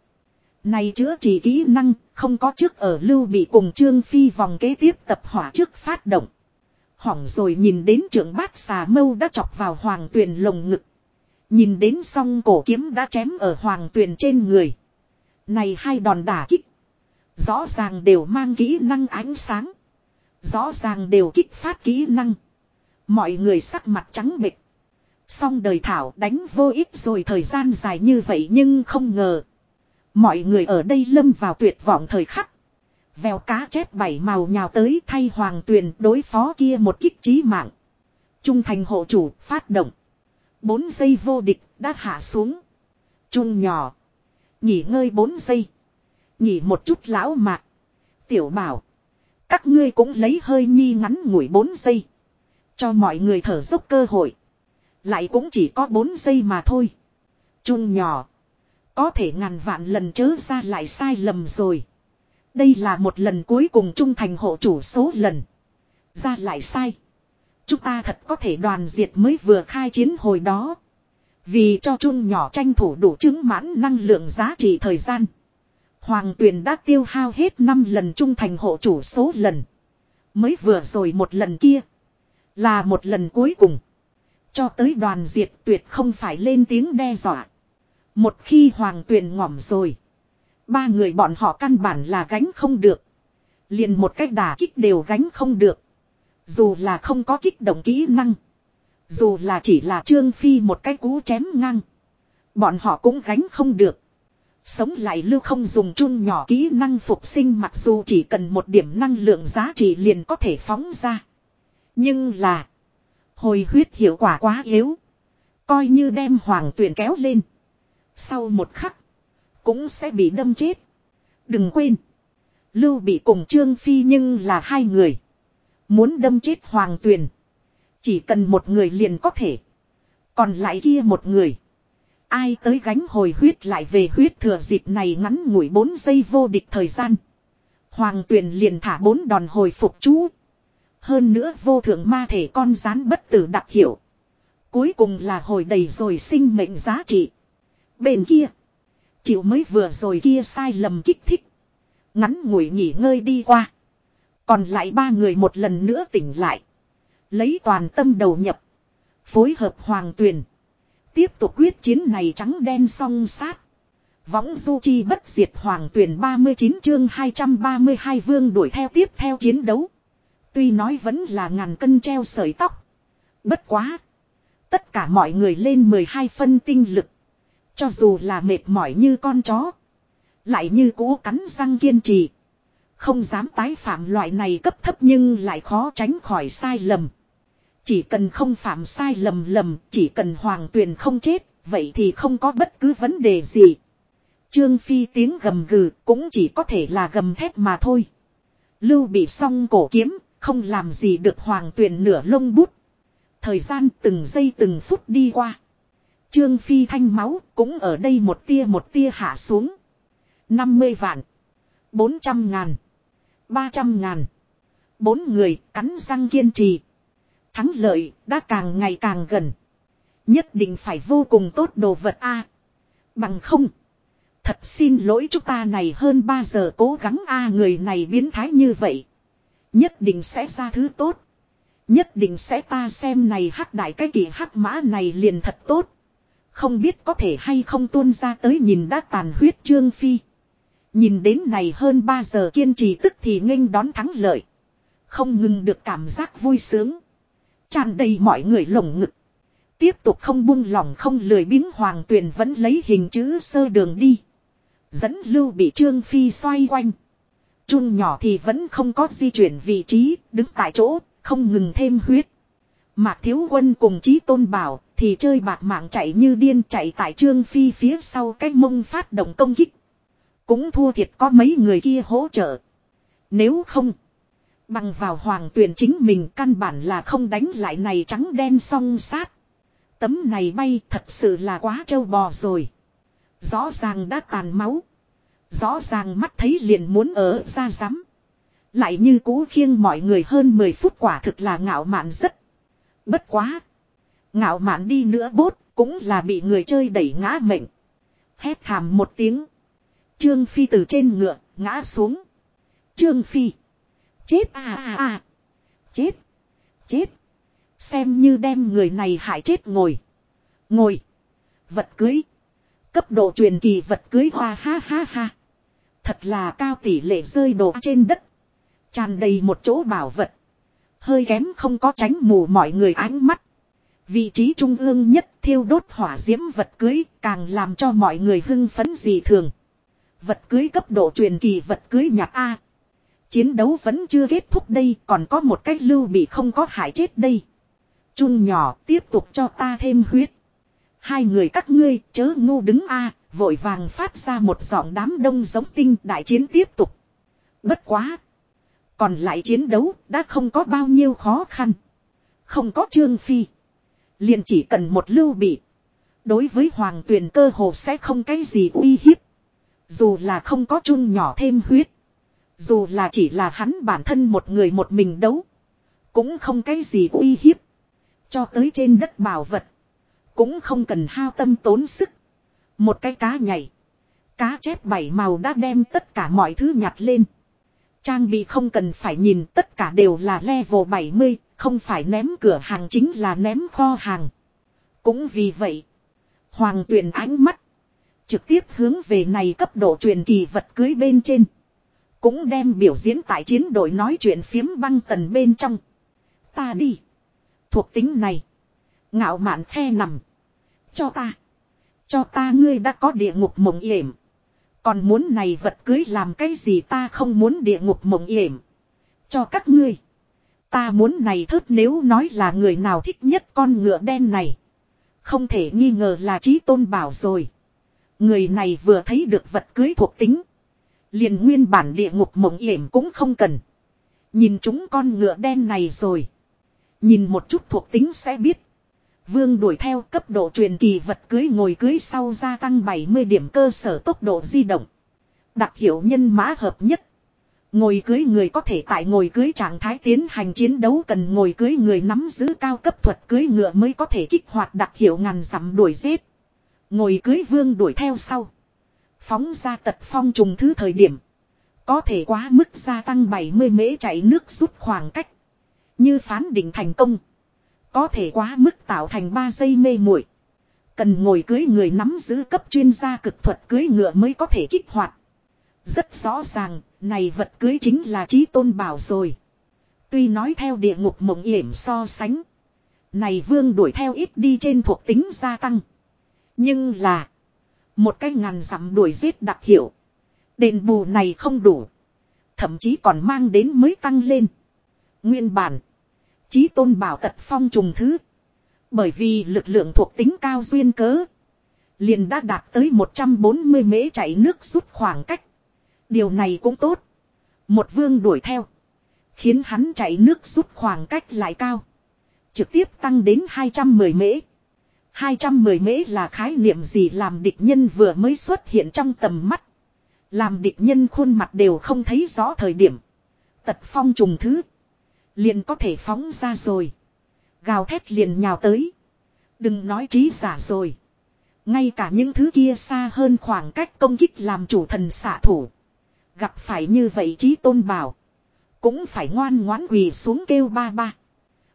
Này chữa trị kỹ năng, không có trước ở lưu bị cùng Trương Phi vòng kế tiếp tập hỏa trước phát động. Hỏng rồi nhìn đến trưởng bát xà mâu đã chọc vào hoàng tuyền lồng ngực. Nhìn đến song cổ kiếm đã chém ở hoàng tuyền trên người. Này hai đòn đả kích. Rõ ràng đều mang kỹ năng ánh sáng. Rõ ràng đều kích phát kỹ năng. Mọi người sắc mặt trắng bệch. Xong đời thảo đánh vô ích rồi thời gian dài như vậy nhưng không ngờ. Mọi người ở đây lâm vào tuyệt vọng thời khắc. Vèo cá chép bảy màu nhào tới thay hoàng tuyền đối phó kia một kích trí mạng. Trung thành hộ chủ phát động. Bốn giây vô địch đã hạ xuống. Trung nhỏ. Nghỉ ngơi bốn giây. Nghỉ một chút lão mạc. Tiểu bảo. Các ngươi cũng lấy hơi nhi ngắn ngủi bốn giây. Cho mọi người thở dốc cơ hội. Lại cũng chỉ có 4 giây mà thôi. Trung nhỏ. Có thể ngàn vạn lần chớ ra lại sai lầm rồi. Đây là một lần cuối cùng trung thành hộ chủ số lần. Ra lại sai. Chúng ta thật có thể đoàn diệt mới vừa khai chiến hồi đó. Vì cho trung nhỏ tranh thủ đủ chứng mãn năng lượng giá trị thời gian. Hoàng tuyền đã tiêu hao hết 5 lần trung thành hộ chủ số lần. Mới vừa rồi một lần kia. Là một lần cuối cùng. Cho tới đoàn diệt tuyệt không phải lên tiếng đe dọa. Một khi hoàng tuyền ngỏm rồi. Ba người bọn họ căn bản là gánh không được. Liền một cách đả kích đều gánh không được. Dù là không có kích động kỹ năng. Dù là chỉ là trương phi một cái cú chém ngang. Bọn họ cũng gánh không được. Sống lại lưu không dùng chun nhỏ kỹ năng phục sinh mặc dù chỉ cần một điểm năng lượng giá trị liền có thể phóng ra. Nhưng là. Hồi huyết hiệu quả quá yếu. Coi như đem hoàng tuyển kéo lên. Sau một khắc. Cũng sẽ bị đâm chết. Đừng quên. Lưu bị cùng Trương Phi nhưng là hai người. Muốn đâm chết hoàng tuyển. Chỉ cần một người liền có thể. Còn lại kia một người. Ai tới gánh hồi huyết lại về huyết thừa dịp này ngắn ngủi 4 giây vô địch thời gian. Hoàng tuyển liền thả bốn đòn hồi phục chú. Hơn nữa vô thượng ma thể con rán bất tử đặc hiệu. Cuối cùng là hồi đầy rồi sinh mệnh giá trị. Bên kia. Chịu mới vừa rồi kia sai lầm kích thích. Ngắn ngủi nghỉ ngơi đi qua. Còn lại ba người một lần nữa tỉnh lại. Lấy toàn tâm đầu nhập. Phối hợp hoàng tuyền. Tiếp tục quyết chiến này trắng đen song sát. Võng du chi bất diệt hoàng tuyển 39 chương 232 vương đuổi theo tiếp theo chiến đấu. Tuy nói vẫn là ngàn cân treo sợi tóc. Bất quá. Tất cả mọi người lên 12 phân tinh lực. Cho dù là mệt mỏi như con chó. Lại như cũ cắn răng kiên trì. Không dám tái phạm loại này cấp thấp nhưng lại khó tránh khỏi sai lầm. Chỉ cần không phạm sai lầm lầm, chỉ cần hoàng tuyền không chết, vậy thì không có bất cứ vấn đề gì. Trương Phi tiếng gầm gừ cũng chỉ có thể là gầm thét mà thôi. Lưu bị song cổ kiếm, không làm gì được hoàng tuyền nửa lông bút. Thời gian từng giây từng phút đi qua. Trương Phi thanh máu cũng ở đây một tia một tia hạ xuống. 50 vạn. 400 ngàn. 300 ngàn. Bốn người cắn răng kiên trì. Thắng lợi đã càng ngày càng gần. Nhất định phải vô cùng tốt đồ vật a Bằng không. Thật xin lỗi chúng ta này hơn 3 giờ cố gắng a người này biến thái như vậy. Nhất định sẽ ra thứ tốt. Nhất định sẽ ta xem này hắc đại cái kỳ hắc mã này liền thật tốt. Không biết có thể hay không tuôn ra tới nhìn đã tàn huyết trương phi. Nhìn đến này hơn 3 giờ kiên trì tức thì nghênh đón thắng lợi. Không ngừng được cảm giác vui sướng. tràn đầy mọi người lồng ngực. Tiếp tục không buông lỏng không lười biếng hoàng tuyền vẫn lấy hình chữ sơ đường đi. Dẫn lưu bị trương phi xoay quanh. Chun nhỏ thì vẫn không có di chuyển vị trí, đứng tại chỗ, không ngừng thêm huyết. Mạc Thiếu Quân cùng Chí Tôn Bảo thì chơi bạc mạng chạy như điên chạy tại Trương Phi phía sau cái mông phát động công kích. Cũng thua thiệt có mấy người kia hỗ trợ. Nếu không, bằng vào hoàng tuyển chính mình căn bản là không đánh lại này trắng đen song sát. Tấm này bay thật sự là quá trâu bò rồi. Rõ ràng đã tàn máu. Rõ ràng mắt thấy liền muốn ở ra rắm. Lại như cũ khiêng mọi người hơn 10 phút quả thực là ngạo mạn rất. Bất quá. Ngạo mạn đi nữa bốt cũng là bị người chơi đẩy ngã mệnh. Hét thảm một tiếng. Trương Phi từ trên ngựa ngã xuống. Trương Phi. Chết à à à. Chết. Chết. Xem như đem người này hại chết ngồi. Ngồi. Vật cưới. Cấp độ truyền kỳ vật cưới hoa ha ha ha. Thật là cao tỷ lệ rơi đổ trên đất. Tràn đầy một chỗ bảo vật. Hơi kém không có tránh mù mọi người ánh mắt. Vị trí trung ương nhất thiêu đốt hỏa diễm vật cưới càng làm cho mọi người hưng phấn dị thường. Vật cưới cấp độ truyền kỳ vật cưới nhạc A. Chiến đấu vẫn chưa kết thúc đây, còn có một cách lưu bị không có hại chết đây. Chun nhỏ, tiếp tục cho ta thêm huyết. Hai người các ngươi, chớ ngu đứng A vội vàng phát ra một giọng đám đông giống tinh đại chiến tiếp tục. Bất quá. Còn lại chiến đấu đã không có bao nhiêu khó khăn. Không có trương phi. Liền chỉ cần một lưu bị. Đối với hoàng tuyền cơ hồ sẽ không cái gì uy hiếp. Dù là không có chung nhỏ thêm huyết. Dù là chỉ là hắn bản thân một người một mình đấu. Cũng không cái gì uy hiếp. Cho tới trên đất bảo vật. Cũng không cần hao tâm tốn sức. Một cái cá nhảy. Cá chép bảy màu đã đem tất cả mọi thứ nhặt lên. Trang bị không cần phải nhìn tất cả đều là level 70, không phải ném cửa hàng chính là ném kho hàng. Cũng vì vậy, Hoàng tuyển ánh mắt, trực tiếp hướng về này cấp độ truyền kỳ vật cưới bên trên. Cũng đem biểu diễn tại chiến đội nói chuyện phiếm băng tần bên trong. Ta đi. Thuộc tính này. Ngạo mạn khe nằm. Cho ta. Cho ta ngươi đã có địa ngục mộng yểm. Còn muốn này vật cưới làm cái gì ta không muốn địa ngục mộng yểm. Cho các ngươi. Ta muốn này thớt nếu nói là người nào thích nhất con ngựa đen này. Không thể nghi ngờ là trí tôn bảo rồi. Người này vừa thấy được vật cưới thuộc tính. liền nguyên bản địa ngục mộng yểm cũng không cần. Nhìn chúng con ngựa đen này rồi. Nhìn một chút thuộc tính sẽ biết. Vương đuổi theo cấp độ truyền kỳ vật cưới ngồi cưới sau gia tăng 70 điểm cơ sở tốc độ di động. Đặc hiệu nhân mã hợp nhất. Ngồi cưới người có thể tại ngồi cưới trạng thái tiến hành chiến đấu cần ngồi cưới người nắm giữ cao cấp thuật cưới ngựa mới có thể kích hoạt đặc hiệu ngàn dặm đuổi giết. Ngồi cưới vương đuổi theo sau. Phóng ra tật phong trùng thứ thời điểm. Có thể quá mức gia tăng 70 mễ chạy nước rút khoảng cách. Như phán định thành công. Có thể quá mức tạo thành 3 giây mê muội Cần ngồi cưới người nắm giữ cấp chuyên gia cực thuật cưới ngựa mới có thể kích hoạt. Rất rõ ràng, này vật cưới chính là trí tôn bảo rồi. Tuy nói theo địa ngục mộng yểm so sánh. Này vương đuổi theo ít đi trên thuộc tính gia tăng. Nhưng là. Một cái ngàn dặm đuổi giết đặc hiệu. Đền bù này không đủ. Thậm chí còn mang đến mới tăng lên. Nguyên bản. Chí tôn bảo tật phong trùng thứ. Bởi vì lực lượng thuộc tính cao duyên cớ. Liền đã đạt tới 140 mễ chạy nước rút khoảng cách. Điều này cũng tốt. Một vương đuổi theo. Khiến hắn chạy nước rút khoảng cách lại cao. Trực tiếp tăng đến 210 mễ. 210 mễ là khái niệm gì làm địch nhân vừa mới xuất hiện trong tầm mắt. Làm địch nhân khuôn mặt đều không thấy rõ thời điểm. Tật phong trùng thứ. Liền có thể phóng ra rồi. Gào thét liền nhào tới. Đừng nói trí giả rồi. Ngay cả những thứ kia xa hơn khoảng cách công kích làm chủ thần xạ thủ. Gặp phải như vậy trí tôn bảo. Cũng phải ngoan ngoãn quỳ xuống kêu ba ba.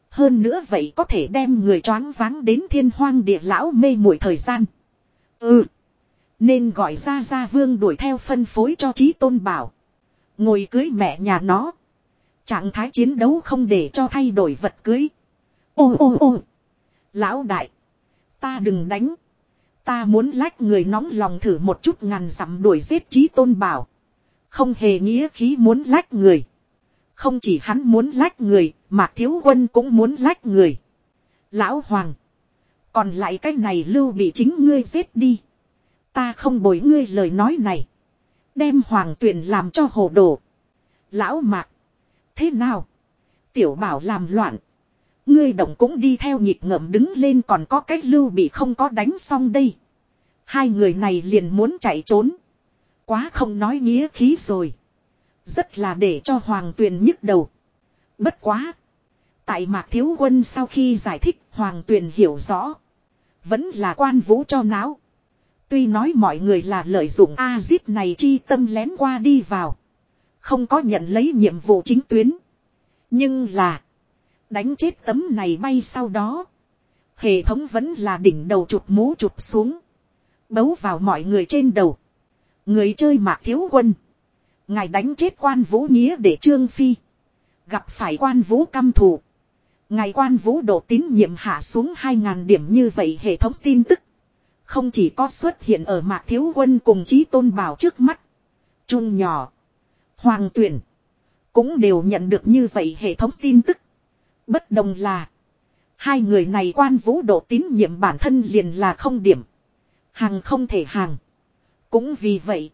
Hơn nữa vậy có thể đem người choáng váng đến thiên hoang địa lão mê muội thời gian. Ừ. Nên gọi ra ra vương đuổi theo phân phối cho trí tôn bảo. Ngồi cưới mẹ nhà nó. Trạng thái chiến đấu không để cho thay đổi vật cưới. Ô ô ô. Lão đại. Ta đừng đánh. Ta muốn lách người nóng lòng thử một chút ngàn dặm đuổi giết trí tôn bảo. Không hề nghĩa khí muốn lách người. Không chỉ hắn muốn lách người, mà thiếu quân cũng muốn lách người. Lão Hoàng. Còn lại cái này lưu bị chính ngươi giết đi. Ta không bồi ngươi lời nói này. Đem Hoàng tuyển làm cho hồ đồ. Lão Mạc. Thế nào? Tiểu bảo làm loạn. Ngươi động cũng đi theo nhịp ngậm đứng lên còn có cách lưu bị không có đánh xong đây. Hai người này liền muốn chạy trốn. Quá không nói nghĩa khí rồi. Rất là để cho Hoàng Tuyền nhức đầu. Bất quá. Tại Mạc Thiếu Quân sau khi giải thích, Hoàng Tuyền hiểu rõ. Vẫn là quan vũ cho náo. Tuy nói mọi người là lợi dụng A-zip này chi tâm lén qua đi vào. Không có nhận lấy nhiệm vụ chính tuyến. Nhưng là. Đánh chết tấm này bay sau đó. Hệ thống vẫn là đỉnh đầu chụp mũ chụp xuống. Bấu vào mọi người trên đầu. Người chơi mạc thiếu quân. Ngài đánh chết quan vũ nghĩa để trương phi. Gặp phải quan vũ căm thù. Ngài quan vũ độ tín nhiệm hạ xuống 2.000 điểm như vậy hệ thống tin tức. Không chỉ có xuất hiện ở mạc thiếu quân cùng chí tôn bảo trước mắt. Trung nhỏ. Hoàng tuyển. Cũng đều nhận được như vậy hệ thống tin tức. Bất đồng là. Hai người này quan vũ độ tín nhiệm bản thân liền là không điểm. Hàng không thể hàng. Cũng vì vậy.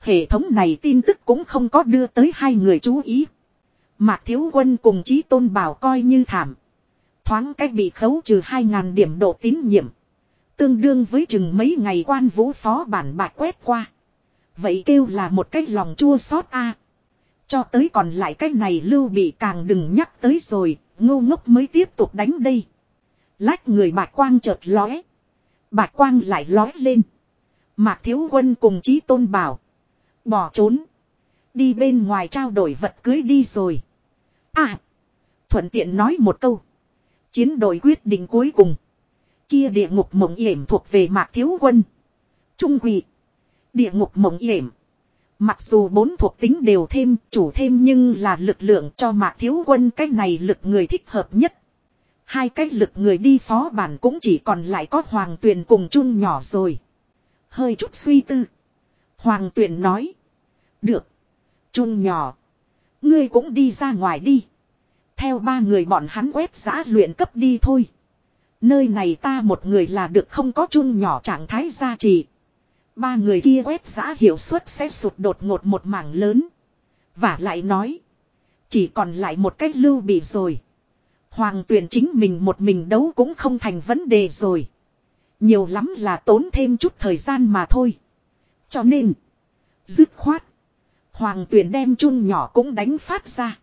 Hệ thống này tin tức cũng không có đưa tới hai người chú ý. Mạc Thiếu Quân cùng Chí Tôn Bảo coi như thảm. Thoáng cách bị khấu trừ 2.000 điểm độ tín nhiệm. Tương đương với chừng mấy ngày quan vũ phó bản bạc quét qua. Vậy kêu là một cái lòng chua xót a. Cho tới còn lại cái này lưu bị càng đừng nhắc tới rồi, ngu ngốc mới tiếp tục đánh đây. Lách người bạc quang chợt lóe. Bạc quang lại lóe lên. Mạc Thiếu Quân cùng Chí Tôn Bảo. Bỏ trốn. Đi bên ngoài trao đổi vật cưới đi rồi. À. Thuận tiện nói một câu. Chiến đội quyết định cuối cùng. Kia địa ngục mộng yểm thuộc về Mạc Thiếu Quân. Trung quỷ. Địa ngục mộng yểm. Mặc dù bốn thuộc tính đều thêm, chủ thêm nhưng là lực lượng cho Mạc Thiếu Quân cách này lực người thích hợp nhất. Hai cách lực người đi phó bản cũng chỉ còn lại có Hoàng Tuyền cùng chung nhỏ rồi. Hơi chút suy tư. Hoàng Tuyền nói. Được. Chung nhỏ. Ngươi cũng đi ra ngoài đi. Theo ba người bọn hắn quét giã luyện cấp đi thôi. Nơi này ta một người là được không có chun nhỏ trạng thái gia trì. Ba người kia quét giã hiệu suất sẽ sụt đột ngột một mảng lớn. Và lại nói. Chỉ còn lại một cách lưu bị rồi. Hoàng tuyển chính mình một mình đấu cũng không thành vấn đề rồi. Nhiều lắm là tốn thêm chút thời gian mà thôi. Cho nên. Dứt khoát. Hoàng tuyển đem chun nhỏ cũng đánh phát ra.